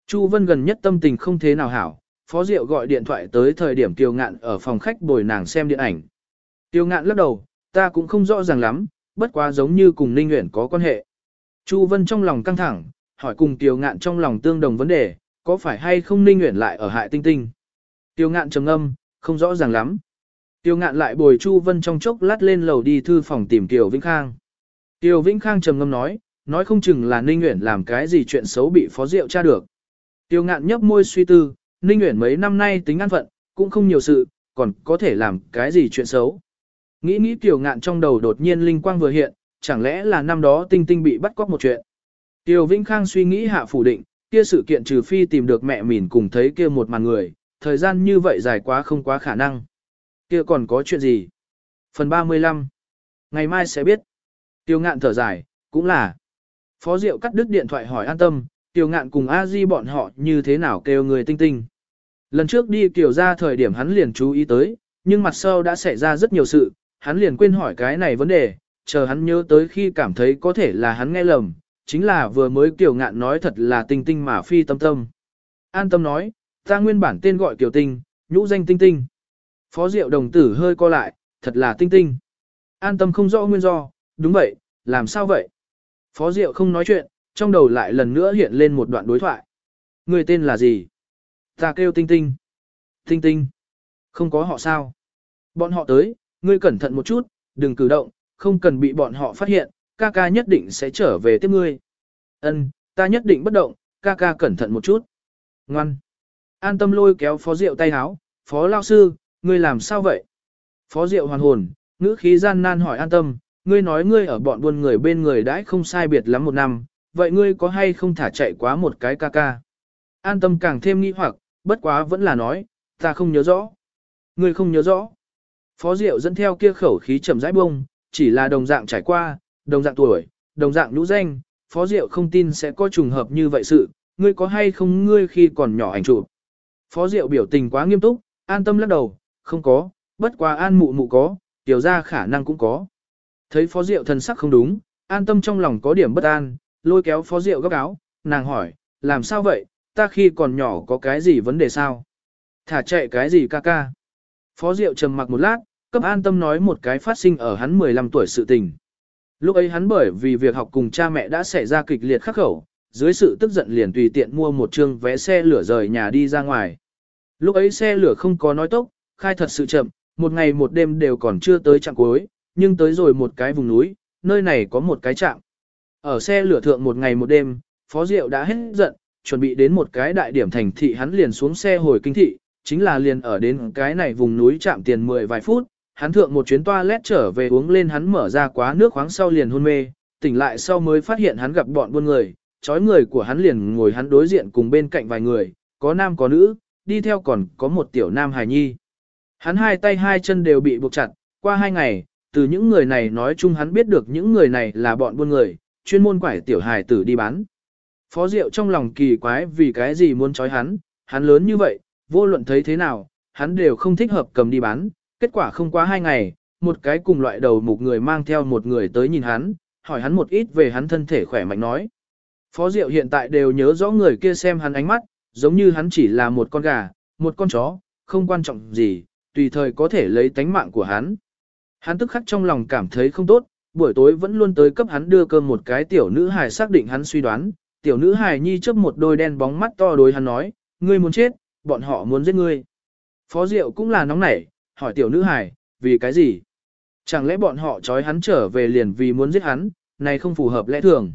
Chu Vân gần nhất tâm tình không thế nào hảo, phó diệu gọi điện thoại tới thời điểm Tiêu ngạn ở phòng khách bồi nàng xem điện ảnh. Tiêu ngạn lắc đầu, ta cũng không rõ ràng lắm, bất quá giống như cùng Ninh Nguyễn có quan hệ. Chu Vân trong lòng căng thẳng, hỏi cùng Tiêu ngạn trong lòng tương đồng vấn đề, có phải hay không Ninh Nguyễn lại ở hại tinh tinh? Tiêu ngạn trầm âm, không rõ ràng lắm. Tiêu ngạn lại bồi Chu Vân trong chốc lát lên lầu đi thư phòng tìm Tiêu Vĩnh Khang. Tiêu Vĩnh Khang trầm ngâm nói, nói không chừng là Ninh Uyển làm cái gì chuyện xấu bị phó Diệu tra được. Tiêu ngạn nhấp môi suy tư, Ninh Uyển mấy năm nay tính ăn phận, cũng không nhiều sự, còn có thể làm cái gì chuyện xấu. Nghĩ nghĩ Tiêu ngạn trong đầu đột nhiên linh quang vừa hiện, chẳng lẽ là năm đó tinh tinh bị bắt cóc một chuyện. Tiêu Vĩnh Khang suy nghĩ hạ phủ định, kia sự kiện trừ phi tìm được mẹ mình cùng thấy kia một màn người, thời gian như vậy dài quá không quá khả năng. Kia còn có chuyện gì? Phần 35. Ngày mai sẽ biết. Tiêu ngạn thở dài, cũng là. Phó Diệu cắt đứt điện thoại hỏi an tâm, Tiêu ngạn cùng a di bọn họ như thế nào kêu người tinh tinh. Lần trước đi Kiều ra thời điểm hắn liền chú ý tới, nhưng mặt sau đã xảy ra rất nhiều sự, hắn liền quên hỏi cái này vấn đề, chờ hắn nhớ tới khi cảm thấy có thể là hắn nghe lầm, chính là vừa mới Kiều ngạn nói thật là tinh tinh mà phi tâm tâm. An tâm nói, ta nguyên bản tên gọi Kiều tinh, nhũ danh tinh tinh. Phó Diệu đồng tử hơi co lại, thật là tinh tinh. An tâm không rõ nguyên do, đúng vậy, làm sao vậy? Phó Diệu không nói chuyện, trong đầu lại lần nữa hiện lên một đoạn đối thoại. Người tên là gì? Ta kêu tinh tinh. Tinh tinh. Không có họ sao? Bọn họ tới, ngươi cẩn thận một chút, đừng cử động, không cần bị bọn họ phát hiện, ca ca nhất định sẽ trở về tiếp ngươi. Ân, ta nhất định bất động, ca ca cẩn thận một chút. Ngoan. An tâm lôi kéo phó Diệu tay háo, phó lao sư, Ngươi làm sao vậy? Phó Diệu hoàn hồn, ngữ khí gian nan hỏi an tâm, ngươi nói ngươi ở bọn buôn người bên người đãi không sai biệt lắm một năm, vậy ngươi có hay không thả chạy quá một cái ca ca? An tâm càng thêm nghi hoặc, bất quá vẫn là nói, ta không nhớ rõ. Ngươi không nhớ rõ. Phó Diệu dẫn theo kia khẩu khí chậm rãi bông, chỉ là đồng dạng trải qua, đồng dạng tuổi, đồng dạng nhũ danh, Phó Diệu không tin sẽ có trùng hợp như vậy sự, ngươi có hay không ngươi khi còn nhỏ ảnh chụp. Phó Diệu biểu tình quá nghiêm túc, an tâm lắc đầu, không có, bất quá an mụ mụ có, tiểu ra khả năng cũng có. Thấy phó diệu thần sắc không đúng, an tâm trong lòng có điểm bất an, lôi kéo phó diệu gấp áo, nàng hỏi, làm sao vậy, ta khi còn nhỏ có cái gì vấn đề sao? Thả chạy cái gì ca ca? Phó diệu trầm mặc một lát, cấp an tâm nói một cái phát sinh ở hắn 15 tuổi sự tình. Lúc ấy hắn bởi vì việc học cùng cha mẹ đã xảy ra kịch liệt khắc khẩu, dưới sự tức giận liền tùy tiện mua một chương vé xe lửa rời nhà đi ra ngoài. Lúc ấy xe lửa không có nói tốc, khai thật sự chậm, một ngày một đêm đều còn chưa tới chặng cuối, nhưng tới rồi một cái vùng núi, nơi này có một cái trạm. Ở xe lửa thượng một ngày một đêm, Phó Diệu đã hết giận, chuẩn bị đến một cái đại điểm thành thị hắn liền xuống xe hồi kinh thị, chính là liền ở đến cái này vùng núi trạm tiền 10 vài phút, hắn thượng một chuyến toilet trở về uống lên hắn mở ra quá nước khoáng sau liền hôn mê, tỉnh lại sau mới phát hiện hắn gặp bọn buôn người, chói người của hắn liền ngồi hắn đối diện cùng bên cạnh vài người, có nam có nữ, đi theo còn có một tiểu nam hài nhi. Hắn hai tay hai chân đều bị buộc chặt, qua hai ngày, từ những người này nói chung hắn biết được những người này là bọn buôn người, chuyên môn quải tiểu hài tử đi bán. Phó Diệu trong lòng kỳ quái vì cái gì muốn trói hắn, hắn lớn như vậy, vô luận thấy thế nào, hắn đều không thích hợp cầm đi bán, kết quả không quá hai ngày, một cái cùng loại đầu mục người mang theo một người tới nhìn hắn, hỏi hắn một ít về hắn thân thể khỏe mạnh nói. Phó Diệu hiện tại đều nhớ rõ người kia xem hắn ánh mắt, giống như hắn chỉ là một con gà, một con chó, không quan trọng gì, tùy thời có thể lấy tánh mạng của hắn. Hắn tức khắc trong lòng cảm thấy không tốt, buổi tối vẫn luôn tới cấp hắn đưa cơm một cái tiểu nữ hài xác định hắn suy đoán, tiểu nữ hài nhi chớp một đôi đen bóng mắt to đối hắn nói, ngươi muốn chết, bọn họ muốn giết ngươi. Phó Diệu cũng là nóng nảy, hỏi tiểu nữ hài, vì cái gì? Chẳng lẽ bọn họ trói hắn trở về liền vì muốn giết hắn, này không phù hợp lẽ thường.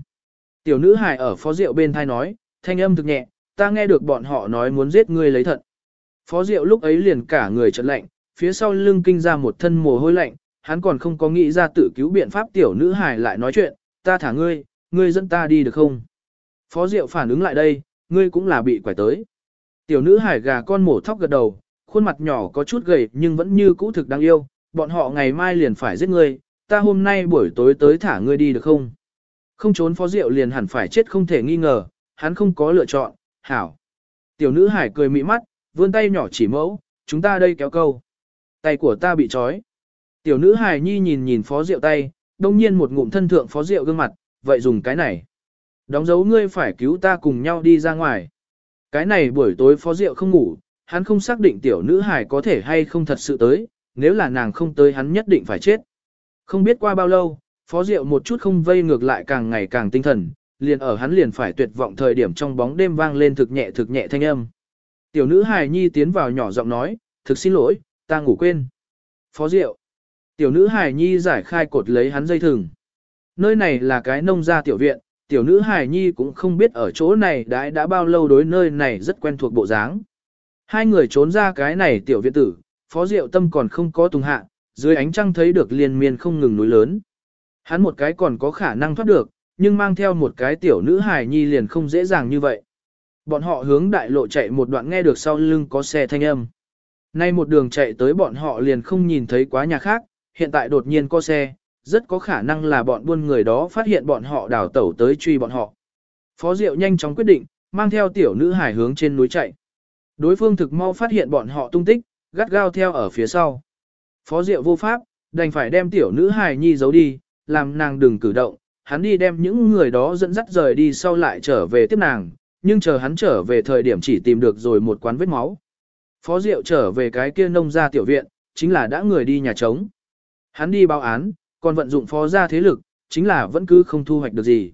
Tiểu nữ hài ở phó Diệu bên thai nói, thanh âm thực nhẹ, ta nghe được bọn họ nói muốn giết ngươi lấy thận. Phó Diệu lúc ấy liền cả người trật lạnh, phía sau lưng kinh ra một thân mồ hôi lạnh, hắn còn không có nghĩ ra tự cứu biện pháp tiểu nữ hài lại nói chuyện, ta thả ngươi, ngươi dẫn ta đi được không? Phó Diệu phản ứng lại đây, ngươi cũng là bị quải tới. Tiểu nữ hải gà con mổ thóc gật đầu, khuôn mặt nhỏ có chút gầy nhưng vẫn như cũ thực đáng yêu, bọn họ ngày mai liền phải giết ngươi, ta hôm nay buổi tối tới thả ngươi đi được không? Không trốn phó Diệu liền hẳn phải chết không thể nghi ngờ, hắn không có lựa chọn, hảo. Tiểu nữ hải cười mị mắt, vươn tay nhỏ chỉ mẫu, chúng ta đây kéo câu. Tay của ta bị trói. Tiểu nữ hải nhi nhìn nhìn phó Diệu tay, đông nhiên một ngụm thân thượng phó Diệu gương mặt, vậy dùng cái này. Đóng dấu ngươi phải cứu ta cùng nhau đi ra ngoài. Cái này buổi tối phó Diệu không ngủ, hắn không xác định tiểu nữ hải có thể hay không thật sự tới, nếu là nàng không tới hắn nhất định phải chết. Không biết qua bao lâu, phó Diệu một chút không vây ngược lại càng ngày càng tinh thần, liền ở hắn liền phải tuyệt vọng thời điểm trong bóng đêm vang lên thực nhẹ thực nhẹ thanh âm. Tiểu nữ hài nhi tiến vào nhỏ giọng nói, thực xin lỗi, ta ngủ quên. Phó Diệu. Tiểu nữ Hải nhi giải khai cột lấy hắn dây thừng. Nơi này là cái nông gia tiểu viện, tiểu nữ Hải nhi cũng không biết ở chỗ này đã đã bao lâu đối nơi này rất quen thuộc bộ dáng. Hai người trốn ra cái này tiểu viện tử, phó diệu tâm còn không có tung hạ, dưới ánh trăng thấy được liên miên không ngừng núi lớn. Hắn một cái còn có khả năng thoát được, nhưng mang theo một cái tiểu nữ Hải nhi liền không dễ dàng như vậy. Bọn họ hướng đại lộ chạy một đoạn nghe được sau lưng có xe thanh âm. Nay một đường chạy tới bọn họ liền không nhìn thấy quá nhà khác, hiện tại đột nhiên có xe, rất có khả năng là bọn buôn người đó phát hiện bọn họ đào tẩu tới truy bọn họ. Phó Diệu nhanh chóng quyết định, mang theo tiểu nữ hải hướng trên núi chạy. Đối phương thực mau phát hiện bọn họ tung tích, gắt gao theo ở phía sau. Phó Diệu vô pháp, đành phải đem tiểu nữ hải nhi giấu đi, làm nàng đừng cử động, hắn đi đem những người đó dẫn dắt rời đi sau lại trở về tiếp nàng, nhưng chờ hắn trở về thời điểm chỉ tìm được rồi một quán vết máu. Phó Diệu trở về cái kia nông gia tiểu viện, chính là đã người đi nhà trống. Hắn đi báo án, còn vận dụng phó gia thế lực, chính là vẫn cứ không thu hoạch được gì.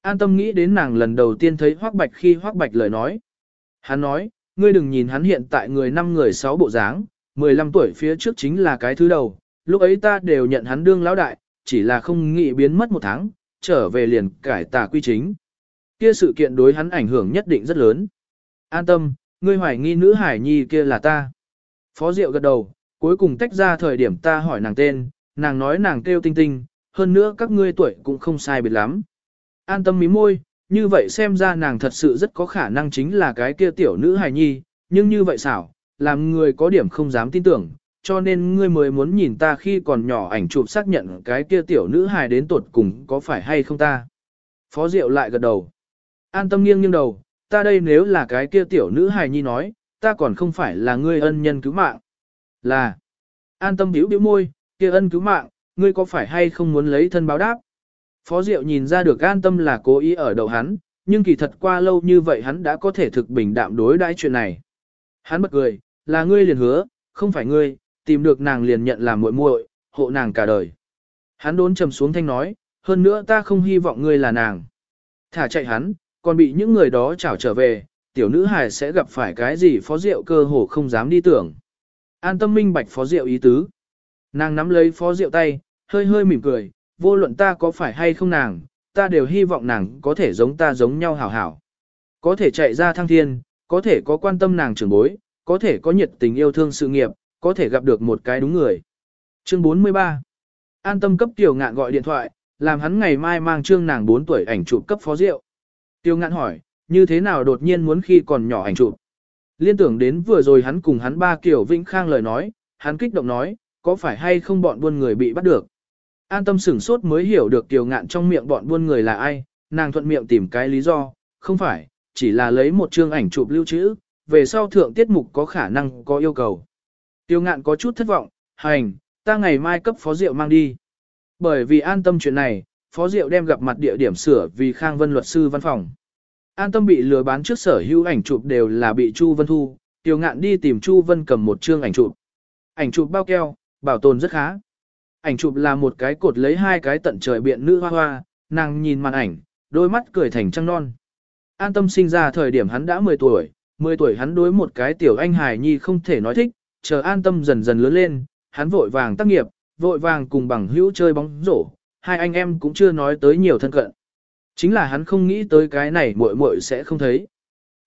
An tâm nghĩ đến nàng lần đầu tiên thấy Hoắc Bạch khi Hoắc Bạch lời nói. Hắn nói, ngươi đừng nhìn hắn hiện tại người năm người sáu bộ dáng, 15 tuổi phía trước chính là cái thứ đầu, lúc ấy ta đều nhận hắn đương lão đại, chỉ là không nghĩ biến mất một tháng, trở về liền cải tà quy chính. Kia sự kiện đối hắn ảnh hưởng nhất định rất lớn. An tâm, ngươi hoài nghi nữ hải nhi kia là ta. Phó Diệu gật đầu, cuối cùng tách ra thời điểm ta hỏi nàng tên, nàng nói nàng kêu tinh tinh, hơn nữa các ngươi tuổi cũng không sai biệt lắm. An tâm mí môi, như vậy xem ra nàng thật sự rất có khả năng chính là cái kia tiểu nữ hài nhi, nhưng như vậy xảo, làm người có điểm không dám tin tưởng, cho nên ngươi mới muốn nhìn ta khi còn nhỏ ảnh chụp xác nhận cái kia tiểu nữ hài đến tuột cùng có phải hay không ta. Phó Diệu lại gật đầu. An tâm nghiêng nghiêng đầu, ta đây nếu là cái kia tiểu nữ hài nhi nói, ta còn không phải là ngươi ân nhân cứu mạng. Là. An tâm biểu biểu môi, kia ân cứu mạng, ngươi có phải hay không muốn lấy thân báo đáp? Phó Diệu nhìn ra được an tâm là cố ý ở đầu hắn, nhưng kỳ thật qua lâu như vậy hắn đã có thể thực bình đạm đối đãi chuyện này. Hắn bật cười, là ngươi liền hứa, không phải ngươi, tìm được nàng liền nhận làm muội muội, hộ nàng cả đời. Hắn đốn trầm xuống thanh nói, hơn nữa ta không hy vọng ngươi là nàng. Thả chạy hắn, còn bị những người đó chảo trở về, tiểu nữ hài sẽ gặp phải cái gì phó diệu cơ hồ không dám đi tưởng. An tâm minh bạch phó diệu ý tứ. Nàng nắm lấy phó diệu tay, hơi hơi mỉm cười, vô luận ta có phải hay không nàng, ta đều hy vọng nàng có thể giống ta giống nhau hảo hảo. Có thể chạy ra thăng thiên, có thể có quan tâm nàng trưởng bối, có thể có nhiệt tình yêu thương sự nghiệp, có thể gặp được một cái đúng người. Chương 43 An tâm cấp tiểu ngạn gọi điện thoại, làm hắn ngày mai mang trương nàng 4 tuổi ảnh chụp cấp phó diệu. Tiêu ngạn hỏi, như thế nào đột nhiên muốn khi còn nhỏ ảnh chụp? Liên tưởng đến vừa rồi hắn cùng hắn ba kiểu Vĩnh Khang lời nói, hắn kích động nói, có phải hay không bọn buôn người bị bắt được? An tâm sửng sốt mới hiểu được kiều ngạn trong miệng bọn buôn người là ai, nàng thuận miệng tìm cái lý do, không phải, chỉ là lấy một chương ảnh chụp lưu trữ, về sau thượng tiết mục có khả năng có yêu cầu. Tiêu ngạn có chút thất vọng, hành, ta ngày mai cấp phó rượu mang đi. Bởi vì an tâm chuyện này, phó rượu đem gặp mặt địa điểm sửa vì Khang Vân luật sư văn phòng. An tâm bị lừa bán trước sở hữu ảnh chụp đều là bị Chu Vân thu, Tiêu ngạn đi tìm Chu Vân cầm một chương ảnh chụp. Ảnh chụp bao keo, bảo tồn rất khá. Ảnh chụp là một cái cột lấy hai cái tận trời biện nữ hoa hoa, nàng nhìn màn ảnh, đôi mắt cười thành trăng non. An tâm sinh ra thời điểm hắn đã 10 tuổi, 10 tuổi hắn đối một cái tiểu anh hài nhi không thể nói thích, chờ an tâm dần dần lớn lên, hắn vội vàng tác nghiệp, vội vàng cùng bằng hữu chơi bóng rổ, hai anh em cũng chưa nói tới nhiều thân cận. Chính là hắn không nghĩ tới cái này muội muội sẽ không thấy.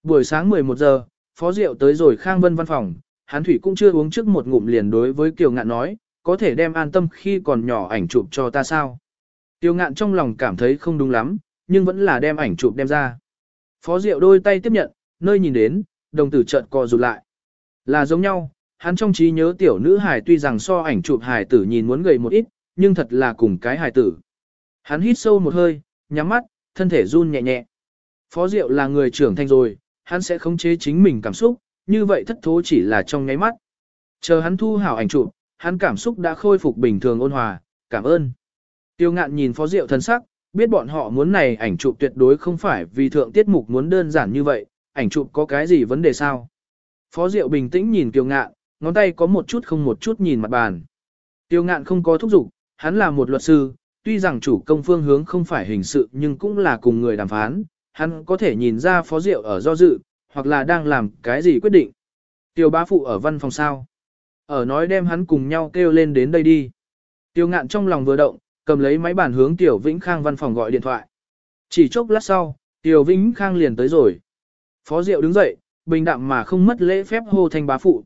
Buổi sáng 11 giờ, Phó Diệu tới rồi Khang Vân văn phòng, hắn thủy cũng chưa uống trước một ngụm liền đối với Kiều Ngạn nói, có thể đem an tâm khi còn nhỏ ảnh chụp cho ta sao. Kiều ngạn trong lòng cảm thấy không đúng lắm, nhưng vẫn là đem ảnh chụp đem ra. Phó Diệu đôi tay tiếp nhận, nơi nhìn đến, đồng tử chợt co rụt lại. Là giống nhau, hắn trong trí nhớ tiểu nữ hài tuy rằng so ảnh chụp hài tử nhìn muốn gầy một ít, nhưng thật là cùng cái hài tử. Hắn hít sâu một hơi, nhắm mắt, thân thể run nhẹ nhẹ. Phó Diệu là người trưởng thành rồi, hắn sẽ khống chế chính mình cảm xúc, như vậy thất thố chỉ là trong nháy mắt. Chờ hắn thu hảo ảnh chụp, hắn cảm xúc đã khôi phục bình thường ôn hòa, cảm ơn. Tiêu ngạn nhìn phó diệu thân sắc, biết bọn họ muốn này ảnh chụp tuyệt đối không phải vì thượng tiết mục muốn đơn giản như vậy, ảnh chụp có cái gì vấn đề sao. Phó diệu bình tĩnh nhìn tiêu ngạn, ngón tay có một chút không một chút nhìn mặt bàn. Tiêu ngạn không có thúc giục, hắn là một luật sư, tuy rằng chủ công phương hướng không phải hình sự nhưng cũng là cùng người đàm phán, hắn có thể nhìn ra phó diệu ở do dự, hoặc là đang làm cái gì quyết định. Tiêu bá phụ ở văn phòng sao. Ở nói đem hắn cùng nhau kêu lên đến đây đi. Tiêu ngạn trong lòng vừa động, cầm lấy máy bàn hướng Tiểu Vĩnh Khang văn phòng gọi điện thoại. Chỉ chốc lát sau, Tiểu Vĩnh Khang liền tới rồi. Phó Diệu đứng dậy, bình đạm mà không mất lễ phép hô thanh bá phụ.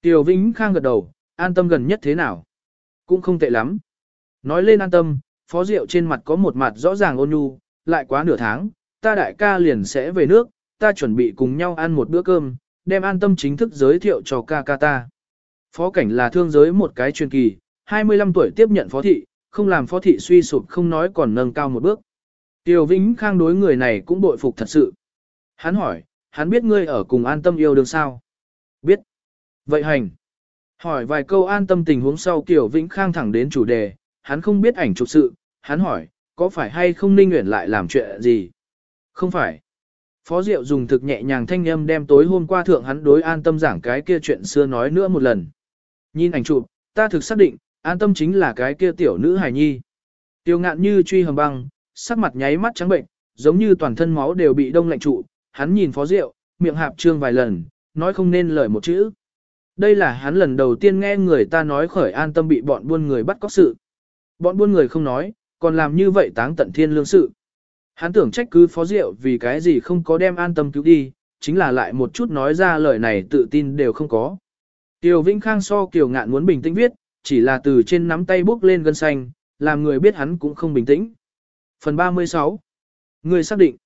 Tiểu Vĩnh Khang gật đầu, an tâm gần nhất thế nào? Cũng không tệ lắm. Nói lên an tâm, Phó Diệu trên mặt có một mặt rõ ràng ôn nhu, lại quá nửa tháng, ta đại ca liền sẽ về nước, ta chuẩn bị cùng nhau ăn một bữa cơm, đem an tâm chính thức giới thiệu cho ca ca ta. Phó cảnh là thương giới một cái truyền kỳ, 25 tuổi tiếp nhận phó thị, không làm phó thị suy sụp không nói còn nâng cao một bước. Tiêu Vĩnh Khang đối người này cũng bội phục thật sự. Hắn hỏi, hắn biết ngươi ở cùng an tâm yêu đương sao? Biết. Vậy hành. Hỏi vài câu an tâm tình huống sau Kiều Vĩnh Khang thẳng đến chủ đề, hắn không biết ảnh chụp sự, hắn hỏi, có phải hay không Ninh Nguyễn lại làm chuyện gì? Không phải. Phó Diệu dùng thực nhẹ nhàng thanh âm đem tối hôm qua thượng hắn đối an tâm giảng cái kia chuyện xưa nói nữa một lần. Nhìn ảnh chụp, ta thực xác định, an tâm chính là cái kia tiểu nữ hài nhi. Tiêu ngạn như truy hầm băng, sắc mặt nháy mắt trắng bệnh, giống như toàn thân máu đều bị đông lạnh trụ, hắn nhìn phó rượu, miệng hạp trương vài lần, nói không nên lời một chữ. Đây là hắn lần đầu tiên nghe người ta nói khởi an tâm bị bọn buôn người bắt cóc sự. Bọn buôn người không nói, còn làm như vậy táng tận thiên lương sự. Hắn tưởng trách cứ phó rượu vì cái gì không có đem an tâm cứu đi, chính là lại một chút nói ra lời này tự tin đều không có. Tiểu Vĩnh Khang so Kiều Ngạn muốn bình tĩnh viết, chỉ là từ trên nắm tay bước lên gân xanh, làm người biết hắn cũng không bình tĩnh. Phần 36 Người xác định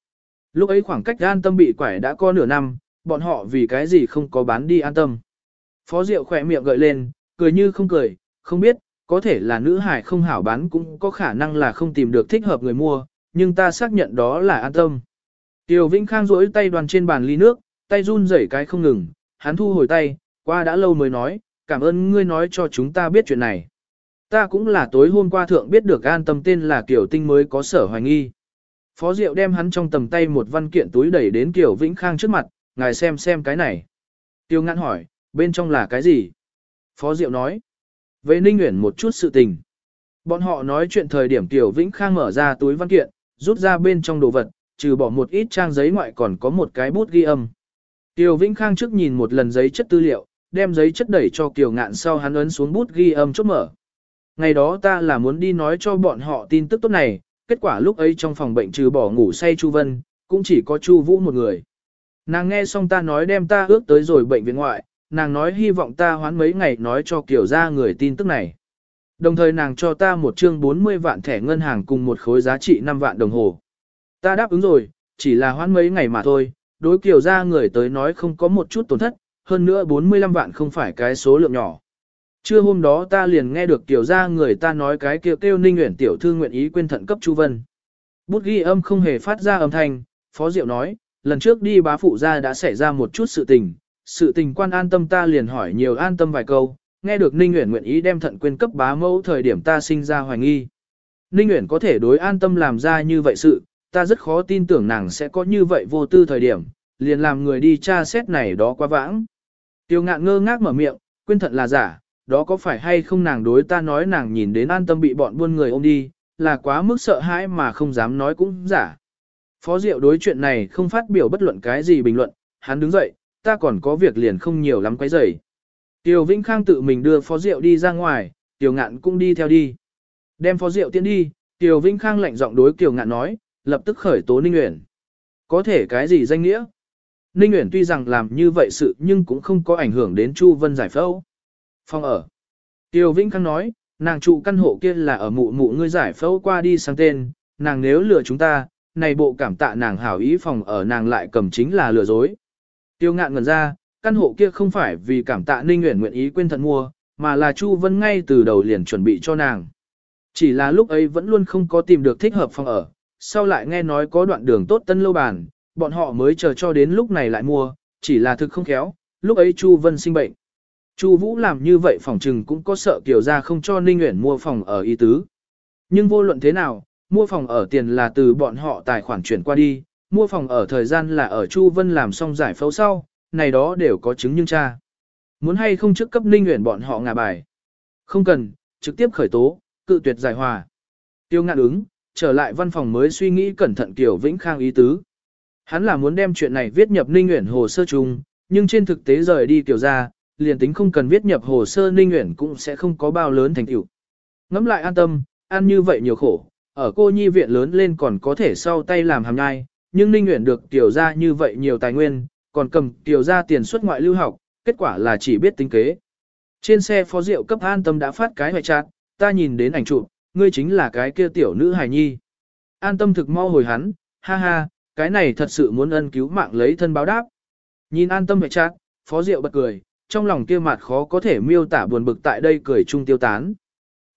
Lúc ấy khoảng cách an tâm bị quải đã có nửa năm, bọn họ vì cái gì không có bán đi an tâm. Phó Diệu khỏe miệng gợi lên, cười như không cười, không biết, có thể là nữ hải không hảo bán cũng có khả năng là không tìm được thích hợp người mua, nhưng ta xác nhận đó là an tâm. Tiêu Vĩnh Khang rỗi tay đoàn trên bàn ly nước, tay run rẩy cái không ngừng, hắn thu hồi tay, qua đã lâu mới nói, cảm ơn ngươi nói cho chúng ta biết chuyện này. Ta cũng là tối hôm qua thượng biết được an tâm tên là Kiều Tinh mới có sở hoài nghi. Phó Diệu đem hắn trong tầm tay một văn kiện túi đẩy đến Kiều Vĩnh Khang trước mặt, ngài xem xem cái này. Tiêu ngạn hỏi, bên trong là cái gì? Phó Diệu nói, về Ninh Nguyễn một chút sự tình. Bọn họ nói chuyện thời điểm tiểu Vĩnh Khang mở ra túi văn kiện, rút ra bên trong đồ vật, trừ bỏ một ít trang giấy ngoại còn có một cái bút ghi âm. tiểu Vĩnh Khang trước nhìn một lần giấy chất tư liệu, đem giấy chất đẩy cho Kiều Ngạn sau hắn ấn xuống bút ghi âm chốt mở. Ngày đó ta là muốn đi nói cho bọn họ tin tức tốt này, kết quả lúc ấy trong phòng bệnh trừ bỏ ngủ say Chu Vân, cũng chỉ có Chu Vũ một người. Nàng nghe xong ta nói đem ta ước tới rồi bệnh viện ngoại, nàng nói hy vọng ta hoán mấy ngày nói cho kiểu ra người tin tức này. Đồng thời nàng cho ta một chương 40 vạn thẻ ngân hàng cùng một khối giá trị 5 vạn đồng hồ. Ta đáp ứng rồi, chỉ là hoán mấy ngày mà thôi, đối kiểu ra người tới nói không có một chút tổn thất, hơn nữa 45 vạn không phải cái số lượng nhỏ. Trưa hôm đó ta liền nghe được tiểu ra người ta nói cái kêu kêu ninh nguyện tiểu thư nguyện ý quên thận cấp Chu Vân. Bút ghi âm không hề phát ra âm thanh, Phó Diệu nói, lần trước đi bá phụ ra đã xảy ra một chút sự tình, sự tình quan an tâm ta liền hỏi nhiều an tâm vài câu, nghe được Ninh Uyển nguyện ý đem thận quên cấp bá mẫu thời điểm ta sinh ra hoài nghi. Ninh Uyển có thể đối an tâm làm ra như vậy sự, ta rất khó tin tưởng nàng sẽ có như vậy vô tư thời điểm, liền làm người đi tra xét này đó quá vãng. Tiêu ngạn ngơ ngác mở miệng, quên thận là giả, đó có phải hay không nàng đối ta nói nàng nhìn đến an tâm bị bọn buôn người ôm đi, là quá mức sợ hãi mà không dám nói cũng giả. Phó Diệu đối chuyện này không phát biểu bất luận cái gì bình luận, hắn đứng dậy, ta còn có việc liền không nhiều lắm quấy rầy. Tiêu Vĩnh Khang tự mình đưa Phó Diệu đi ra ngoài, Tiêu Ngạn cũng đi theo đi. Đem Phó Diệu tiến đi, Tiêu Vĩnh Khang lạnh giọng đối Tiêu Ngạn nói, lập tức khởi tố Ninh Uyển. Có thể cái gì danh nghĩa? Ninh Uyển tuy rằng làm như vậy sự nhưng cũng không có ảnh hưởng đến Chu Vân giải phẫu. Phong ở. Tiêu Vĩnh Khang nói, nàng trụ căn hộ kia là ở mụ mụ ngươi giải phẫu qua đi sang tên, nàng nếu lừa chúng ta, này bộ cảm tạ nàng hảo ý phòng ở nàng lại cầm chính là lừa dối. Tiêu ngạn ngẩn ra, căn hộ kia không phải vì cảm tạ Ninh Nguyễn nguyện ý quên thận mua, mà là Chu Vân ngay từ đầu liền chuẩn bị cho nàng. Chỉ là lúc ấy vẫn luôn không có tìm được thích hợp phòng ở, sau lại nghe nói có đoạn đường tốt tân lâu bàn, bọn họ mới chờ cho đến lúc này lại mua, chỉ là thực không khéo, lúc ấy Chu Vân sinh bệnh. Chu Vũ làm như vậy phòng trừng cũng có sợ kiểu gia không cho Ninh Uyển mua phòng ở y tứ. Nhưng vô luận thế nào, mua phòng ở tiền là từ bọn họ tài khoản chuyển qua đi, mua phòng ở thời gian là ở Chu Vân làm xong giải phẫu sau, này đó đều có chứng nhưng cha. Muốn hay không trước cấp Ninh nguyện bọn họ ngả bài. Không cần, trực tiếp khởi tố, cự tuyệt giải hòa. Tiêu ngạn ứng, trở lại văn phòng mới suy nghĩ cẩn thận Kiều Vĩnh Khang ý tứ. Hắn là muốn đem chuyện này viết nhập Ninh nguyện hồ sơ chung, nhưng trên thực tế rời đi Kiều gia, liền tính không cần viết nhập hồ sơ Ninh nguyện cũng sẽ không có bao lớn thành tựu. ngắm lại an tâm, ăn như vậy nhiều khổ, ở cô nhi viện lớn lên còn có thể sau tay làm hàm nhai, nhưng Ninh Nguyễn được tiểu ra như vậy nhiều tài nguyên, còn cầm tiểu ra tiền xuất ngoại lưu học, kết quả là chỉ biết tính kế. Trên xe phó rượu cấp an tâm đã phát cái hoại chát, ta nhìn đến ảnh chụp, ngươi chính là cái kia tiểu nữ hài nhi. An tâm thực mau hồi hắn, ha ha, cái này thật sự muốn ân cứu mạng lấy thân báo đáp. Nhìn an tâm hoại chát, phó rượu bật cười, trong lòng kia mặt khó có thể miêu tả buồn bực tại đây cười chung tiêu tán.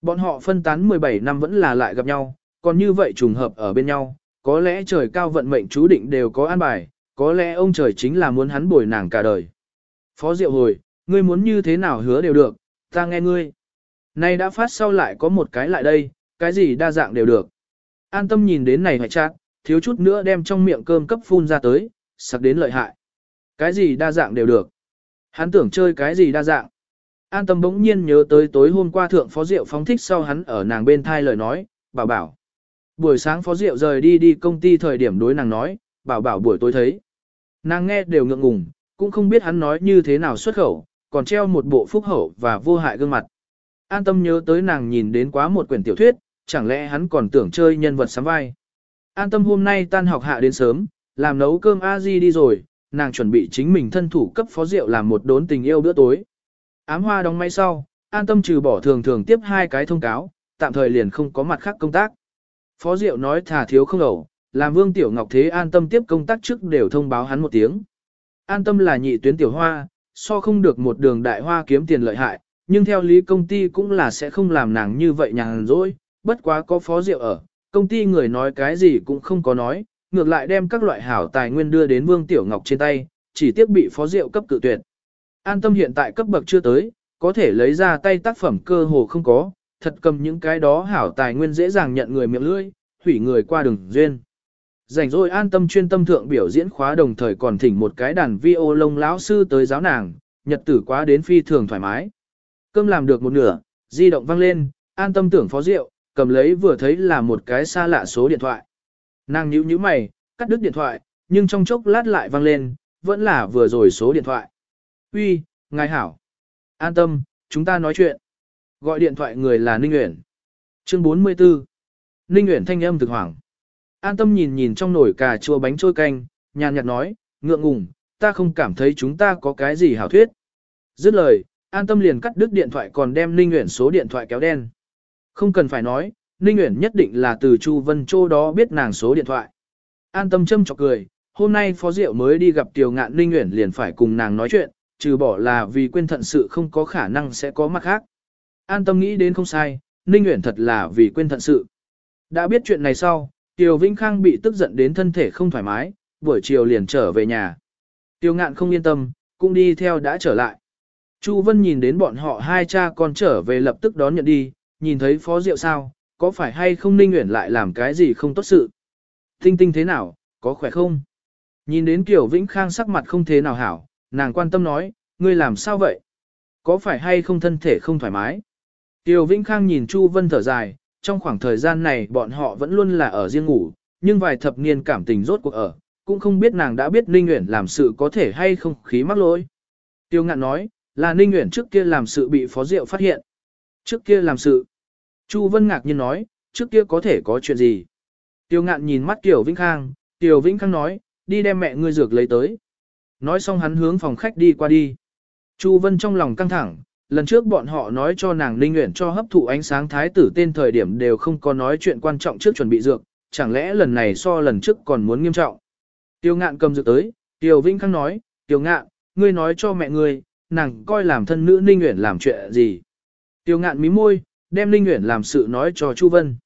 Bọn họ phân tán 17 năm vẫn là lại gặp nhau, còn như vậy trùng hợp ở bên nhau, có lẽ trời cao vận mệnh chú định đều có an bài, có lẽ ông trời chính là muốn hắn bồi nàng cả đời. Phó Diệu hồi, ngươi muốn như thế nào hứa đều được, ta nghe ngươi. Này đã phát sau lại có một cái lại đây, cái gì đa dạng đều được. An tâm nhìn đến này hoại chát, thiếu chút nữa đem trong miệng cơm cấp phun ra tới, sặc đến lợi hại. Cái gì đa dạng đều được. Hắn tưởng chơi cái gì đa dạng. An tâm bỗng nhiên nhớ tới tối hôm qua thượng phó diệu phóng thích sau hắn ở nàng bên thai lời nói, bảo bảo. Buổi sáng phó diệu rời đi đi công ty thời điểm đối nàng nói, bảo bảo buổi tối thấy. Nàng nghe đều ngượng ngùng, cũng không biết hắn nói như thế nào xuất khẩu, còn treo một bộ phúc hậu và vô hại gương mặt. An tâm nhớ tới nàng nhìn đến quá một quyển tiểu thuyết, chẳng lẽ hắn còn tưởng chơi nhân vật sắm vai. An tâm hôm nay tan học hạ đến sớm, làm nấu cơm a di đi rồi, nàng chuẩn bị chính mình thân thủ cấp phó rượu làm một đốn tình yêu bữa tối. Ám hoa đóng máy sau, an tâm trừ bỏ thường thường tiếp hai cái thông cáo, tạm thời liền không có mặt khác công tác. Phó Diệu nói thả thiếu không ẩu, làm Vương Tiểu Ngọc Thế an tâm tiếp công tác trước đều thông báo hắn một tiếng. An tâm là nhị tuyến tiểu hoa, so không được một đường đại hoa kiếm tiền lợi hại, nhưng theo lý công ty cũng là sẽ không làm nàng như vậy nhàn rỗi, bất quá có Phó Diệu ở, công ty người nói cái gì cũng không có nói, ngược lại đem các loại hảo tài nguyên đưa đến Vương Tiểu Ngọc trên tay, chỉ tiếc bị Phó Diệu cấp cự tuyệt. An tâm hiện tại cấp bậc chưa tới, có thể lấy ra tay tác phẩm cơ hồ không có, thật cầm những cái đó hảo tài nguyên dễ dàng nhận người miệng lưỡi, hủy người qua đường duyên. Rảnh rồi an tâm chuyên tâm thượng biểu diễn khóa đồng thời còn thỉnh một cái đàn vi ô lông lão sư tới giáo nàng, nhật tử quá đến phi thường thoải mái. Cơm làm được một nửa, di động vang lên, an tâm tưởng phó rượu, cầm lấy vừa thấy là một cái xa lạ số điện thoại. Nàng nhíu nhíu mày, cắt đứt điện thoại, nhưng trong chốc lát lại vang lên, vẫn là vừa rồi số điện thoại. Uy, ngài hảo. An tâm, chúng ta nói chuyện. Gọi điện thoại người là Ninh Uyển. Chương 44. Ninh Uyển thanh âm thực hoảng. An tâm nhìn nhìn trong nồi cà chua bánh trôi canh, nhàn nhạt nói, ngượng ngùng, ta không cảm thấy chúng ta có cái gì hảo thuyết. Dứt lời, an tâm liền cắt đứt điện thoại còn đem Ninh Uyển số điện thoại kéo đen. Không cần phải nói, Ninh Uyển nhất định là từ Chu Vân Châu đó biết nàng số điện thoại. An tâm châm chọc cười, hôm nay Phó Diệu mới đi gặp Tiểu Ngạn Ninh Uyển liền phải cùng nàng nói chuyện, trừ bỏ là vì quên thận sự không có khả năng sẽ có mặt khác, An tâm nghĩ đến không sai, Ninh Nguyễn thật là vì quên thận sự. Đã biết chuyện này sau, Tiêu Vĩnh Khang bị tức giận đến thân thể không thoải mái, buổi chiều liền trở về nhà. Tiêu ngạn không yên tâm, cũng đi theo đã trở lại. Chu Vân nhìn đến bọn họ hai cha con trở về lập tức đón nhận đi, nhìn thấy phó Diệu sao, có phải hay không Ninh Nguyễn lại làm cái gì không tốt sự. Tinh tinh thế nào, có khỏe không? Nhìn đến Kiều Vĩnh Khang sắc mặt không thế nào hảo, nàng quan tâm nói, ngươi làm sao vậy? Có phải hay không thân thể không thoải mái? Tiêu Vĩnh Khang nhìn Chu Vân thở dài, trong khoảng thời gian này bọn họ vẫn luôn là ở riêng ngủ, nhưng vài thập niên cảm tình rốt cuộc ở, cũng không biết nàng đã biết Ninh Uyển làm sự có thể hay không khí mắc lỗi. Tiêu ngạn nói, là Ninh Uyển trước kia làm sự bị phó diệu phát hiện. Trước kia làm sự. Chu Vân ngạc nhiên nói, trước kia có thể có chuyện gì? Tiêu ngạn nhìn mắt Kiều Vĩnh Khang, Tiêu Vĩnh Khang nói, đi đem mẹ ngươi dược lấy tới. Nói xong hắn hướng phòng khách đi qua đi. Chu Vân trong lòng căng thẳng, lần trước bọn họ nói cho nàng Ninh nguyện cho hấp thụ ánh sáng thái tử tên thời điểm đều không có nói chuyện quan trọng trước chuẩn bị dược, chẳng lẽ lần này so lần trước còn muốn nghiêm trọng. Tiêu ngạn cầm dược tới, Tiêu Vĩnh Khang nói, Tiêu ngạn, ngươi nói cho mẹ ngươi, nàng coi làm thân nữ Ninh nguyện làm chuyện gì. Tiêu ngạn mí môi, đem Ninh nguyện làm sự nói cho Chu Vân.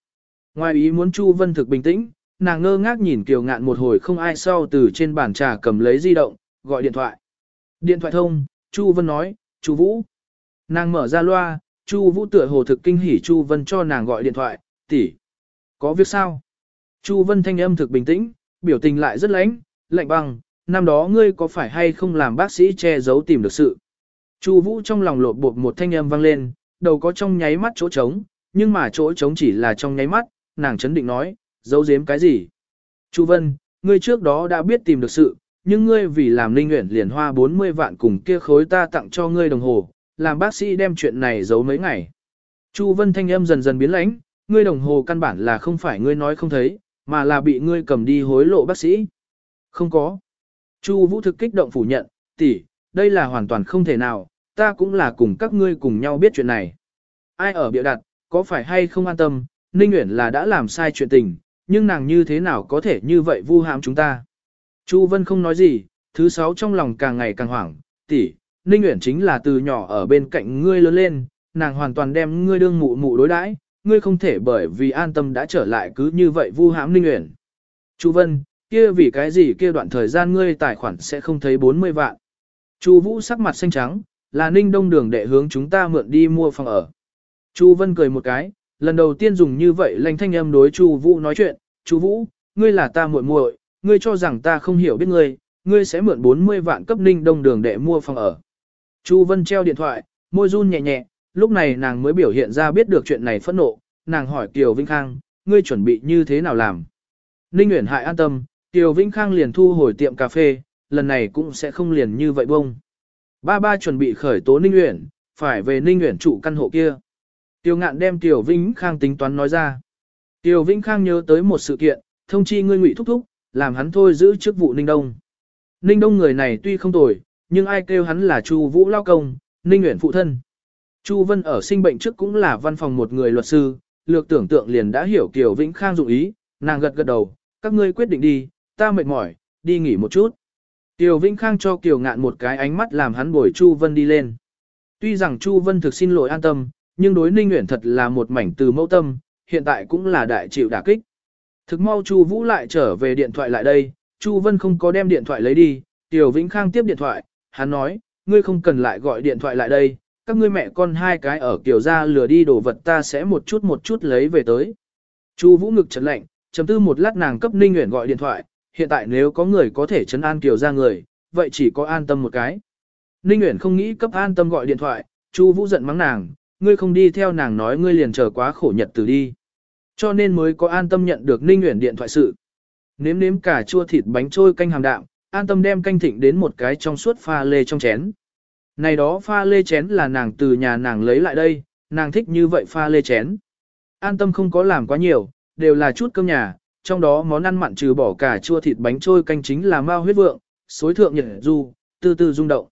Ngoài ý muốn Chu Vân thực bình tĩnh, nàng ngơ ngác nhìn Kiều Ngạn một hồi không ai sau từ trên bàn trà cầm lấy di động, gọi điện thoại. Điện thoại thông, Chu Vân nói, Chu Vũ. Nàng mở ra loa, Chu Vũ tựa hồ thực kinh hỉ Chu Vân cho nàng gọi điện thoại, tỷ, có việc sao? Chu Vân thanh âm thực bình tĩnh, biểu tình lại rất lãnh, lạnh băng, năm đó ngươi có phải hay không làm bác sĩ che giấu tìm được sự? Chu Vũ trong lòng lột bột một thanh âm vang lên, đầu có trong nháy mắt chỗ trống, nhưng mà chỗ trống chỉ là trong nháy mắt, nàng chấn định nói, giấu giếm cái gì? Chu Vân, ngươi trước đó đã biết tìm được sự, nhưng ngươi vì làm linh nguyện liền hoa 40 vạn cùng kia khối ta tặng cho ngươi đồng hồ, làm bác sĩ đem chuyện này giấu mấy ngày. Chu Vân thanh âm dần dần biến lãnh, ngươi đồng hồ căn bản là không phải ngươi nói không thấy, mà là bị ngươi cầm đi hối lộ bác sĩ. Không có. Chu Vũ thực kích động phủ nhận, tỷ, đây là hoàn toàn không thể nào, ta cũng là cùng các ngươi cùng nhau biết chuyện này. Ai ở bịa đặt, có phải hay không an tâm, Ninh Uyển là đã làm sai chuyện tình, nhưng nàng như thế nào có thể như vậy vu hãm chúng ta. Chu Vân không nói gì, thứ sáu trong lòng càng ngày càng hoảng, tỷ, Ninh Uyển chính là từ nhỏ ở bên cạnh ngươi lớn lên, nàng hoàn toàn đem ngươi đương mụ mụ đối đãi, ngươi không thể bởi vì an tâm đã trở lại cứ như vậy vu hãm Ninh Uyển. Chu Vân, kia vì cái gì kia đoạn thời gian ngươi tài khoản sẽ không thấy 40 vạn. Chu Vũ sắc mặt xanh trắng, là Ninh Đông Đường đệ hướng chúng ta mượn đi mua phòng ở. Chu Vân cười một cái, lần đầu tiên dùng như vậy lanh thanh âm đối Chu Vũ nói chuyện, "Chu Vũ, ngươi là ta muội muội, ngươi cho rằng ta không hiểu biết ngươi, ngươi sẽ mượn 40 vạn cấp Ninh Đông Đường đệ mua phòng ở." Chu Vân treo điện thoại, môi run nhẹ nhẹ, lúc này nàng mới biểu hiện ra biết được chuyện này phẫn nộ, nàng hỏi Kiều Vĩnh Khang, "Ngươi chuẩn bị như thế nào làm?" Ninh Uyển Hại an tâm, Kiều Vĩnh Khang liền thu hồi tiệm cà phê, lần này cũng sẽ không liền như vậy bông. Ba ba chuẩn bị khởi tố Ninh Uyển, phải về Ninh Uyển trụ căn hộ kia. Tiêu ngạn đem Tiểu Vĩnh Khang tính toán nói ra. Tiểu Vĩnh Khang nhớ tới một sự kiện, thông chi ngươi ngụy thúc thúc, làm hắn thôi giữ chức vụ Ninh Đông. Ninh Đông người này tuy không tồi, nhưng ai kêu hắn là Chu Vũ lao công, Ninh Uyển phụ thân. Chu Vân ở sinh bệnh trước cũng là văn phòng một người luật sư, lược tưởng tượng liền đã hiểu Kiều Vĩnh Khang dụng ý, nàng gật gật đầu, các ngươi quyết định đi, ta mệt mỏi, đi nghỉ một chút. Kiều Vĩnh Khang cho Kiều Ngạn một cái ánh mắt làm hắn bồi Chu Vân đi lên. Tuy rằng Chu Vân thực xin lỗi an tâm, nhưng đối Ninh Uyển thật là một mảnh từ mẫu tâm, hiện tại cũng là đại chịu đả kích. Thực mau Chu Vũ lại trở về điện thoại lại đây, Chu Vân không có đem điện thoại lấy đi, Tiểu Vĩnh Khang tiếp điện thoại, hắn nói, ngươi không cần lại gọi điện thoại lại đây, các ngươi mẹ con hai cái ở kiểu gia lừa đi đồ vật ta sẽ một chút một chút lấy về tới. Chu Vũ ngực chấn lạnh, chấm tư một lát nàng cấp Ninh Uyển gọi điện thoại, hiện tại nếu có người có thể trấn an kiểu gia người, vậy chỉ có an tâm một cái. Ninh Uyển không nghĩ cấp an tâm gọi điện thoại, Chu Vũ giận mắng nàng, ngươi không đi theo nàng nói ngươi liền chờ quá khổ nhật từ đi. Cho nên mới có an tâm nhận được Ninh Uyển điện thoại sự. Nếm nếm cả chua thịt bánh trôi canh hàm đạm, an tâm đem canh thịnh đến một cái trong suốt pha lê trong chén. Này đó pha lê chén là nàng từ nhà nàng lấy lại đây, nàng thích như vậy pha lê chén. An tâm không có làm quá nhiều, đều là chút cơm nhà, trong đó món ăn mặn trừ bỏ cả chua thịt bánh trôi canh chính là mao huyết vượng, xối thượng nhật du, từ từ rung động.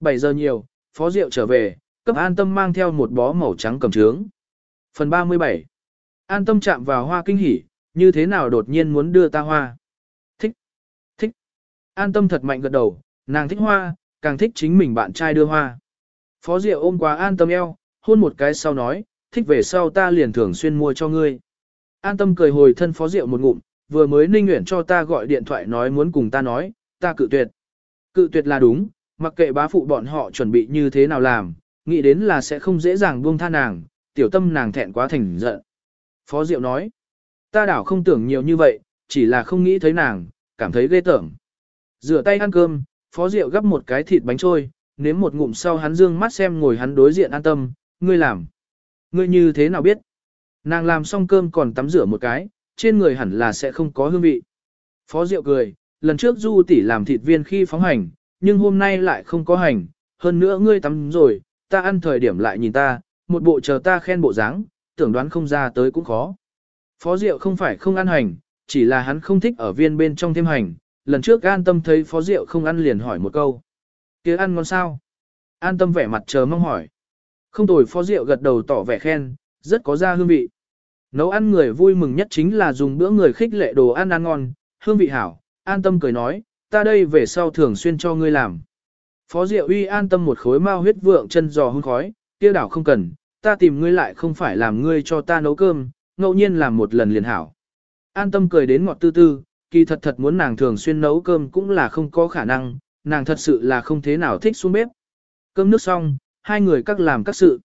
7 giờ nhiều, phó rượu trở về, cấp an tâm mang theo một bó màu trắng cầm trướng. Phần 37 An tâm chạm vào hoa kinh hỉ, như thế nào đột nhiên muốn đưa ta hoa. An tâm thật mạnh gật đầu, nàng thích hoa, càng thích chính mình bạn trai đưa hoa. Phó Diệu ôm quá an tâm eo, hôn một cái sau nói, thích về sau ta liền thường xuyên mua cho ngươi. An tâm cười hồi thân phó Diệu một ngụm, vừa mới ninh nguyện cho ta gọi điện thoại nói muốn cùng ta nói, ta cự tuyệt. Cự tuyệt là đúng, mặc kệ bá phụ bọn họ chuẩn bị như thế nào làm, nghĩ đến là sẽ không dễ dàng buông tha nàng, tiểu tâm nàng thẹn quá thành giận. Phó Diệu nói, ta đảo không tưởng nhiều như vậy, chỉ là không nghĩ thấy nàng, cảm thấy ghê tởm. Rửa tay ăn cơm, Phó Diệu gấp một cái thịt bánh trôi, nếm một ngụm sau hắn dương mắt xem ngồi hắn đối diện an tâm, ngươi làm. Ngươi như thế nào biết? Nàng làm xong cơm còn tắm rửa một cái, trên người hẳn là sẽ không có hương vị. Phó Diệu cười, lần trước Du tỷ làm thịt viên khi phóng hành, nhưng hôm nay lại không có hành, hơn nữa ngươi tắm rồi, ta ăn thời điểm lại nhìn ta, một bộ chờ ta khen bộ dáng, tưởng đoán không ra tới cũng khó. Phó Diệu không phải không ăn hành, chỉ là hắn không thích ở viên bên trong thêm hành, lần trước an tâm thấy Phó Diệu không ăn liền hỏi một câu. kia ăn ngon sao? An tâm vẻ mặt chờ mong hỏi. Không tồi Phó Diệu gật đầu tỏ vẻ khen, rất có ra hương vị. Nấu ăn người vui mừng nhất chính là dùng bữa người khích lệ đồ ăn ăn ngon, hương vị hảo, an tâm cười nói, ta đây về sau thường xuyên cho ngươi làm. Phó Diệu uy an tâm một khối mao huyết vượng chân giò hương khói, kia đảo không cần, ta tìm ngươi lại không phải làm ngươi cho ta nấu cơm, ngẫu nhiên làm một lần liền hảo. An tâm cười đến ngọt tư tư, kỳ thật thật muốn nàng thường xuyên nấu cơm cũng là không có khả năng, nàng thật sự là không thế nào thích xuống bếp. Cơm nước xong, hai người các làm các sự.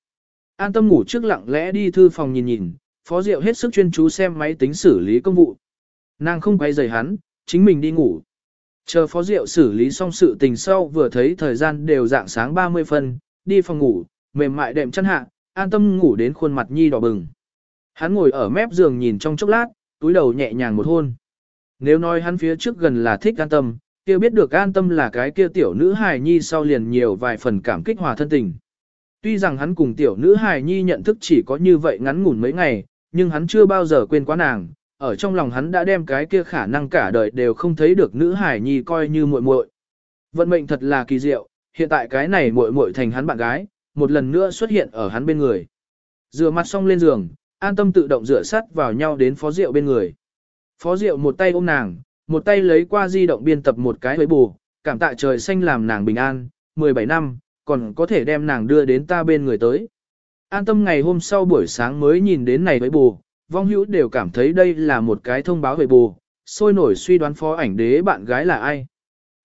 An tâm ngủ trước lặng lẽ đi thư phòng nhìn nhìn, phó diệu hết sức chuyên chú xem máy tính xử lý công vụ. Nàng không quay rời hắn, chính mình đi ngủ. Chờ phó diệu xử lý xong sự tình sau vừa thấy thời gian đều dạng sáng 30 phân, đi phòng ngủ, mềm mại đệm chân hạ, an tâm ngủ đến khuôn mặt nhi đỏ bừng. Hắn ngồi ở mép giường nhìn trong chốc lát, túi đầu nhẹ nhàng một hôn. Nếu nói hắn phía trước gần là thích an tâm, kia biết được an tâm là cái kia tiểu nữ hài nhi sau liền nhiều vài phần cảm kích hòa thân tình. Tuy rằng hắn cùng tiểu nữ hài nhi nhận thức chỉ có như vậy ngắn ngủn mấy ngày, nhưng hắn chưa bao giờ quên quá nàng, ở trong lòng hắn đã đem cái kia khả năng cả đời đều không thấy được nữ hài nhi coi như muội muội. Vận mệnh thật là kỳ diệu, hiện tại cái này muội muội thành hắn bạn gái, một lần nữa xuất hiện ở hắn bên người. Rửa mặt xong lên giường, an tâm tự động rửa sắt vào nhau đến phó rượu bên người. Phó Diệu một tay ôm nàng, một tay lấy qua di động biên tập một cái với bù, cảm tạ trời xanh làm nàng bình an, 17 năm, còn có thể đem nàng đưa đến ta bên người tới. An tâm ngày hôm sau buổi sáng mới nhìn đến này với bù, vong hữu đều cảm thấy đây là một cái thông báo về bù, sôi nổi suy đoán phó ảnh đế bạn gái là ai.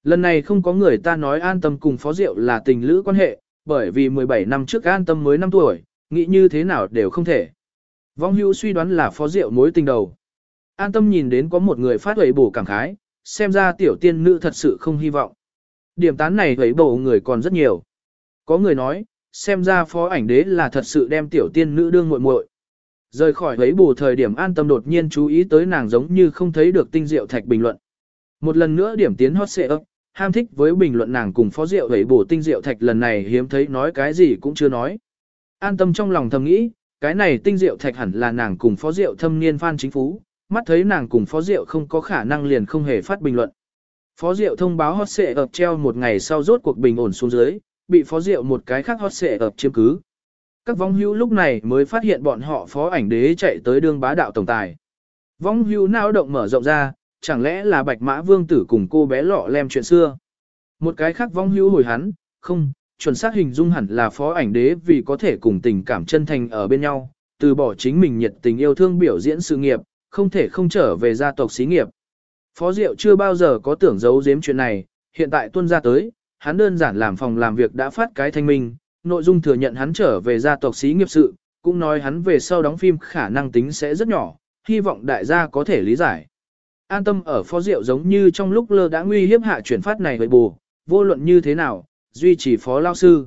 Lần này không có người ta nói an tâm cùng phó diệu là tình lữ quan hệ, bởi vì 17 năm trước an tâm mới 5 tuổi, nghĩ như thế nào đều không thể. Vong hữu suy đoán là phó diệu mối tình đầu. An tâm nhìn đến có một người phát huẩy bổ cảm khái, xem ra tiểu tiên nữ thật sự không hy vọng. Điểm tán này huẩy bổ người còn rất nhiều. Có người nói, xem ra phó ảnh đế là thật sự đem tiểu tiên nữ đương muội muội. Rời khỏi huẩy bổ thời điểm an tâm đột nhiên chú ý tới nàng giống như không thấy được tinh diệu thạch bình luận. Một lần nữa điểm tiến hot xệ ấp, ham thích với bình luận nàng cùng phó diệu huẩy bổ tinh diệu thạch lần này hiếm thấy nói cái gì cũng chưa nói. An tâm trong lòng thầm nghĩ, cái này tinh diệu thạch hẳn là nàng cùng phó diệu thâm niên phan chính phú, mắt thấy nàng cùng phó diệu không có khả năng liền không hề phát bình luận. Phó diệu thông báo hot xệ ập treo một ngày sau rốt cuộc bình ổn xuống dưới, bị phó diệu một cái khác hot xệ ập chiếm cứ. Các vong hữu lúc này mới phát hiện bọn họ phó ảnh đế chạy tới đương bá đạo tổng tài. Vong hữu não động mở rộng ra, chẳng lẽ là bạch mã vương tử cùng cô bé lọ lem chuyện xưa. Một cái khác vong hữu hồi hắn, không, chuẩn xác hình dung hẳn là phó ảnh đế vì có thể cùng tình cảm chân thành ở bên nhau, từ bỏ chính mình nhiệt tình yêu thương biểu diễn sự nghiệp, không thể không trở về gia tộc xí nghiệp. Phó Diệu chưa bao giờ có tưởng giấu giếm chuyện này, hiện tại tuân ra tới, hắn đơn giản làm phòng làm việc đã phát cái thanh minh, nội dung thừa nhận hắn trở về gia tộc xí nghiệp sự, cũng nói hắn về sau đóng phim khả năng tính sẽ rất nhỏ, hy vọng đại gia có thể lý giải. An tâm ở Phó Diệu giống như trong lúc lơ đã nguy hiếp hạ chuyển phát này với bù, vô luận như thế nào, duy trì phó lao sư.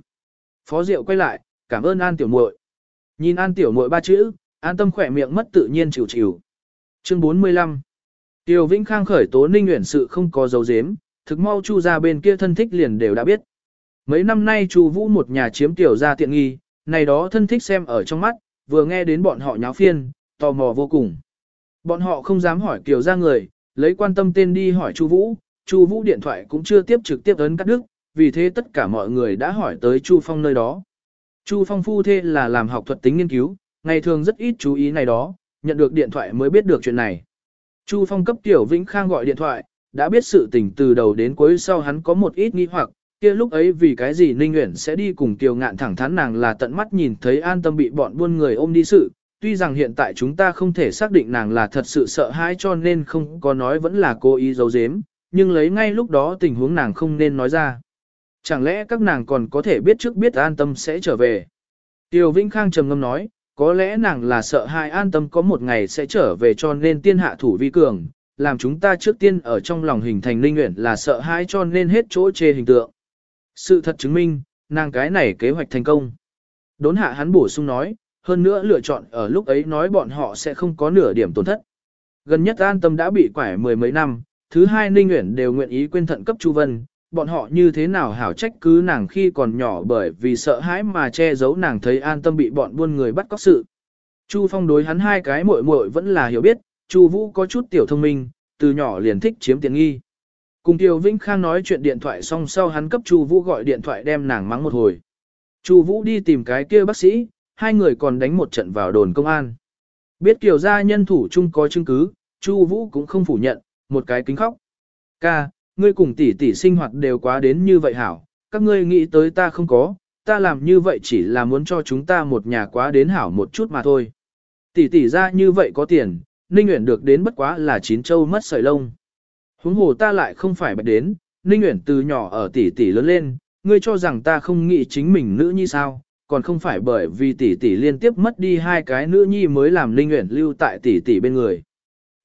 Phó Diệu quay lại, cảm ơn An tiểu muội. Nhìn An tiểu muội ba chữ, An tâm khỏe miệng mất tự nhiên chịu chịu. Chương 45 Tiêu Vĩnh Khang khởi tố Ninh Nguyễn sự không có dấu dếm, thực mau Chu ra bên kia thân thích liền đều đã biết. Mấy năm nay Chu Vũ một nhà chiếm tiểu gia tiện nghi, này đó thân thích xem ở trong mắt, vừa nghe đến bọn họ nháo phiên, tò mò vô cùng. Bọn họ không dám hỏi Kiều gia người, lấy quan tâm tên đi hỏi Chu Vũ, Chu Vũ điện thoại cũng chưa tiếp trực tiếp ấn cắt đứt, vì thế tất cả mọi người đã hỏi tới Chu Phong nơi đó. Chu Phong phu thê là làm học thuật tính nghiên cứu, ngày thường rất ít chú ý này đó, nhận được điện thoại mới biết được chuyện này. Chu Phong cấp Tiểu Vĩnh Khang gọi điện thoại, đã biết sự tình từ đầu đến cuối sau hắn có một ít nghi hoặc, kia lúc ấy vì cái gì Ninh Uyển sẽ đi cùng Kiều Ngạn thẳng thắn nàng là tận mắt nhìn thấy an tâm bị bọn buôn người ôm đi sự, tuy rằng hiện tại chúng ta không thể xác định nàng là thật sự sợ hãi cho nên không có nói vẫn là cố ý giấu giếm, nhưng lấy ngay lúc đó tình huống nàng không nên nói ra. Chẳng lẽ các nàng còn có thể biết trước biết an tâm sẽ trở về. Tiêu Vĩnh Khang trầm ngâm nói, có lẽ nàng là sợ hai an tâm có một ngày sẽ trở về cho nên tiên hạ thủ vi cường, làm chúng ta trước tiên ở trong lòng hình thành linh nguyện là sợ hãi cho nên hết chỗ chê hình tượng. Sự thật chứng minh, nàng cái này kế hoạch thành công. Đốn hạ hắn bổ sung nói, hơn nữa lựa chọn ở lúc ấy nói bọn họ sẽ không có nửa điểm tổn thất. Gần nhất an tâm đã bị quải mười mấy năm, thứ hai Ninh nguyện đều nguyện ý quên thận cấp Chu Vân, bọn họ như thế nào hảo trách cứ nàng khi còn nhỏ bởi vì sợ hãi mà che giấu nàng thấy an tâm bị bọn buôn người bắt cóc sự. Chu Phong đối hắn hai cái muội muội vẫn là hiểu biết, Chu Vũ có chút tiểu thông minh, từ nhỏ liền thích chiếm tiện nghi. Cùng Tiêu Vĩnh Khang nói chuyện điện thoại xong sau hắn cấp Chu Vũ gọi điện thoại đem nàng mắng một hồi. Chu Vũ đi tìm cái kia bác sĩ, hai người còn đánh một trận vào đồn công an. Biết Kiều gia nhân thủ chung có chứng cứ, Chu Vũ cũng không phủ nhận, một cái kính khóc. Ca, ngươi cùng tỷ tỷ sinh hoạt đều quá đến như vậy hảo, các ngươi nghĩ tới ta không có, ta làm như vậy chỉ là muốn cho chúng ta một nhà quá đến hảo một chút mà thôi. Tỷ tỷ ra như vậy có tiền, Ninh Uyển được đến bất quá là chín châu mất sợi lông. Huống hồ ta lại không phải bạch đến, Ninh Uyển từ nhỏ ở tỷ tỷ lớn lên, ngươi cho rằng ta không nghĩ chính mình nữ như sao, còn không phải bởi vì tỷ tỷ liên tiếp mất đi hai cái nữ nhi mới làm Ninh Uyển lưu tại tỷ tỷ bên người.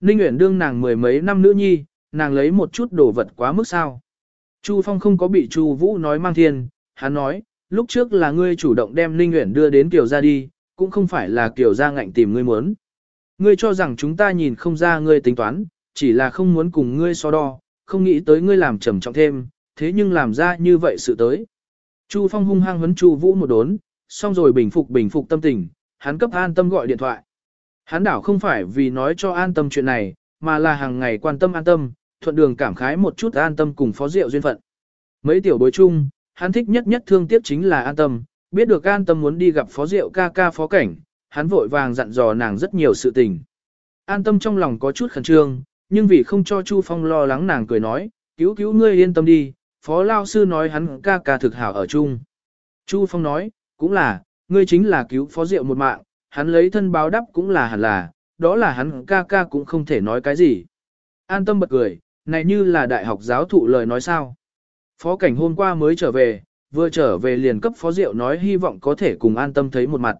Ninh Uyển đương nàng mười mấy năm nữ nhi, nàng lấy một chút đồ vật quá mức sao. Chu Phong không có bị Chu Vũ nói mang thiên, hắn nói, lúc trước là ngươi chủ động đem linh Uyển đưa đến Kiều gia đi, cũng không phải là Kiều gia ngạnh tìm ngươi muốn. Ngươi cho rằng chúng ta nhìn không ra ngươi tính toán, chỉ là không muốn cùng ngươi so đo, không nghĩ tới ngươi làm trầm trọng thêm, thế nhưng làm ra như vậy sự tới. Chu Phong hung hăng huấn Chu Vũ một đốn, xong rồi bình phục bình phục tâm tình, hắn cấp an tâm gọi điện thoại. Hắn đảo không phải vì nói cho an tâm chuyện này, mà là hàng ngày quan tâm an tâm, thuận đường cảm khái một chút an tâm cùng phó diệu duyên phận. Mấy tiểu bối chung, hắn thích nhất nhất thương tiếc chính là an tâm, biết được an tâm muốn đi gặp phó diệu ca ca phó cảnh, hắn vội vàng dặn dò nàng rất nhiều sự tình. An tâm trong lòng có chút khẩn trương, nhưng vì không cho Chu Phong lo lắng nàng cười nói, cứu cứu ngươi yên tâm đi, phó lao sư nói hắn ca ca thực hảo ở chung. Chu Phong nói, cũng là, ngươi chính là cứu phó diệu một mạng, hắn lấy thân báo đắp cũng là hẳn là, đó là hắn ca ca cũng không thể nói cái gì. An tâm bật cười, này như là đại học giáo thụ lời nói sao. Phó cảnh hôm qua mới trở về, vừa trở về liền cấp phó diệu nói hy vọng có thể cùng an tâm thấy một mặt.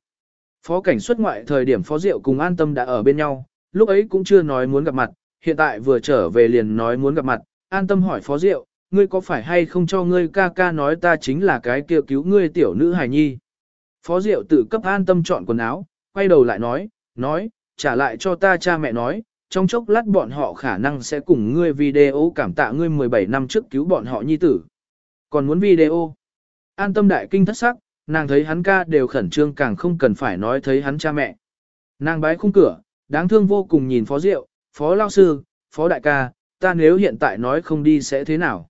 Phó cảnh xuất ngoại thời điểm phó diệu cùng an tâm đã ở bên nhau, lúc ấy cũng chưa nói muốn gặp mặt, hiện tại vừa trở về liền nói muốn gặp mặt, an tâm hỏi phó diệu, ngươi có phải hay không cho ngươi ca ca nói ta chính là cái kia cứu ngươi tiểu nữ hài nhi. Phó diệu tự cấp an tâm chọn quần áo, quay đầu lại nói, nói, trả lại cho ta cha mẹ nói, trong chốc lát bọn họ khả năng sẽ cùng ngươi video cảm tạ ngươi 17 năm trước cứu bọn họ nhi tử. Còn muốn video? An tâm đại kinh thất sắc, nàng thấy hắn ca đều khẩn trương càng không cần phải nói thấy hắn cha mẹ. Nàng bái khung cửa, đáng thương vô cùng nhìn phó diệu, phó lao sư, phó đại ca, ta nếu hiện tại nói không đi sẽ thế nào?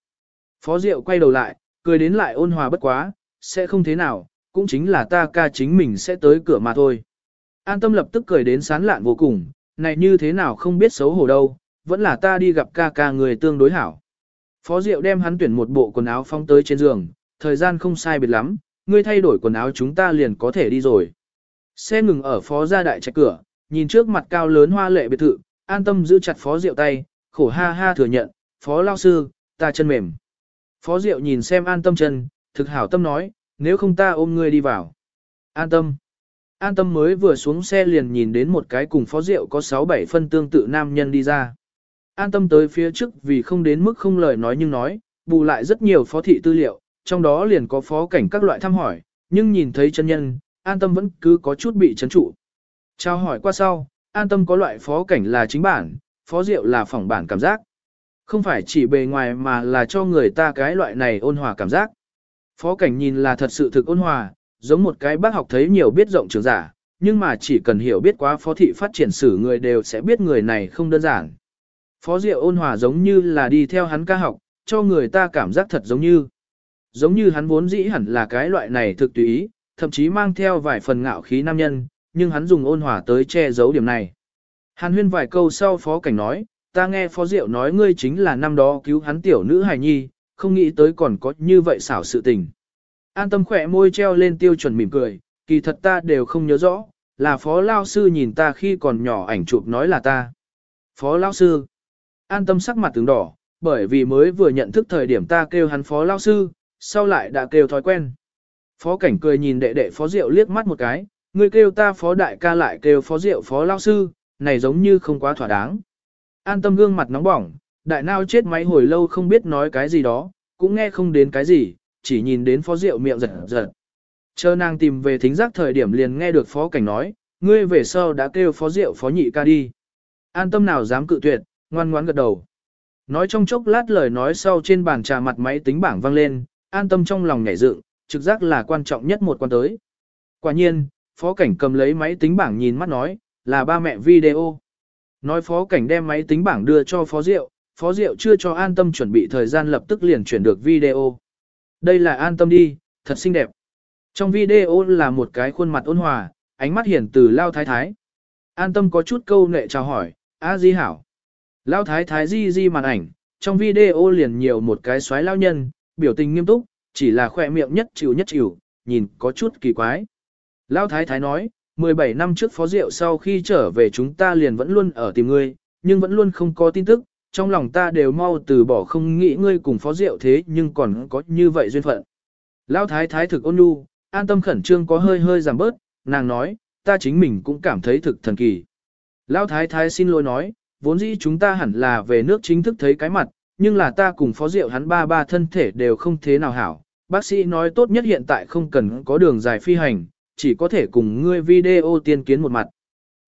Phó diệu quay đầu lại, cười đến lại ôn hòa bất quá, sẽ không thế nào, cũng chính là ta ca chính mình sẽ tới cửa mà thôi. An tâm lập tức cười đến sán lạn vô cùng, này như thế nào không biết xấu hổ đâu, vẫn là ta đi gặp ca ca người tương đối hảo. Phó Diệu đem hắn tuyển một bộ quần áo phong tới trên giường, thời gian không sai biệt lắm, ngươi thay đổi quần áo chúng ta liền có thể đi rồi. Xe ngừng ở phó gia đại trạch cửa, nhìn trước mặt cao lớn hoa lệ biệt thự, an tâm giữ chặt phó Diệu tay, khổ ha ha thừa nhận, phó lao sư, ta chân mềm. Phó Diệu nhìn xem an tâm chân, thực hảo tâm nói, nếu không ta ôm ngươi đi vào. An tâm. An tâm mới vừa xuống xe liền nhìn đến một cái cùng phó rượu có 6-7 phân tương tự nam nhân đi ra. An tâm tới phía trước vì không đến mức không lời nói nhưng nói, bù lại rất nhiều phó thị tư liệu, trong đó liền có phó cảnh các loại thăm hỏi, nhưng nhìn thấy chân nhân, an tâm vẫn cứ có chút bị chấn trụ. Trao hỏi qua sau, an tâm có loại phó cảnh là chính bản, phó rượu là phỏng bản cảm giác. Không phải chỉ bề ngoài mà là cho người ta cái loại này ôn hòa cảm giác. Phó cảnh nhìn là thật sự thực ôn hòa, giống một cái bác học thấy nhiều biết rộng trường giả, nhưng mà chỉ cần hiểu biết quá phó thị phát triển sử người đều sẽ biết người này không đơn giản. Phó Diệu ôn hòa giống như là đi theo hắn ca học, cho người ta cảm giác thật giống như. Giống như hắn vốn dĩ hẳn là cái loại này thực tùy ý, thậm chí mang theo vài phần ngạo khí nam nhân, nhưng hắn dùng ôn hòa tới che giấu điểm này. Hàn huyên vài câu sau phó cảnh nói, ta nghe phó Diệu nói ngươi chính là năm đó cứu hắn tiểu nữ hài nhi, không nghĩ tới còn có như vậy xảo sự tình. An tâm khỏe môi treo lên tiêu chuẩn mỉm cười, kỳ thật ta đều không nhớ rõ, là phó lao sư nhìn ta khi còn nhỏ ảnh chụp nói là ta. Phó lao sư. An tâm sắc mặt tướng đỏ, bởi vì mới vừa nhận thức thời điểm ta kêu hắn phó lao sư, sau lại đã kêu thói quen. Phó cảnh cười nhìn đệ đệ phó diệu liếc mắt một cái, người kêu ta phó đại ca lại kêu phó diệu phó lao sư, này giống như không quá thỏa đáng. An tâm gương mặt nóng bỏng, đại nao chết máy hồi lâu không biết nói cái gì đó, cũng nghe không đến cái gì, chỉ nhìn đến phó diệu miệng giật giật. Chờ nàng tìm về thính giác thời điểm liền nghe được phó cảnh nói, ngươi về sau đã kêu phó diệu phó nhị ca đi. An tâm nào dám cự tuyệt, ngoan ngoãn gật đầu. Nói trong chốc lát lời nói sau trên bàn trà mặt máy tính bảng vang lên, an tâm trong lòng nhảy dựng, trực giác là quan trọng nhất một quan tới. Quả nhiên, phó cảnh cầm lấy máy tính bảng nhìn mắt nói, là ba mẹ video. Nói phó cảnh đem máy tính bảng đưa cho phó diệu, phó diệu chưa cho an tâm chuẩn bị thời gian lập tức liền chuyển được video. Đây là an tâm đi, thật xinh đẹp. Trong video là một cái khuôn mặt ôn hòa, ánh mắt hiển từ lao thái thái. An tâm có chút câu nệ chào hỏi, a di hảo. Lao thái thái di di màn ảnh, trong video liền nhiều một cái xoáy lao nhân, biểu tình nghiêm túc, chỉ là khỏe miệng nhất chịu nhất chịu, nhìn có chút kỳ quái. Lao thái thái nói, 17 năm trước phó diệu sau khi trở về chúng ta liền vẫn luôn ở tìm ngươi, nhưng vẫn luôn không có tin tức, trong lòng ta đều mau từ bỏ không nghĩ ngươi cùng phó diệu thế nhưng còn có như vậy duyên phận. lão thái thái thực ôn nhu, an tâm khẩn trương có hơi hơi giảm bớt, nàng nói, ta chính mình cũng cảm thấy thực thần kỳ. lão thái thái xin lỗi nói, vốn dĩ chúng ta hẳn là về nước chính thức thấy cái mặt, nhưng là ta cùng phó diệu hắn ba ba thân thể đều không thế nào hảo. Bác sĩ nói tốt nhất hiện tại không cần có đường dài phi hành, chỉ có thể cùng ngươi video tiên kiến một mặt.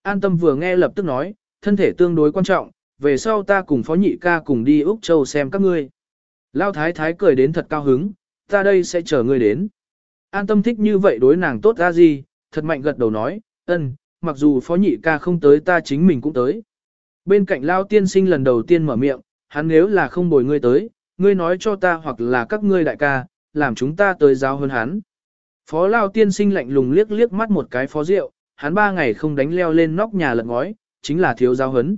An tâm vừa nghe lập tức nói, thân thể tương đối quan trọng, về sau ta cùng phó nhị ca cùng đi Úc Châu xem các ngươi. Lao thái thái cười đến thật cao hứng, ta đây sẽ chờ ngươi đến. An tâm thích như vậy đối nàng tốt ra gì, thật mạnh gật đầu nói, ân, mặc dù phó nhị ca không tới ta chính mình cũng tới. Bên cạnh Lao tiên sinh lần đầu tiên mở miệng, hắn nếu là không bồi ngươi tới, ngươi nói cho ta hoặc là các ngươi đại ca, làm chúng ta tới giáo hơn hắn. Phó Lao tiên sinh lạnh lùng liếc liếc mắt một cái phó rượu, hắn ba ngày không đánh leo lên nóc nhà lật ngói, chính là thiếu giáo hấn.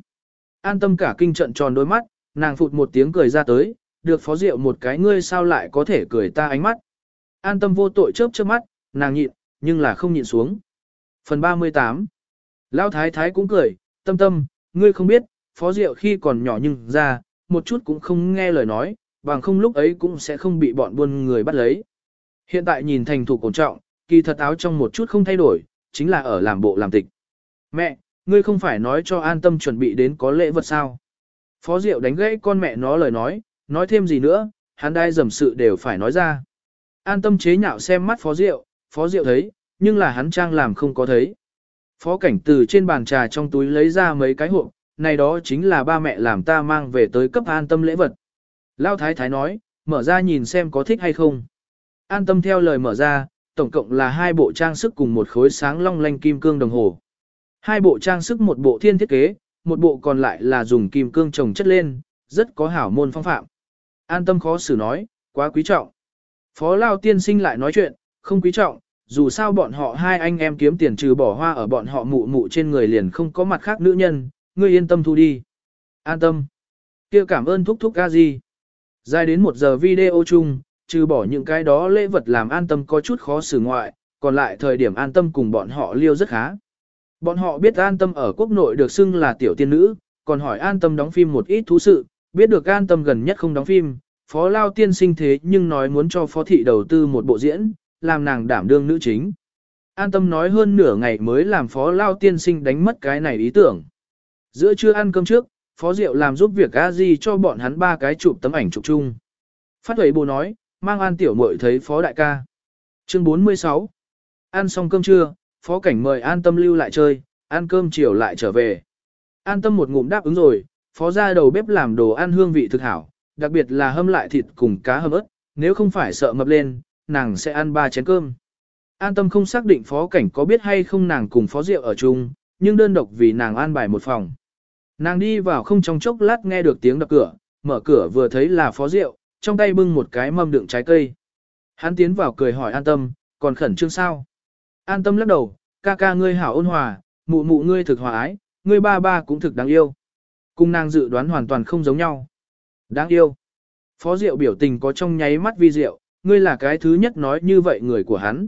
An tâm cả kinh trận tròn đôi mắt, nàng phụt một tiếng cười ra tới, được phó rượu một cái ngươi sao lại có thể cười ta ánh mắt. An tâm vô tội chớp chớp mắt, nàng nhịn, nhưng là không nhịn xuống. Phần 38 Lão thái thái cũng cười, tâm tâm, ngươi không biết, phó rượu khi còn nhỏ nhưng ra, một chút cũng không nghe lời nói, bằng không lúc ấy cũng sẽ không bị bọn buôn người bắt lấy. Hiện tại nhìn thành thủ cổ trọng, kỳ thật áo trong một chút không thay đổi, chính là ở làm bộ làm tịch. Mẹ, ngươi không phải nói cho an tâm chuẩn bị đến có lễ vật sao? Phó Diệu đánh gãy con mẹ nó lời nói, nói thêm gì nữa, hắn đai dầm sự đều phải nói ra. An tâm chế nhạo xem mắt Phó Diệu, Phó Diệu thấy, nhưng là hắn trang làm không có thấy. Phó cảnh từ trên bàn trà trong túi lấy ra mấy cái hộp, này đó chính là ba mẹ làm ta mang về tới cấp an tâm lễ vật. Lao Thái Thái nói, mở ra nhìn xem có thích hay không. An tâm theo lời mở ra, tổng cộng là hai bộ trang sức cùng một khối sáng long lanh kim cương đồng hồ. Hai bộ trang sức một bộ thiên thiết kế, một bộ còn lại là dùng kim cương trồng chất lên, rất có hảo môn phong phạm. An tâm khó xử nói, quá quý trọng. Phó Lao tiên sinh lại nói chuyện, không quý trọng, dù sao bọn họ hai anh em kiếm tiền trừ bỏ hoa ở bọn họ mụ mụ trên người liền không có mặt khác nữ nhân, ngươi yên tâm thu đi. An tâm. kia cảm ơn thúc thúc ca gì. Dài đến một giờ video chung, trừ bỏ những cái đó lễ vật làm an tâm có chút khó xử ngoại, còn lại thời điểm an tâm cùng bọn họ liêu rất khá. Bọn họ biết an tâm ở quốc nội được xưng là tiểu tiên nữ, còn hỏi an tâm đóng phim một ít thú sự, biết được an tâm gần nhất không đóng phim, phó lao tiên sinh thế nhưng nói muốn cho phó thị đầu tư một bộ diễn, làm nàng đảm đương nữ chính. An tâm nói hơn nửa ngày mới làm phó lao tiên sinh đánh mất cái này ý tưởng. Giữa trưa ăn cơm trước, phó diệu làm giúp việc a di cho bọn hắn ba cái chụp tấm ảnh chụp chung. Phát huệ bồ nói, mang an tiểu muội thấy phó đại ca. Chương 46 Ăn xong cơm trưa, phó cảnh mời an tâm lưu lại chơi, ăn cơm chiều lại trở về. An tâm một ngụm đáp ứng rồi, phó ra đầu bếp làm đồ ăn hương vị thực hảo, đặc biệt là hâm lại thịt cùng cá hầm ớt, nếu không phải sợ mập lên, nàng sẽ ăn ba chén cơm. An tâm không xác định phó cảnh có biết hay không nàng cùng phó rượu ở chung, nhưng đơn độc vì nàng an bài một phòng. Nàng đi vào không trong chốc lát nghe được tiếng đập cửa, mở cửa vừa thấy là phó rượu, trong tay bưng một cái mâm đựng trái cây. Hắn tiến vào cười hỏi an tâm, còn khẩn trương sao? An tâm lắc đầu, ca ca ngươi hảo ôn hòa, mụ mụ ngươi thực hòa ái, ngươi ba ba cũng thực đáng yêu. Cùng nàng dự đoán hoàn toàn không giống nhau. Đáng yêu. Phó Diệu biểu tình có trong nháy mắt vi diệu, ngươi là cái thứ nhất nói như vậy người của hắn.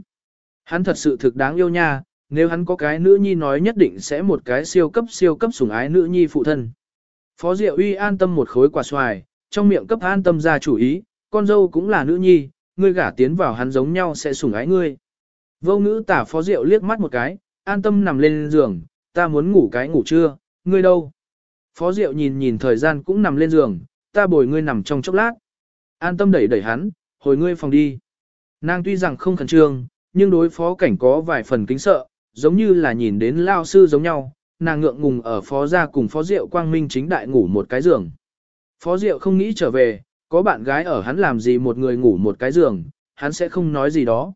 Hắn thật sự thực đáng yêu nha, nếu hắn có cái nữ nhi nói nhất định sẽ một cái siêu cấp siêu cấp sủng ái nữ nhi phụ thân. Phó Diệu uy an tâm một khối quả xoài, trong miệng cấp an tâm ra chủ ý, con dâu cũng là nữ nhi, ngươi gả tiến vào hắn giống nhau sẽ sủng ái ngươi. Vô ngữ tả Phó Diệu liếc mắt một cái, an tâm nằm lên giường, ta muốn ngủ cái ngủ trưa, ngươi đâu? Phó Diệu nhìn nhìn thời gian cũng nằm lên giường, ta bồi ngươi nằm trong chốc lát. An tâm đẩy đẩy hắn, hồi ngươi phòng đi. Nàng tuy rằng không khẩn trương, nhưng đối phó cảnh có vài phần kính sợ, giống như là nhìn đến lao sư giống nhau, nàng ngượng ngùng ở phó gia cùng phó diệu quang minh chính đại ngủ một cái giường. Phó diệu không nghĩ trở về, có bạn gái ở hắn làm gì một người ngủ một cái giường, hắn sẽ không nói gì đó.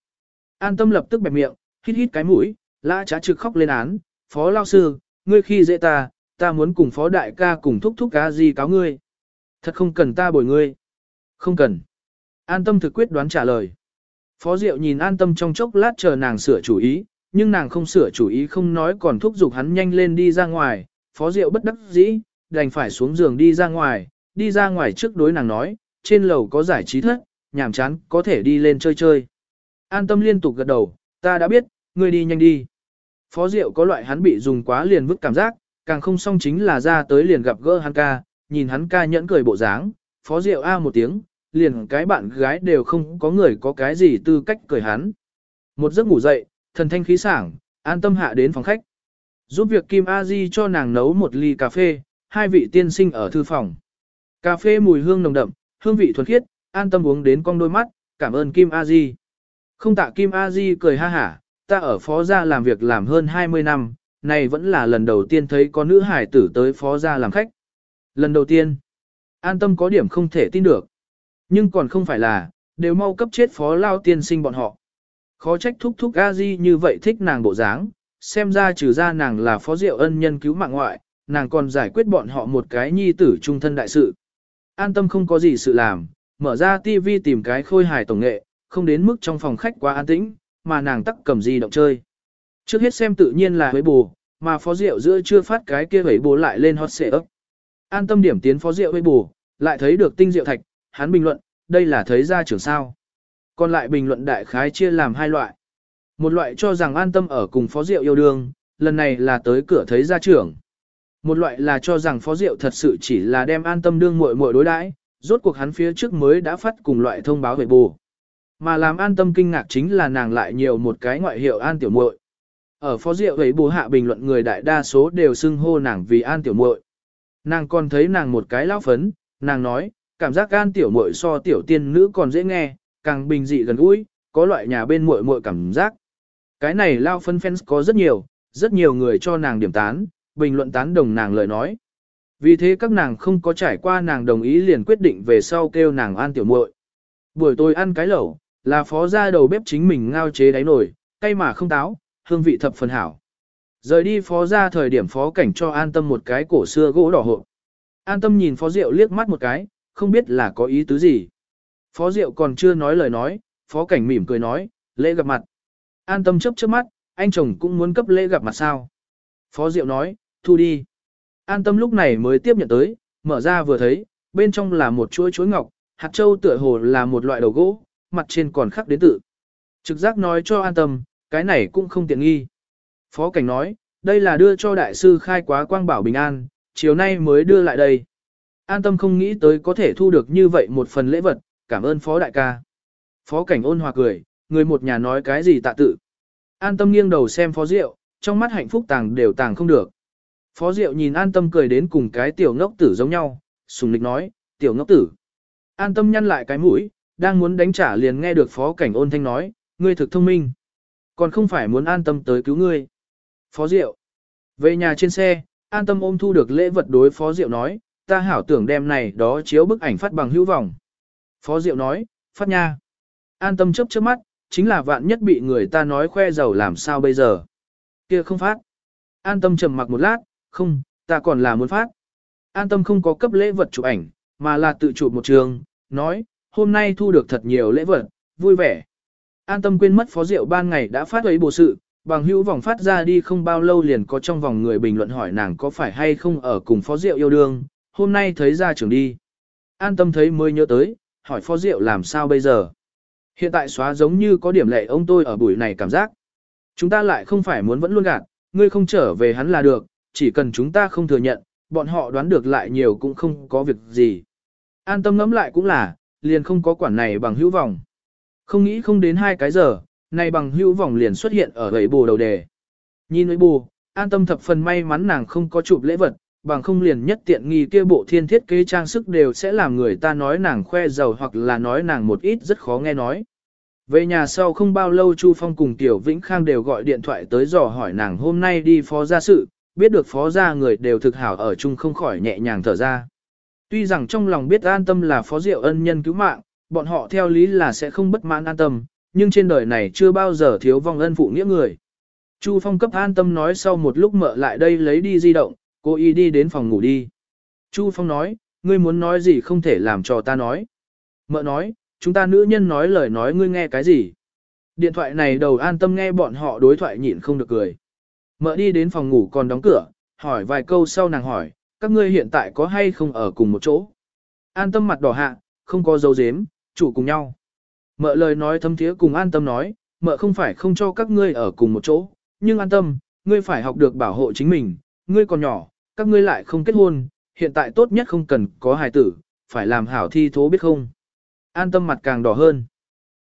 An tâm lập tức bẹp miệng, hít hít cái mũi, lã trá trực khóc lên án, phó lao sư, ngươi khi dễ ta, ta muốn cùng phó đại ca cùng thúc thúc ca gì cáo ngươi. Thật không cần ta bồi ngươi. Không cần. An tâm thực quyết đoán trả lời. Phó Diệu nhìn an tâm trong chốc lát chờ nàng sửa chủ ý, nhưng nàng không sửa chủ ý không nói còn thúc giục hắn nhanh lên đi ra ngoài. Phó Diệu bất đắc dĩ, đành phải xuống giường đi ra ngoài, đi ra ngoài trước đối nàng nói, trên lầu có giải trí thất, nhàm chán, có thể đi lên chơi chơi. An tâm liên tục gật đầu, ta đã biết, ngươi đi nhanh đi. Phó Diệu có loại hắn bị dùng quá liền vứt cảm giác, càng không xong chính là ra tới liền gặp gỡ hắn ca, nhìn hắn ca nhẫn cười bộ dáng, Phó Diệu a một tiếng, liền cái bạn gái đều không có người có cái gì tư cách cười hắn. Một giấc ngủ dậy, thần thanh khí sảng, an tâm hạ đến phòng khách. Giúp việc Kim A Di cho nàng nấu một ly cà phê, hai vị tiên sinh ở thư phòng. Cà phê mùi hương nồng đậm, hương vị thuần khiết, an tâm uống đến con đôi mắt, cảm ơn Kim A Di. Không tạ Kim A Di cười ha hả, ta ở phó gia làm việc làm hơn 20 năm, này vẫn là lần đầu tiên thấy có nữ hải tử tới phó gia làm khách. Lần đầu tiên, an tâm có điểm không thể tin được. Nhưng còn không phải là, đều mau cấp chết phó lao tiên sinh bọn họ. Khó trách thúc thúc a di như vậy thích nàng bộ dáng, xem ra trừ ra nàng là phó diệu ân nhân cứu mạng ngoại, nàng còn giải quyết bọn họ một cái nhi tử trung thân đại sự. An tâm không có gì sự làm, mở ra tivi tìm cái khôi hài tổng nghệ, không đến mức trong phòng khách quá an tĩnh, mà nàng tắc cầm gì động chơi. Trước hết xem tự nhiên là với bù, mà phó diệu giữa chưa phát cái kia vấy bù lại lên hot xệ ấp. An tâm điểm tiến phó diệu với bù, lại thấy được tinh diệu thạch, hắn bình luận, đây là thấy ra trưởng sao. Còn lại bình luận đại khái chia làm hai loại. Một loại cho rằng an tâm ở cùng phó diệu yêu đương, lần này là tới cửa thấy ra trưởng. Một loại là cho rằng phó diệu thật sự chỉ là đem an tâm đương muội muội đối đãi, rốt cuộc hắn phía trước mới đã phát cùng loại thông báo về bù. Mà làm an tâm kinh ngạc chính là nàng lại nhiều một cái ngoại hiệu an tiểu muội. Ở phó diệu ấy bù hạ bình luận người đại đa số đều xưng hô nàng vì an tiểu muội. Nàng còn thấy nàng một cái lao phấn, nàng nói, cảm giác gan tiểu muội so tiểu tiên nữ còn dễ nghe, càng bình dị gần gũi, có loại nhà bên muội muội cảm giác. Cái này lao phân fans có rất nhiều, rất nhiều người cho nàng điểm tán, bình luận tán đồng nàng lời nói. Vì thế các nàng không có trải qua nàng đồng ý liền quyết định về sau kêu nàng an tiểu muội. Buổi tối ăn cái lẩu, là phó gia đầu bếp chính mình ngao chế đáy nồi, cay mà không táo, hương vị thập phần hảo. Rời đi phó gia thời điểm phó cảnh cho an tâm một cái cổ xưa gỗ đỏ hộp. An tâm nhìn phó rượu liếc mắt một cái, không biết là có ý tứ gì. Phó rượu còn chưa nói lời nói, Phó Cảnh mỉm cười nói, lễ gặp mặt. An tâm chấp chớp mắt, anh chồng cũng muốn cấp lễ gặp mặt sao. Phó Diệu nói, thu đi. An tâm lúc này mới tiếp nhận tới, mở ra vừa thấy, bên trong là một chuỗi chuối ngọc, hạt châu tựa hồ là một loại đầu gỗ, mặt trên còn khắc đến tự. Trực giác nói cho an tâm, cái này cũng không tiện nghi. Phó Cảnh nói, đây là đưa cho đại sư khai quá quang bảo bình an, chiều nay mới đưa lại đây. An tâm không nghĩ tới có thể thu được như vậy một phần lễ vật, cảm ơn phó đại ca. Phó cảnh ôn hòa cười, người một nhà nói cái gì tạ tự. An tâm nghiêng đầu xem phó diệu, trong mắt hạnh phúc tàng đều tàng không được. Phó diệu nhìn an tâm cười đến cùng cái tiểu ngốc tử giống nhau, sùng lịch nói, tiểu ngốc tử. An tâm nhăn lại cái mũi, đang muốn đánh trả liền nghe được phó cảnh ôn thanh nói, ngươi thực thông minh. Còn không phải muốn an tâm tới cứu ngươi. Phó diệu. Về nhà trên xe, an tâm ôm thu được lễ vật đối phó diệu nói, ta hảo tưởng đem này đó chiếu bức ảnh phát bằng hữu vọng. Phó Diệu nói, phát nha. An tâm chấp chớp mắt, chính là vạn nhất bị người ta nói khoe giàu làm sao bây giờ. Kia không phát. An tâm trầm mặc một lát, không, ta còn là muốn phát. An tâm không có cấp lễ vật chụp ảnh, mà là tự chụp một trường, nói, hôm nay thu được thật nhiều lễ vật, vui vẻ. An tâm quên mất phó diệu ban ngày đã phát ấy bộ sự, bằng hữu vòng phát ra đi không bao lâu liền có trong vòng người bình luận hỏi nàng có phải hay không ở cùng phó diệu yêu đương, hôm nay thấy ra trường đi. An tâm thấy mới nhớ tới, hỏi phó diệu làm sao bây giờ. Hiện tại xóa giống như có điểm lệ ông tôi ở buổi này cảm giác. Chúng ta lại không phải muốn vẫn luôn gạt, ngươi không trở về hắn là được, chỉ cần chúng ta không thừa nhận, bọn họ đoán được lại nhiều cũng không có việc gì. An tâm ngẫm lại cũng là, liền không có quản này bằng hữu vọng. Không nghĩ không đến hai cái giờ, này bằng hữu vọng liền xuất hiện ở gậy bù đầu đề. Nhìn với bù, an tâm thập phần may mắn nàng không có chụp lễ vật, bằng không liền nhất tiện nghi kia bộ thiên thiết kế trang sức đều sẽ làm người ta nói nàng khoe giàu hoặc là nói nàng một ít rất khó nghe nói. Về nhà sau không bao lâu Chu Phong cùng Tiểu Vĩnh Khang đều gọi điện thoại tới dò hỏi nàng hôm nay đi phó gia sự, biết được phó gia người đều thực hảo ở chung không khỏi nhẹ nhàng thở ra. Tuy rằng trong lòng biết an tâm là phó diệu ân nhân cứu mạng, bọn họ theo lý là sẽ không bất mãn an tâm, nhưng trên đời này chưa bao giờ thiếu vong ân phụ nghĩa người. Chu Phong cấp an tâm nói sau một lúc mợ lại đây lấy đi di động, cô y đi đến phòng ngủ đi. Chu Phong nói, ngươi muốn nói gì không thể làm cho ta nói. Mợ nói, chúng ta nữ nhân nói lời nói ngươi nghe cái gì. Điện thoại này đầu an tâm nghe bọn họ đối thoại nhịn không được cười. Mợ đi đến phòng ngủ còn đóng cửa, hỏi vài câu sau nàng hỏi, các ngươi hiện tại có hay không ở cùng một chỗ. An tâm mặt đỏ hạ, không có dấu dếm, chủ cùng nhau. Mợ lời nói thâm thiế cùng an tâm nói, mợ không phải không cho các ngươi ở cùng một chỗ, nhưng an tâm, ngươi phải học được bảo hộ chính mình, ngươi còn nhỏ, các ngươi lại không kết hôn, hiện tại tốt nhất không cần có hài tử, phải làm hảo thi thố biết không. An tâm mặt càng đỏ hơn.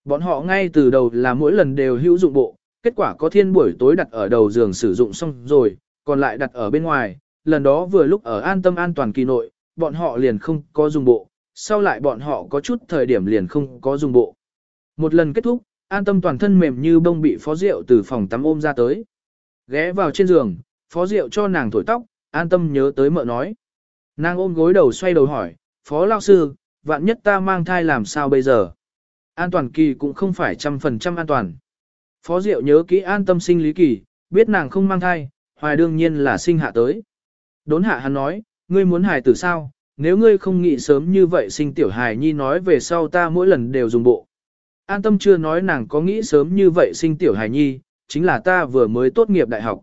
Bọn họ ngay từ đầu là mỗi lần đều hữu dụng bộ, kết quả có thiên buổi tối đặt ở đầu giường sử dụng xong rồi, còn lại đặt ở bên ngoài, lần đó vừa lúc ở an tâm an toàn kỳ nội, bọn họ liền không có dùng bộ, sau lại bọn họ có chút thời điểm liền không có dùng bộ. Một lần kết thúc, an tâm toàn thân mềm như bông bị phó rượu từ phòng tắm ôm ra tới. Ghé vào trên giường, phó rượu cho nàng thổi tóc, an tâm nhớ tới mợ nói. Nàng ôm gối đầu xoay đầu hỏi, phó lao sư, vạn nhất ta mang thai làm sao bây giờ? An toàn kỳ cũng không phải trăm phần trăm an toàn. Phó Diệu nhớ kỹ an tâm sinh lý kỳ, biết nàng không mang thai, hoài đương nhiên là sinh hạ tới. Đốn hạ hắn nói, ngươi muốn hài tử sao, nếu ngươi không nghĩ sớm như vậy sinh tiểu hài nhi nói về sau ta mỗi lần đều dùng bộ. An tâm chưa nói nàng có nghĩ sớm như vậy sinh tiểu hài nhi, chính là ta vừa mới tốt nghiệp đại học.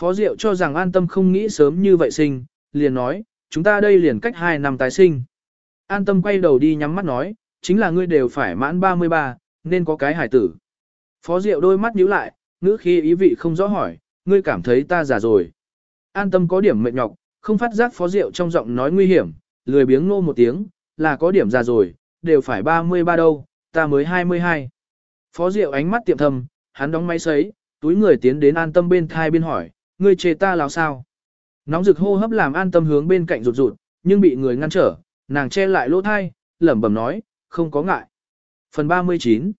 Phó Diệu cho rằng an tâm không nghĩ sớm như vậy sinh, liền nói, chúng ta đây liền cách 2 năm tái sinh. An tâm quay đầu đi nhắm mắt nói, chính là ngươi đều phải mãn 33, nên có cái hài tử. Phó Diệu đôi mắt nhíu lại, ngữ khi ý vị không rõ hỏi, ngươi cảm thấy ta già rồi. An tâm có điểm mệt nhọc, không phát giác Phó Diệu trong giọng nói nguy hiểm, lười biếng nô một tiếng, là có điểm già rồi, đều phải 33 đâu, ta mới 22. Phó Diệu ánh mắt tiệm thầm, hắn đóng máy sấy, túi người tiến đến an tâm bên thai bên hỏi, ngươi chê ta láo sao? Nóng rực hô hấp làm an tâm hướng bên cạnh rụt rụt, nhưng bị người ngăn trở, nàng che lại lỗ thai, lẩm bẩm nói, không có ngại. Phần 39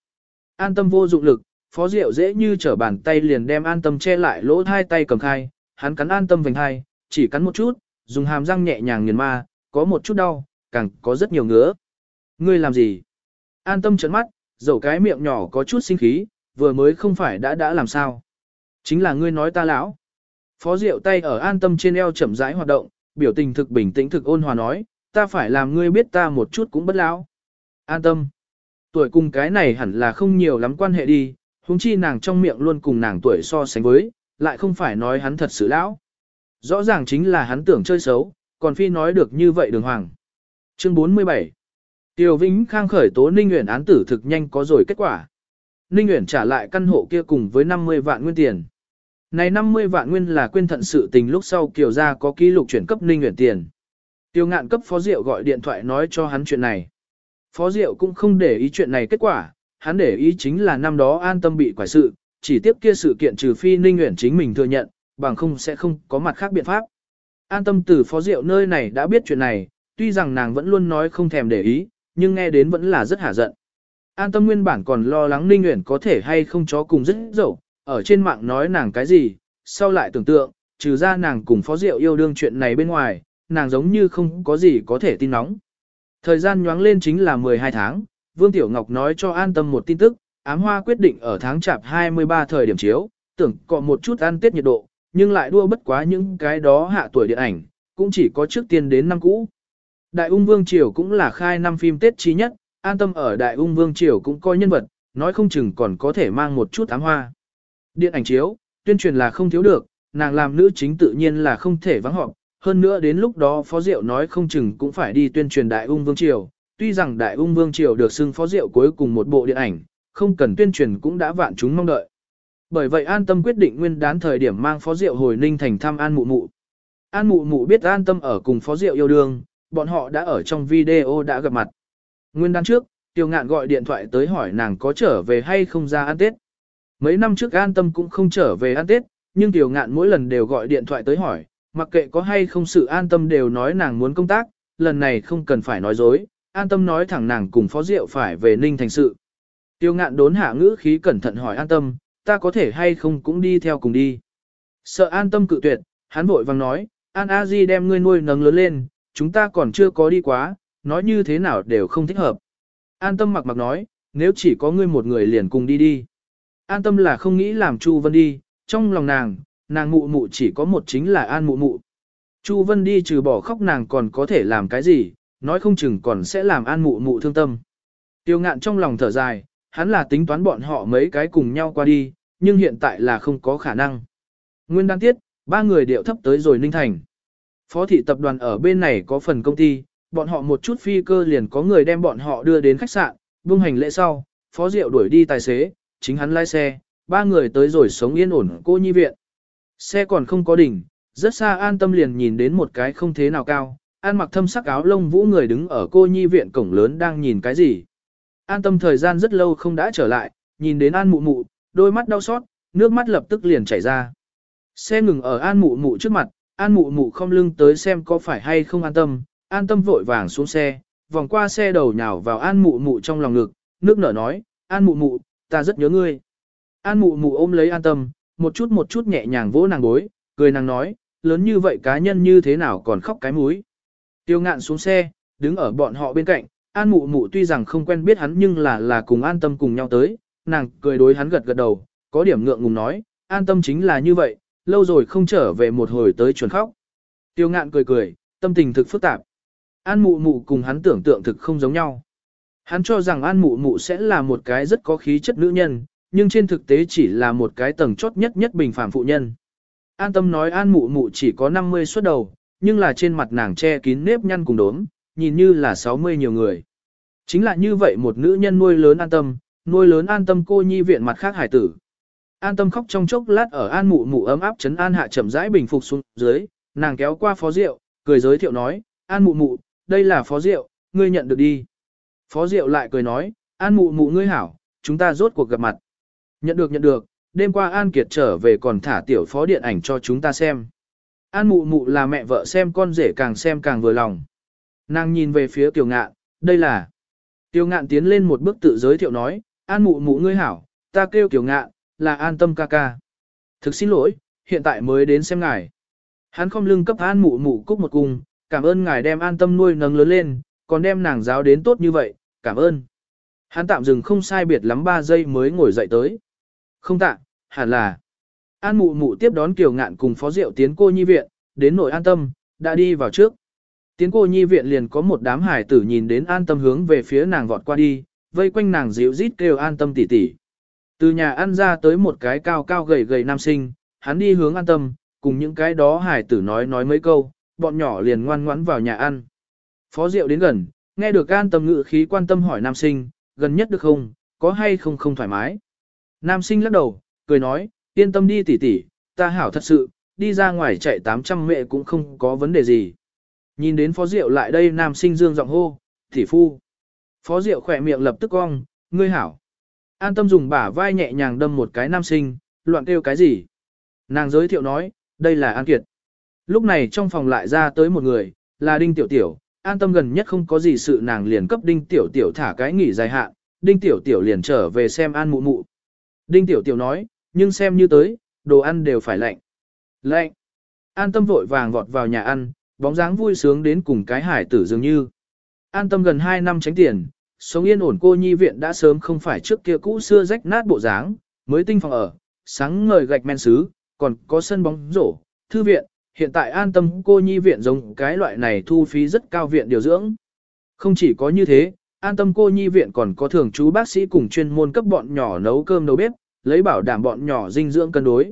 An tâm vô dụng lực, phó diệu dễ như trở bàn tay liền đem an tâm che lại lỗ thai tay cầm khai, hắn cắn an tâm vành hai, chỉ cắn một chút, dùng hàm răng nhẹ nhàng nghiền ma, có một chút đau, càng có rất nhiều ngứa. Ngươi làm gì? An tâm trợn mắt, dẫu cái miệng nhỏ có chút sinh khí, vừa mới không phải đã đã làm sao. Chính là ngươi nói ta lão. Phó Diệu tay ở an tâm trên eo chậm rãi hoạt động, biểu tình thực bình tĩnh thực ôn hòa nói, ta phải làm ngươi biết ta một chút cũng bất lão. An tâm. Tuổi cùng cái này hẳn là không nhiều lắm quan hệ đi, huống chi nàng trong miệng luôn cùng nàng tuổi so sánh với, lại không phải nói hắn thật sự lão. Rõ ràng chính là hắn tưởng chơi xấu, còn phi nói được như vậy đường hoàng. Chương 47 Tiêu Vĩnh Khang khởi tố Ninh Nguyễn án tử thực nhanh có rồi kết quả. Ninh Nguyễn trả lại căn hộ kia cùng với 50 vạn nguyên tiền. Này 50 vạn nguyên là quên thận sự tình lúc sau Kiều gia có ký lục chuyển cấp Ninh Nguyễn tiền. Tiêu ngạn cấp Phó Diệu gọi điện thoại nói cho hắn chuyện này. Phó Diệu cũng không để ý chuyện này kết quả, hắn để ý chính là năm đó an tâm bị quả sự, chỉ tiếp kia sự kiện trừ phi Ninh Nguyễn chính mình thừa nhận, bằng không sẽ không có mặt khác biện pháp. An tâm từ Phó Diệu nơi này đã biết chuyện này, tuy rằng nàng vẫn luôn nói không thèm để ý, nhưng nghe đến vẫn là rất hả giận. An tâm nguyên bản còn lo lắng Ninh Nguyễn có thể hay không chó cùng rất dẫu, ở trên mạng nói nàng cái gì, sau lại tưởng tượng, trừ ra nàng cùng Phó Diệu yêu đương chuyện này bên ngoài, nàng giống như không có gì có thể tin nóng. Thời gian nhoáng lên chính là 12 tháng, Vương Tiểu Ngọc nói cho an tâm một tin tức, ám hoa quyết định ở tháng chạp 23 thời điểm chiếu, tưởng có một chút ăn tết nhiệt độ, nhưng lại đua bất quá những cái đó hạ tuổi điện ảnh, cũng chỉ có trước tiên đến năm cũ. Đại ung Vương Triều cũng là khai năm phim Tết trí nhất, an tâm ở Đại ung Vương Triều cũng coi nhân vật, nói không chừng còn có thể mang một chút ám hoa. Điện ảnh chiếu, tuyên truyền là không thiếu được, nàng làm nữ chính tự nhiên là không thể vắng họp, hơn nữa đến lúc đó Phó Diệu nói không chừng cũng phải đi tuyên truyền Đại ung Vương Triều, tuy rằng Đại ung vương triều được xưng phó diệu cuối cùng một bộ điện ảnh, không cần tuyên truyền cũng đã vạn chúng mong đợi. Bởi vậy an tâm quyết định nguyên đán thời điểm mang phó diệu hồi ninh thành thăm an mụ mụ. An mụ mụ biết an tâm ở cùng phó diệu yêu đương, bọn họ đã ở trong video đã gặp mặt. Nguyên đán trước, Tiêu Ngạn gọi điện thoại tới hỏi nàng có trở về hay không ra ăn Tết. Mấy năm trước an tâm cũng không trở về ăn Tết, nhưng Tiêu Ngạn mỗi lần đều gọi điện thoại tới hỏi, mặc kệ có hay không sự an tâm đều nói nàng muốn công tác, lần này không cần phải nói dối, an tâm nói thẳng nàng cùng phó diệu phải về ninh thành sự. Tiêu ngạn đốn hạ ngữ khí cẩn thận hỏi an tâm, ta có thể hay không cũng đi theo cùng đi. Sợ an tâm cự tuyệt, hắn vội vàng nói, an a di đem ngươi nuôi nấng lớn lên, chúng ta còn chưa có đi quá, nói như thế nào đều không thích hợp. An tâm mặc mặc nói, nếu chỉ có ngươi một người liền cùng đi đi. An tâm là không nghĩ làm Chu Vân đi, trong lòng nàng, nàng mụ mụ chỉ có một chính là an mụ mụ. Chu Vân đi trừ bỏ khóc nàng còn có thể làm cái gì, nói không chừng còn sẽ làm an mụ mụ thương tâm. Tiêu ngạn trong lòng thở dài, hắn là tính toán bọn họ mấy cái cùng nhau qua đi, nhưng hiện tại là không có khả năng. Nguyên đăng tiết, ba người điệu thấp tới rồi Ninh Thành. Phó thị tập đoàn ở bên này có phần công ty, bọn họ một chút phi cơ liền có người đem bọn họ đưa đến khách sạn, buông hành lễ sau, phó diệu đuổi đi tài xế, chính hắn lái xe, ba người tới rồi sống yên ổn cô nhi viện. Xe còn không có đỉnh, rất xa an tâm liền nhìn đến một cái không thế nào cao, an mặc thâm sắc áo lông vũ người đứng ở cô nhi viện cổng lớn đang nhìn cái gì. An tâm thời gian rất lâu không đã trở lại, nhìn đến an mụ mụ, đôi mắt đau xót, nước mắt lập tức liền chảy ra. Xe ngừng ở an mụ mụ trước mặt, an mụ mụ không lưng tới xem có phải hay không an tâm, an tâm vội vàng xuống xe, vòng qua xe đầu nhào vào an mụ mụ trong lòng ngực, nước nở nói, an mụ mụ, ta rất nhớ ngươi. An mụ mụ ôm lấy an tâm, một chút một chút nhẹ nhàng vỗ nàng gối, cười nàng nói, lớn như vậy cá nhân như thế nào còn khóc cái múi. Tiêu ngạn xuống xe, đứng ở bọn họ bên cạnh, an mụ mụ tuy rằng không quen biết hắn nhưng là là cùng an tâm cùng nhau tới, nàng cười đối hắn gật gật đầu, có điểm ngượng ngùng nói, an tâm chính là như vậy, lâu rồi không trở về một hồi tới chuẩn khóc. Tiêu ngạn cười cười, tâm tình thực phức tạp. An mụ mụ cùng hắn tưởng tượng thực không giống nhau. Hắn cho rằng an mụ mụ sẽ là một cái rất có khí chất nữ nhân, nhưng trên thực tế chỉ là một cái tầng chốt nhất nhất bình phàm phụ nhân. An tâm nói an mụ mụ chỉ có 50 xuất đầu, nhưng là trên mặt nàng che kín nếp nhăn cùng đốm, nhìn như là 60 nhiều người. Chính là như vậy một nữ nhân nuôi lớn an tâm, nuôi lớn an tâm cô nhi viện mặt khác hải tử. An tâm khóc trong chốc lát ở an mụ mụ ấm áp chấn an hạ chậm rãi bình phục xuống dưới, nàng kéo qua phó rượu, cười giới thiệu nói, an mụ mụ, đây là phó rượu, ngươi nhận được đi. Phó rượu lại cười nói, an mụ mụ ngươi hảo, chúng ta rốt cuộc gặp mặt. Nhận được nhận được, đêm qua An Kiệt trở về còn thả tiểu phó điện ảnh cho chúng ta xem. An mụ mụ là mẹ vợ xem con rể càng xem càng vừa lòng. Nàng nhìn về phía Tiểu Ngạn, đây là. Tiểu Ngạn tiến lên một bước tự giới thiệu nói, An mụ mụ ngươi hảo, ta kêu Tiểu Ngạn, là an tâm ca ca. Thực xin lỗi, hiện tại mới đến xem ngài. Hắn không lưng cấp An mụ mụ cúc một cung, cảm ơn ngài đem an tâm nuôi nấng lớn lên, còn đem nàng giáo đến tốt như vậy, cảm ơn. Hắn tạm dừng không sai biệt lắm 3 giây mới ngồi dậy tới. Không tạ, hẳn là. An mụ mụ tiếp đón Kiều Ngạn cùng phó diệu tiến cô nhi viện, đến nội an tâm, đã đi vào trước. Tiến cô nhi viện liền có một đám hải tử nhìn đến an tâm hướng về phía nàng vọt qua đi, vây quanh nàng dịu rít kêu an tâm tỉ tỉ. Từ nhà ăn ra tới một cái cao cao gầy gầy nam sinh, hắn đi hướng an tâm, cùng những cái đó hải tử nói nói mấy câu, bọn nhỏ liền ngoan ngoãn vào nhà ăn. Phó Diệu đến gần, nghe được an tâm ngự khí quan tâm hỏi nam sinh, gần nhất được không, có hay không không thoải mái. Nam sinh lắc đầu, cười nói, yên tâm đi tỉ tỉ, ta hảo thật sự, đi ra ngoài chạy 800 mẹ cũng không có vấn đề gì. Nhìn đến phó diệu lại đây nam sinh dương giọng hô, tỷ phu. Phó diệu khỏe miệng lập tức cong, ngươi hảo. An tâm dùng bả vai nhẹ nhàng đâm một cái nam sinh, loạn kêu cái gì. Nàng giới thiệu nói, đây là An Kiệt. Lúc này trong phòng lại ra tới một người, là Đinh Tiểu Tiểu, an tâm gần nhất không có gì sự nàng liền cấp Đinh Tiểu Tiểu thả cái nghỉ dài hạn, Đinh Tiểu Tiểu liền trở về xem An Mụ Mụ. Đinh Tiểu Tiểu nói, nhưng xem như tới, đồ ăn đều phải lạnh. Lạnh. An tâm vội vàng vọt vào nhà ăn, bóng dáng vui sướng đến cùng cái hải tử dường như. An tâm gần 2 năm tránh tiền, sống yên ổn cô nhi viện đã sớm không phải trước kia cũ xưa rách nát bộ dáng, mới tinh phòng ở, sáng ngời gạch men sứ, còn có sân bóng rổ, thư viện, hiện tại an tâm cô nhi viện giống cái loại này thu phí rất cao viện điều dưỡng. Không chỉ có như thế, an tâm cô nhi viện còn có thường chú bác sĩ cùng chuyên môn cấp bọn nhỏ nấu cơm nấu bếp, lấy bảo đảm bọn nhỏ dinh dưỡng cân đối.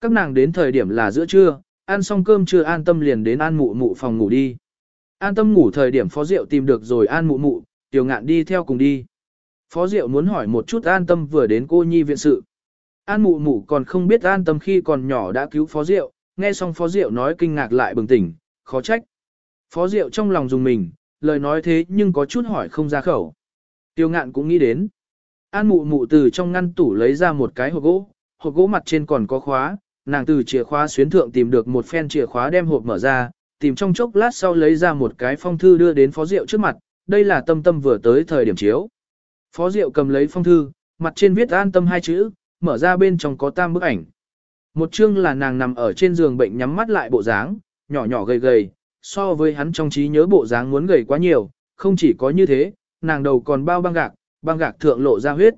Các nàng đến thời điểm là giữa trưa, ăn xong cơm chưa an tâm liền đến an mụ mụ phòng ngủ đi. An tâm ngủ thời điểm phó rượu tìm được rồi an mụ mụ, tiểu ngạn đi theo cùng đi. Phó Diệu muốn hỏi một chút an tâm vừa đến cô nhi viện sự. An mụ mụ còn không biết an tâm khi còn nhỏ đã cứu Phó Diệu, nghe xong Phó Diệu nói kinh ngạc lại bừng tỉnh, khó trách. Phó Diệu trong lòng dùng mình, lời nói thế nhưng có chút hỏi không ra khẩu. Tiêu ngạn cũng nghĩ đến. An mụ mụ từ trong ngăn tủ lấy ra một cái hộp gỗ, hộp gỗ mặt trên còn có khóa, nàng từ chìa khóa xuyến thượng tìm được một phen chìa khóa đem hộp mở ra, tìm trong chốc lát sau lấy ra một cái phong thư đưa đến Phó Diệu trước mặt, đây là tâm tâm vừa tới thời điểm chiếu. Phó Diệu cầm lấy phong thư, mặt trên viết an tâm hai chữ, mở ra bên trong có tam bức ảnh. Một chương là nàng nằm ở trên giường bệnh nhắm mắt lại bộ dáng, nhỏ nhỏ gầy gầy, so với hắn trong trí nhớ bộ dáng muốn gầy quá nhiều, không chỉ có như thế, nàng đầu còn bao băng gạc, băng gạc thượng lộ ra huyết.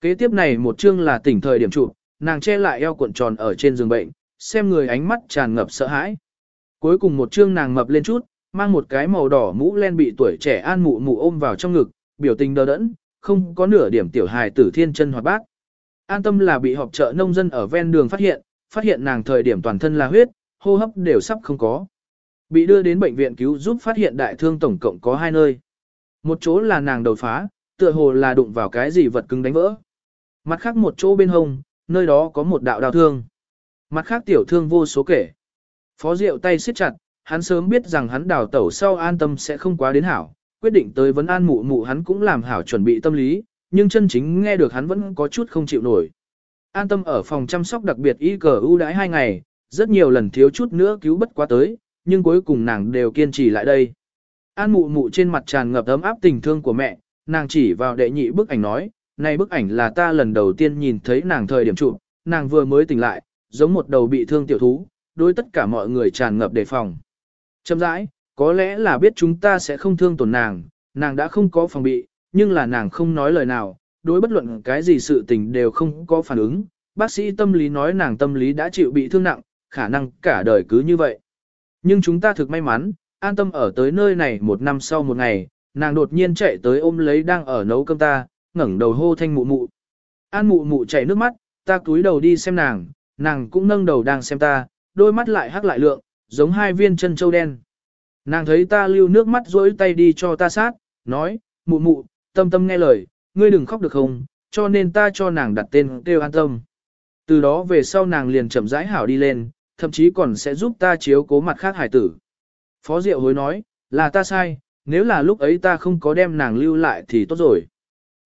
Kế tiếp này một chương là tỉnh thời điểm chụp, nàng che lại eo cuộn tròn ở trên giường bệnh, xem người ánh mắt tràn ngập sợ hãi. Cuối cùng một chương nàng mập lên chút, mang một cái màu đỏ mũ len bị tuổi trẻ an mụ mụ ôm vào trong ngực, biểu tình đờ đẫn, không có nửa điểm tiểu hài tử thiên chân hoạt bát. An tâm là bị họp chợ nông dân ở ven đường phát hiện, phát hiện nàng thời điểm toàn thân là huyết, hô hấp đều sắp không có. Bị đưa đến bệnh viện cứu giúp phát hiện đại thương tổng cộng có hai nơi. Một chỗ là nàng đầu phá, tựa hồ là đụng vào cái gì vật cứng đánh vỡ. Mặt khác một chỗ bên hông, nơi đó có một đạo đào thương. Mặt khác tiểu thương vô số kể. Phó Diệu tay siết chặt, hắn sớm biết rằng hắn đào tẩu sau an tâm sẽ không quá đến hảo, quyết định tới vấn an mụ mụ hắn cũng làm hảo chuẩn bị tâm lý, nhưng chân chính nghe được hắn vẫn có chút không chịu nổi. An tâm ở phòng chăm sóc đặc biệt y cờ ưu đãi hai ngày, rất nhiều lần thiếu chút nữa cứu bất quá tới, nhưng cuối cùng nàng đều kiên trì lại đây. An mụ mụ trên mặt tràn ngập ấm áp tình thương của mẹ, nàng chỉ vào đệ nhị bức ảnh nói, này bức ảnh là ta lần đầu tiên nhìn thấy nàng thời điểm chụp, nàng vừa mới tỉnh lại, giống một đầu bị thương tiểu thú, đối tất cả mọi người tràn ngập đề phòng. Châm rãi, có lẽ là biết chúng ta sẽ không thương tổn nàng, nàng đã không có phòng bị, nhưng là nàng không nói lời nào, đối bất luận cái gì sự tình đều không có phản ứng. Bác sĩ tâm lý nói nàng tâm lý đã chịu bị thương nặng, khả năng cả đời cứ như vậy. Nhưng chúng ta thực may mắn, an tâm ở tới nơi này một năm sau một ngày, nàng đột nhiên chạy tới ôm lấy đang ở nấu cơm ta, ngẩng đầu hô thanh mụ mụ. An mụ mụ chảy nước mắt, ta cúi đầu đi xem nàng, nàng cũng nâng đầu đang xem ta, đôi mắt lại hắc lại lượng, giống hai viên chân châu đen. Nàng thấy ta lưu nước mắt rỗi tay đi cho ta sát, nói, mụ mụ, tâm tâm nghe lời, ngươi đừng khóc được không, cho nên ta cho nàng đặt tên kêu an tâm. Từ đó về sau nàng liền chậm rãi hảo đi lên, thậm chí còn sẽ giúp ta chiếu cố mặt khác hải tử. Phó Diệu hối nói, là ta sai, nếu là lúc ấy ta không có đem nàng lưu lại thì tốt rồi.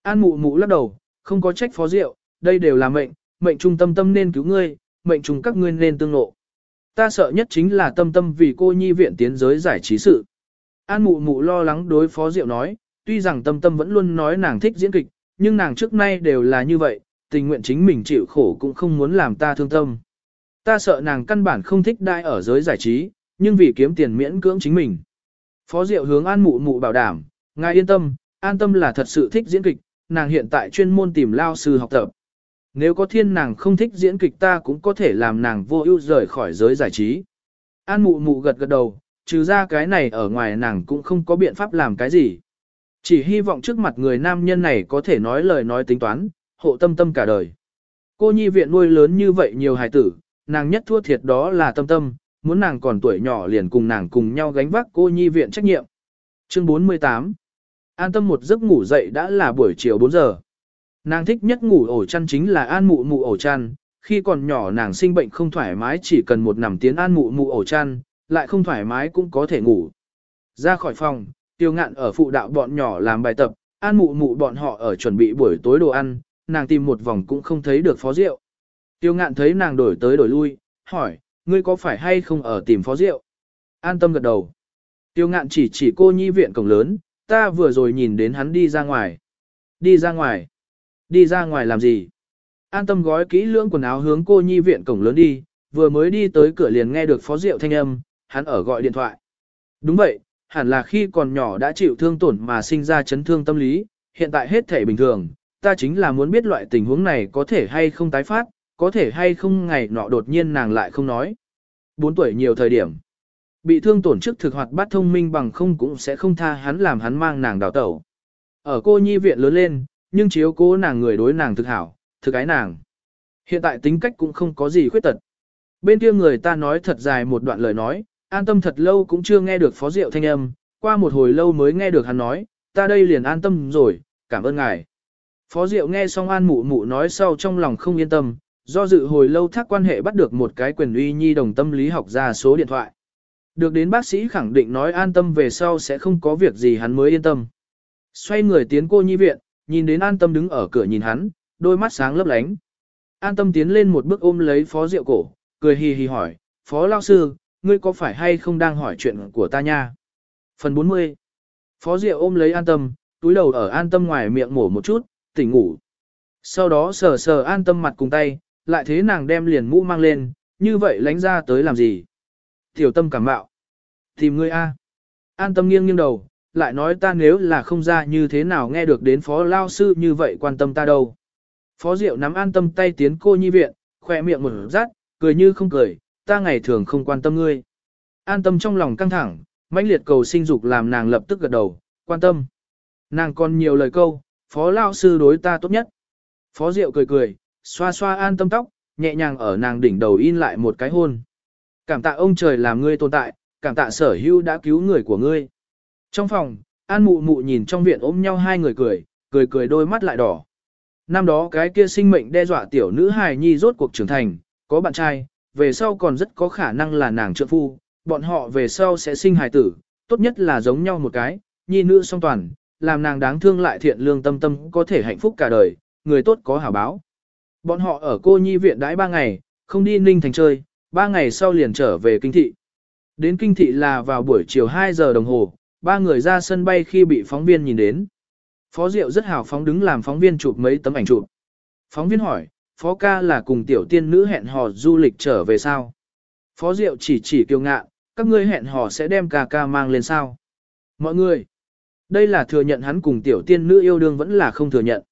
An mụ mụ lắc đầu, không có trách Phó Diệu, đây đều là mệnh, mệnh trung tâm tâm nên cứu ngươi, mệnh trung các ngươi nên tương nộ. Ta sợ nhất chính là tâm tâm vì cô nhi viện tiến giới giải trí sự. An mụ mụ lo lắng đối Phó Diệu nói, tuy rằng tâm tâm vẫn luôn nói nàng thích diễn kịch, nhưng nàng trước nay đều là như vậy, tình nguyện chính mình chịu khổ cũng không muốn làm ta thương tâm. Ta sợ nàng căn bản không thích đai ở giới giải trí, nhưng vì kiếm tiền miễn cưỡng chính mình. Phó Diệu hướng An Mụ Mụ bảo đảm, ngài yên tâm, an tâm là thật sự thích diễn kịch, nàng hiện tại chuyên môn tìm lao sư học tập. Nếu có thiên nàng không thích diễn kịch ta cũng có thể làm nàng vô ưu rời khỏi giới giải trí. An Mụ Mụ gật gật đầu, trừ ra cái này ở ngoài nàng cũng không có biện pháp làm cái gì. Chỉ hy vọng trước mặt người nam nhân này có thể nói lời nói tính toán, hộ tâm tâm cả đời. Cô nhi viện nuôi lớn như vậy nhiều hài tử, nàng nhất thua thiệt đó là tâm tâm, muốn nàng còn tuổi nhỏ liền cùng nàng cùng nhau gánh vác cô nhi viện trách nhiệm. Chương 48 An tâm một giấc ngủ dậy đã là buổi chiều 4 giờ. Nàng thích nhất ngủ ổ chăn chính là an mụ mụ ổ chăn, khi còn nhỏ nàng sinh bệnh không thoải mái chỉ cần một nằm tiến an mụ mụ ổ chăn, lại không thoải mái cũng có thể ngủ. Ra khỏi phòng, tiêu ngạn ở phụ đạo bọn nhỏ làm bài tập, an mụ mụ bọn họ ở chuẩn bị buổi tối đồ ăn, nàng tìm một vòng cũng không thấy được phó rượu. Tiêu ngạn thấy nàng đổi tới đổi lui, hỏi, ngươi có phải hay không ở tìm phó rượu? An tâm gật đầu. Tiêu ngạn chỉ chỉ cô nhi viện cổng lớn, ta vừa rồi nhìn đến hắn đi ra ngoài. Đi ra ngoài? Đi ra ngoài làm gì? An tâm gói kỹ lưỡng quần áo hướng cô nhi viện cổng lớn đi, vừa mới đi tới cửa liền nghe được phó rượu thanh âm, hắn ở gọi điện thoại. Đúng vậy, hẳn là khi còn nhỏ đã chịu thương tổn mà sinh ra chấn thương tâm lý, hiện tại hết thể bình thường, ta chính là muốn biết loại tình huống này có thể hay không tái phát, có thể hay không ngày nọ đột nhiên nàng lại không nói. 4 tuổi nhiều thời điểm. Bị thương tổn trước thực hoạt bát thông minh bằng không cũng sẽ không tha hắn làm hắn mang nàng đào tẩu. Ở cô nhi viện lớn lên, nhưng chiếu cố nàng người đối nàng thực hảo, thực ái nàng. Hiện tại tính cách cũng không có gì khuyết tật. Bên kia người ta nói thật dài một đoạn lời nói, an tâm thật lâu cũng chưa nghe được phó diệu thanh âm, qua một hồi lâu mới nghe được hắn nói, ta đây liền an tâm rồi, cảm ơn ngài. Phó Diệu nghe xong an mụ mụ nói sau trong lòng không yên tâm, do dự hồi lâu thác quan hệ bắt được một cái quyền uy nhi đồng tâm lý học ra số điện thoại. Được đến bác sĩ khẳng định nói an tâm về sau sẽ không có việc gì hắn mới yên tâm. Xoay người tiến cô nhi viện, nhìn đến an tâm đứng ở cửa nhìn hắn, đôi mắt sáng lấp lánh. An tâm tiến lên một bước ôm lấy phó rượu cổ, cười hì hì hỏi, phó lao sư, ngươi có phải hay không đang hỏi chuyện của ta nha? Phần 40 Phó Diệu ôm lấy an tâm, túi đầu ở an tâm ngoài miệng mổ một chút, tỉnh ngủ. Sau đó sờ sờ an tâm mặt cùng tay, lại thế nàng đem liền mũ mang lên, như vậy lánh ra tới làm gì? Tiểu tâm cảm mạo, Tìm ngươi A. An tâm nghiêng nghiêng đầu, lại nói ta nếu là không ra như thế nào nghe được đến phó lao sư như vậy quan tâm ta đâu. Phó Diệu nắm an tâm tay tiến cô nhi viện, khỏe miệng một rát, cười như không cười, ta ngày thường không quan tâm ngươi. An tâm trong lòng căng thẳng, mãnh liệt cầu sinh dục làm nàng lập tức gật đầu, quan tâm. Nàng còn nhiều lời câu, phó lao sư đối ta tốt nhất. Phó Diệu cười cười, xoa xoa an tâm tóc, nhẹ nhàng ở nàng đỉnh đầu in lại một cái hôn. Cảm tạ ông trời làm ngươi tồn tại, cảm tạ sở hữu đã cứu người của ngươi. Trong phòng, an mụ mụ nhìn trong viện ôm nhau hai người cười, cười cười đôi mắt lại đỏ. Năm đó cái kia sinh mệnh đe dọa tiểu nữ hài nhi rốt cuộc trưởng thành, có bạn trai, về sau còn rất có khả năng là nàng trợ phu, bọn họ về sau sẽ sinh hài tử, tốt nhất là giống nhau một cái, nhi nữ song toàn, làm nàng đáng thương lại thiện lương tâm tâm có thể hạnh phúc cả đời, người tốt có hảo báo. Bọn họ ở cô nhi viện đãi ba ngày, không đi ninh thành chơi, ba ngày sau liền trở về kinh thị. Đến kinh thị là vào buổi chiều 2 giờ đồng hồ, ba người ra sân bay khi bị phóng viên nhìn đến. Phó Diệu rất hào phóng đứng làm phóng viên chụp mấy tấm ảnh chụp. Phóng viên hỏi, Phó ca là cùng tiểu tiên nữ hẹn hò du lịch trở về sao? Phó Diệu chỉ chỉ kiêu ngạ, các ngươi hẹn hò sẽ đem ca ca mang lên sao? Mọi người, đây là thừa nhận hắn cùng tiểu tiên nữ yêu đương vẫn là không thừa nhận.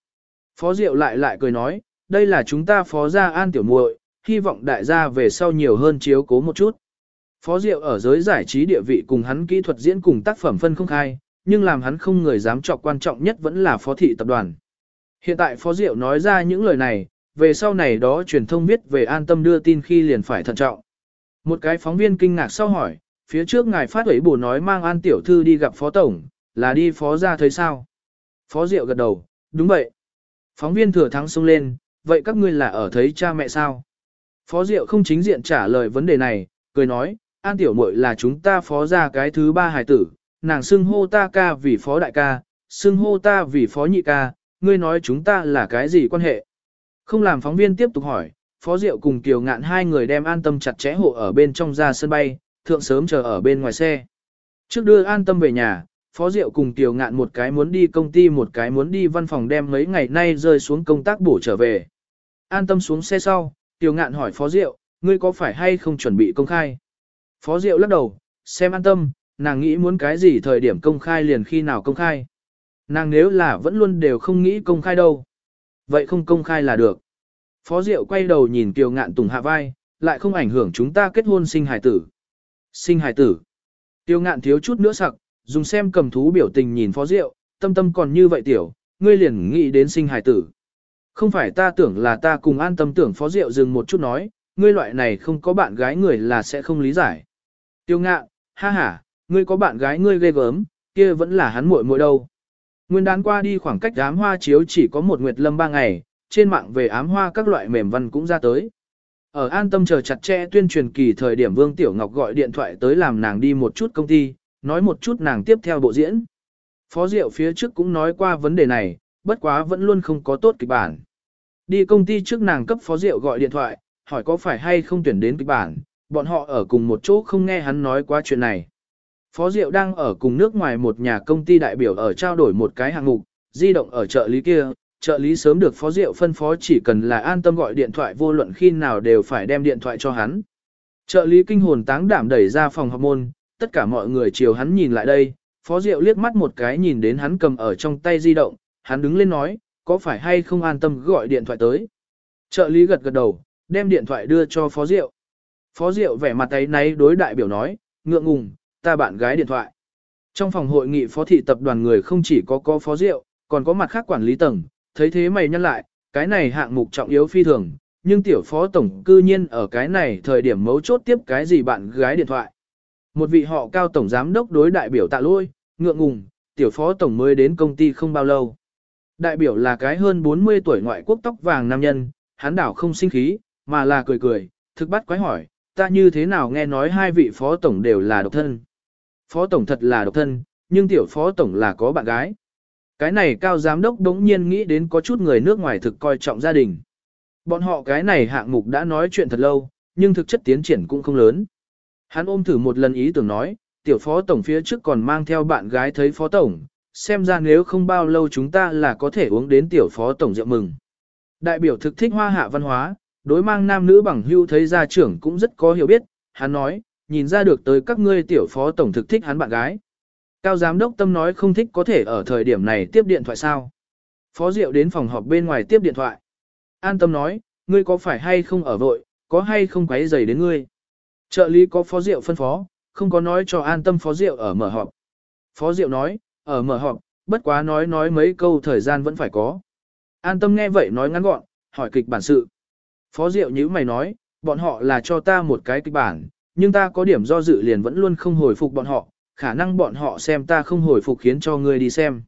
Phó Diệu lại lại cười nói, đây là chúng ta phó gia an tiểu muội, hy vọng đại gia về sau nhiều hơn chiếu cố một chút. Phó Diệu ở giới giải trí địa vị cùng hắn kỹ thuật diễn cùng tác phẩm phân không khai, nhưng làm hắn không người dám chọc quan trọng nhất vẫn là phó thị tập đoàn. Hiện tại Phó Diệu nói ra những lời này, về sau này đó truyền thông biết về an tâm đưa tin khi liền phải thận trọng. Một cái phóng viên kinh ngạc sau hỏi, phía trước ngài phát ủy bổ nói mang an tiểu thư đi gặp phó tổng, là đi phó ra thấy sao? Phó Diệu gật đầu, đúng vậy. Phóng viên thừa thắng xông lên, vậy các ngươi là ở thấy cha mẹ sao? Phó Diệu không chính diện trả lời vấn đề này, cười nói, An Tiểu Mội là chúng ta phó ra cái thứ ba hài tử, nàng xưng hô ta ca vì phó đại ca, xưng hô ta vì phó nhị ca, ngươi nói chúng ta là cái gì quan hệ? Không làm phóng viên tiếp tục hỏi, Phó Diệu cùng Kiều Ngạn hai người đem an tâm chặt chẽ hộ ở bên trong ra sân bay, thượng sớm chờ ở bên ngoài xe. Trước đưa an tâm về nhà, Phó Diệu cùng Kiều Ngạn một cái muốn đi công ty một cái muốn đi văn phòng đem mấy ngày nay rơi xuống công tác bổ trở về. An tâm xuống xe sau, Tiểu Ngạn hỏi Phó Diệu, ngươi có phải hay không chuẩn bị công khai? Phó Diệu lắc đầu, xem an tâm, nàng nghĩ muốn cái gì thời điểm công khai liền khi nào công khai. Nàng nếu là vẫn luôn đều không nghĩ công khai đâu. Vậy không công khai là được. Phó Diệu quay đầu nhìn Kiều Ngạn Tùng hạ vai, lại không ảnh hưởng chúng ta kết hôn sinh hài tử. Sinh hài tử. Tiêu Ngạn thiếu chút nữa sặc, dùng xem cầm thú biểu tình nhìn Phó Diệu, tâm tâm còn như vậy tiểu, ngươi liền nghĩ đến sinh hài tử. Không phải ta tưởng là ta cùng an tâm tưởng Phó Diệu dừng một chút nói, ngươi loại này không có bạn gái người là sẽ không lý giải. Tiêu Ngạn, ha ha, ngươi có bạn gái ngươi ghê gớm, kia vẫn là hắn muội muội đâu. Nguyên đán qua đi khoảng cách ám hoa chiếu chỉ có một nguyệt lâm ba ngày, trên mạng về ám hoa các loại mềm văn cũng ra tới. Ở an tâm chờ chặt chẽ tuyên truyền kỳ thời điểm Vương Tiểu Ngọc gọi điện thoại tới làm nàng đi một chút công ty, nói một chút nàng tiếp theo bộ diễn. Phó Diệu phía trước cũng nói qua vấn đề này, bất quá vẫn luôn không có tốt kịch bản. Đi công ty trước nàng cấp Phó Diệu gọi điện thoại, hỏi có phải hay không tuyển đến kịch bản, bọn họ ở cùng một chỗ không nghe hắn nói qua chuyện này. Phó Diệu đang ở cùng nước ngoài một nhà công ty đại biểu ở trao đổi một cái hạng mục, di động ở trợ lý kia, trợ lý sớm được Phó Diệu phân phó chỉ cần là an tâm gọi điện thoại vô luận khi nào đều phải đem điện thoại cho hắn. Trợ lý kinh hồn táng đảm đẩy ra phòng học môn, tất cả mọi người chiều hắn nhìn lại đây, Phó Diệu liếc mắt một cái nhìn đến hắn cầm ở trong tay di động, hắn đứng lên nói, có phải hay không an tâm gọi điện thoại tới. Trợ lý gật gật đầu, đem điện thoại đưa cho Phó Diệu. Phó Diệu vẻ mặt ấy náy đối đại biểu nói, ngượng ngùng, ta bạn gái điện thoại. Trong phòng hội nghị phó thị tập đoàn người không chỉ có có phó diệu, còn có mặt khác quản lý tầng, thấy thế mày nhăn lại, cái này hạng mục trọng yếu phi thường, nhưng tiểu phó tổng cư nhiên ở cái này thời điểm mấu chốt tiếp cái gì bạn gái điện thoại. Một vị họ cao tổng giám đốc đối đại biểu tạ lôi, ngượng ngùng, tiểu phó tổng mới đến công ty không bao lâu. Đại biểu là cái hơn 40 tuổi ngoại quốc tóc vàng nam nhân, hắn đảo không sinh khí, mà là cười cười, thực bắt quái hỏi, ta như thế nào nghe nói hai vị phó tổng đều là độc thân. Phó tổng thật là độc thân, nhưng tiểu phó tổng là có bạn gái. Cái này cao giám đốc đống nhiên nghĩ đến có chút người nước ngoài thực coi trọng gia đình. Bọn họ cái này hạng mục đã nói chuyện thật lâu, nhưng thực chất tiến triển cũng không lớn. Hắn ôm thử một lần ý tưởng nói, tiểu phó tổng phía trước còn mang theo bạn gái thấy phó tổng, xem ra nếu không bao lâu chúng ta là có thể uống đến tiểu phó tổng rượu mừng. Đại biểu thực thích hoa hạ văn hóa, đối mang nam nữ bằng hưu thấy gia trưởng cũng rất có hiểu biết, hắn nói, nhìn ra được tới các ngươi tiểu phó tổng thực thích hắn bạn gái. Cao giám đốc tâm nói không thích có thể ở thời điểm này tiếp điện thoại sao. Phó Diệu đến phòng họp bên ngoài tiếp điện thoại. An tâm nói, ngươi có phải hay không ở vội, có hay không quấy rầy đến ngươi. Trợ lý có phó Diệu phân phó, không có nói cho an tâm phó Diệu ở mở họp. Phó Diệu nói, ở mở họp, bất quá nói nói mấy câu thời gian vẫn phải có. An tâm nghe vậy nói ngắn gọn, hỏi kịch bản sự. Phó Diệu như mày nói, bọn họ là cho ta một cái kịch bản, nhưng ta có điểm do dự liền vẫn luôn không hồi phục bọn họ, khả năng bọn họ xem ta không hồi phục khiến cho ngươi đi xem.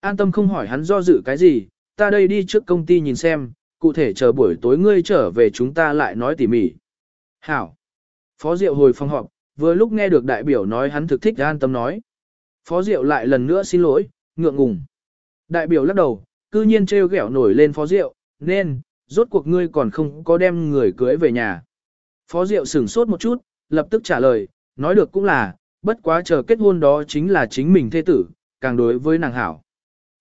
An tâm không hỏi hắn do dự cái gì, ta đây đi trước công ty nhìn xem, cụ thể chờ buổi tối ngươi trở về chúng ta lại nói tỉ mỉ. Hảo. Phó Diệu hồi phòng họp, vừa lúc nghe được đại biểu nói hắn thực thích an tâm nói. Phó Diệu lại lần nữa xin lỗi, ngượng ngùng. Đại biểu lắc đầu, cư nhiên trêu ghẹo nổi lên Phó Diệu, nên, rốt cuộc ngươi còn không có đem người cưới về nhà. Phó Diệu sửng sốt một chút, lập tức trả lời, nói được cũng là, bất quá chờ kết hôn đó chính là chính mình thê tử, càng đối với nàng hảo.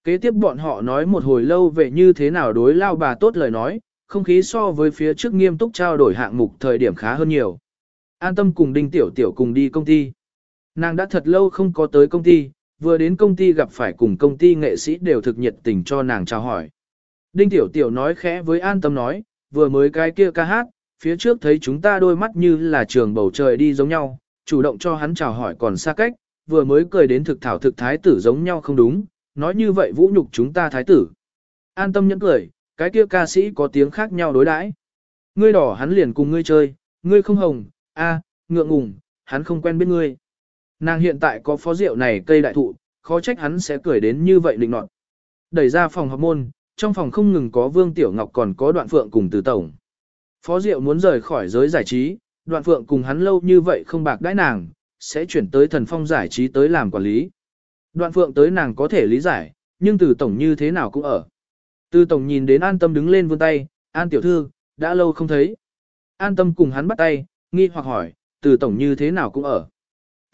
Kế tiếp bọn họ nói một hồi lâu về như thế nào đối lao bà tốt lời nói, không khí so với phía trước nghiêm túc trao đổi hạng mục thời điểm khá hơn nhiều. An tâm cùng Đinh Tiểu Tiểu cùng đi công ty. Nàng đã thật lâu không có tới công ty, vừa đến công ty gặp phải cùng công ty nghệ sĩ đều thực nhiệt tình cho nàng chào hỏi. Đinh Tiểu Tiểu nói khẽ với an tâm nói, vừa mới cái kia ca hát, phía trước thấy chúng ta đôi mắt như là trường bầu trời đi giống nhau, chủ động cho hắn chào hỏi còn xa cách, vừa mới cười đến thực thảo thực thái tử giống nhau không đúng, nói như vậy vũ nhục chúng ta thái tử. An tâm nhẫn cười, cái kia ca sĩ có tiếng khác nhau đối đãi. Ngươi đỏ hắn liền cùng ngươi chơi, ngươi không hồng, a, ngượng ngùng, hắn không quen biết ngươi. Nàng hiện tại có phó rượu này cây đại thụ, khó trách hắn sẽ cười đến như vậy định nọt. Đẩy ra phòng học môn, trong phòng không ngừng có Vương Tiểu Ngọc còn có đoạn phượng cùng từ tổng. Phó Diệu muốn rời khỏi giới giải trí, đoạn phượng cùng hắn lâu như vậy không bạc đãi nàng, sẽ chuyển tới thần phong giải trí tới làm quản lý. Đoạn phượng tới nàng có thể lý giải, nhưng từ tổng như thế nào cũng ở. Từ tổng nhìn đến an tâm đứng lên vươn tay, an tiểu thư, đã lâu không thấy. An tâm cùng hắn bắt tay, nghi hoặc hỏi, từ tổng như thế nào cũng ở.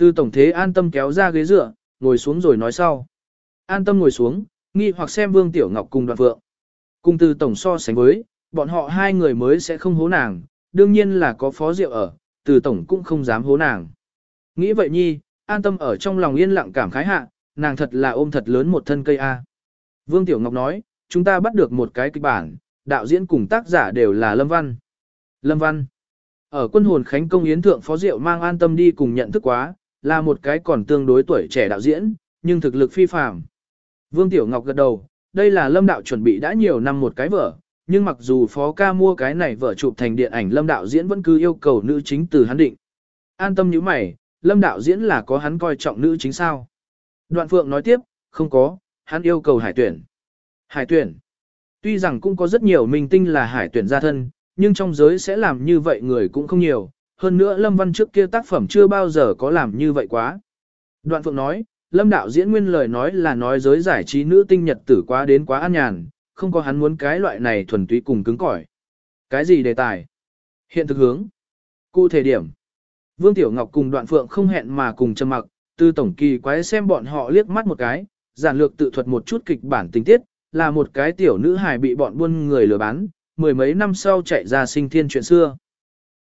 Từ tổng thế an tâm kéo ra ghế dựa, ngồi xuống rồi nói sau. An tâm ngồi xuống, nghi hoặc xem vương tiểu ngọc cùng Đoàn Vượng. Cùng từ tổng so sánh với, bọn họ hai người mới sẽ không hố nàng, đương nhiên là có phó rượu ở, từ tổng cũng không dám hố nàng. Nghĩ vậy nhi, an tâm ở trong lòng yên lặng cảm khái hạ, nàng thật là ôm thật lớn một thân cây A. Vương Tiểu Ngọc nói, chúng ta bắt được một cái kịch bản, đạo diễn cùng tác giả đều là Lâm Văn. Lâm Văn. Ở quân hồn Khánh Công Yến Thượng Phó Diệu mang an tâm đi cùng nhận thức quá, là một cái còn tương đối tuổi trẻ đạo diễn, nhưng thực lực phi phàm. Vương Tiểu Ngọc gật đầu, đây là Lâm Đạo chuẩn bị đã nhiều năm một cái vở, nhưng mặc dù Phó ca mua cái này vở chụp thành điện ảnh Lâm Đạo diễn vẫn cứ yêu cầu nữ chính từ hắn định. An tâm như mày, Lâm Đạo diễn là có hắn coi trọng nữ chính sao? Đoạn Phượng nói tiếp, không có, hắn yêu cầu hải tuyển. Hải tuyển. Tuy rằng cũng có rất nhiều minh tinh là hải tuyển gia thân, nhưng trong giới sẽ làm như vậy người cũng không nhiều. Hơn nữa Lâm Văn trước kia tác phẩm chưa bao giờ có làm như vậy quá. Đoạn Phượng nói, Lâm đạo diễn nguyên lời nói là nói giới giải trí nữ tinh nhật tử quá đến quá an nhàn, không có hắn muốn cái loại này thuần túy cùng cứng cỏi. Cái gì đề tài? Hiện thực hướng. Cụ thể điểm. Vương Tiểu Ngọc cùng Đoạn Phượng không hẹn mà cùng trầm mặc, tư tổng kỳ quái xem bọn họ liếc mắt một cái, giản lược tự thuật một chút kịch bản tình tiết, là một cái tiểu nữ hài bị bọn buôn người lừa bán, mười mấy năm sau chạy ra sinh thiên chuyện xưa.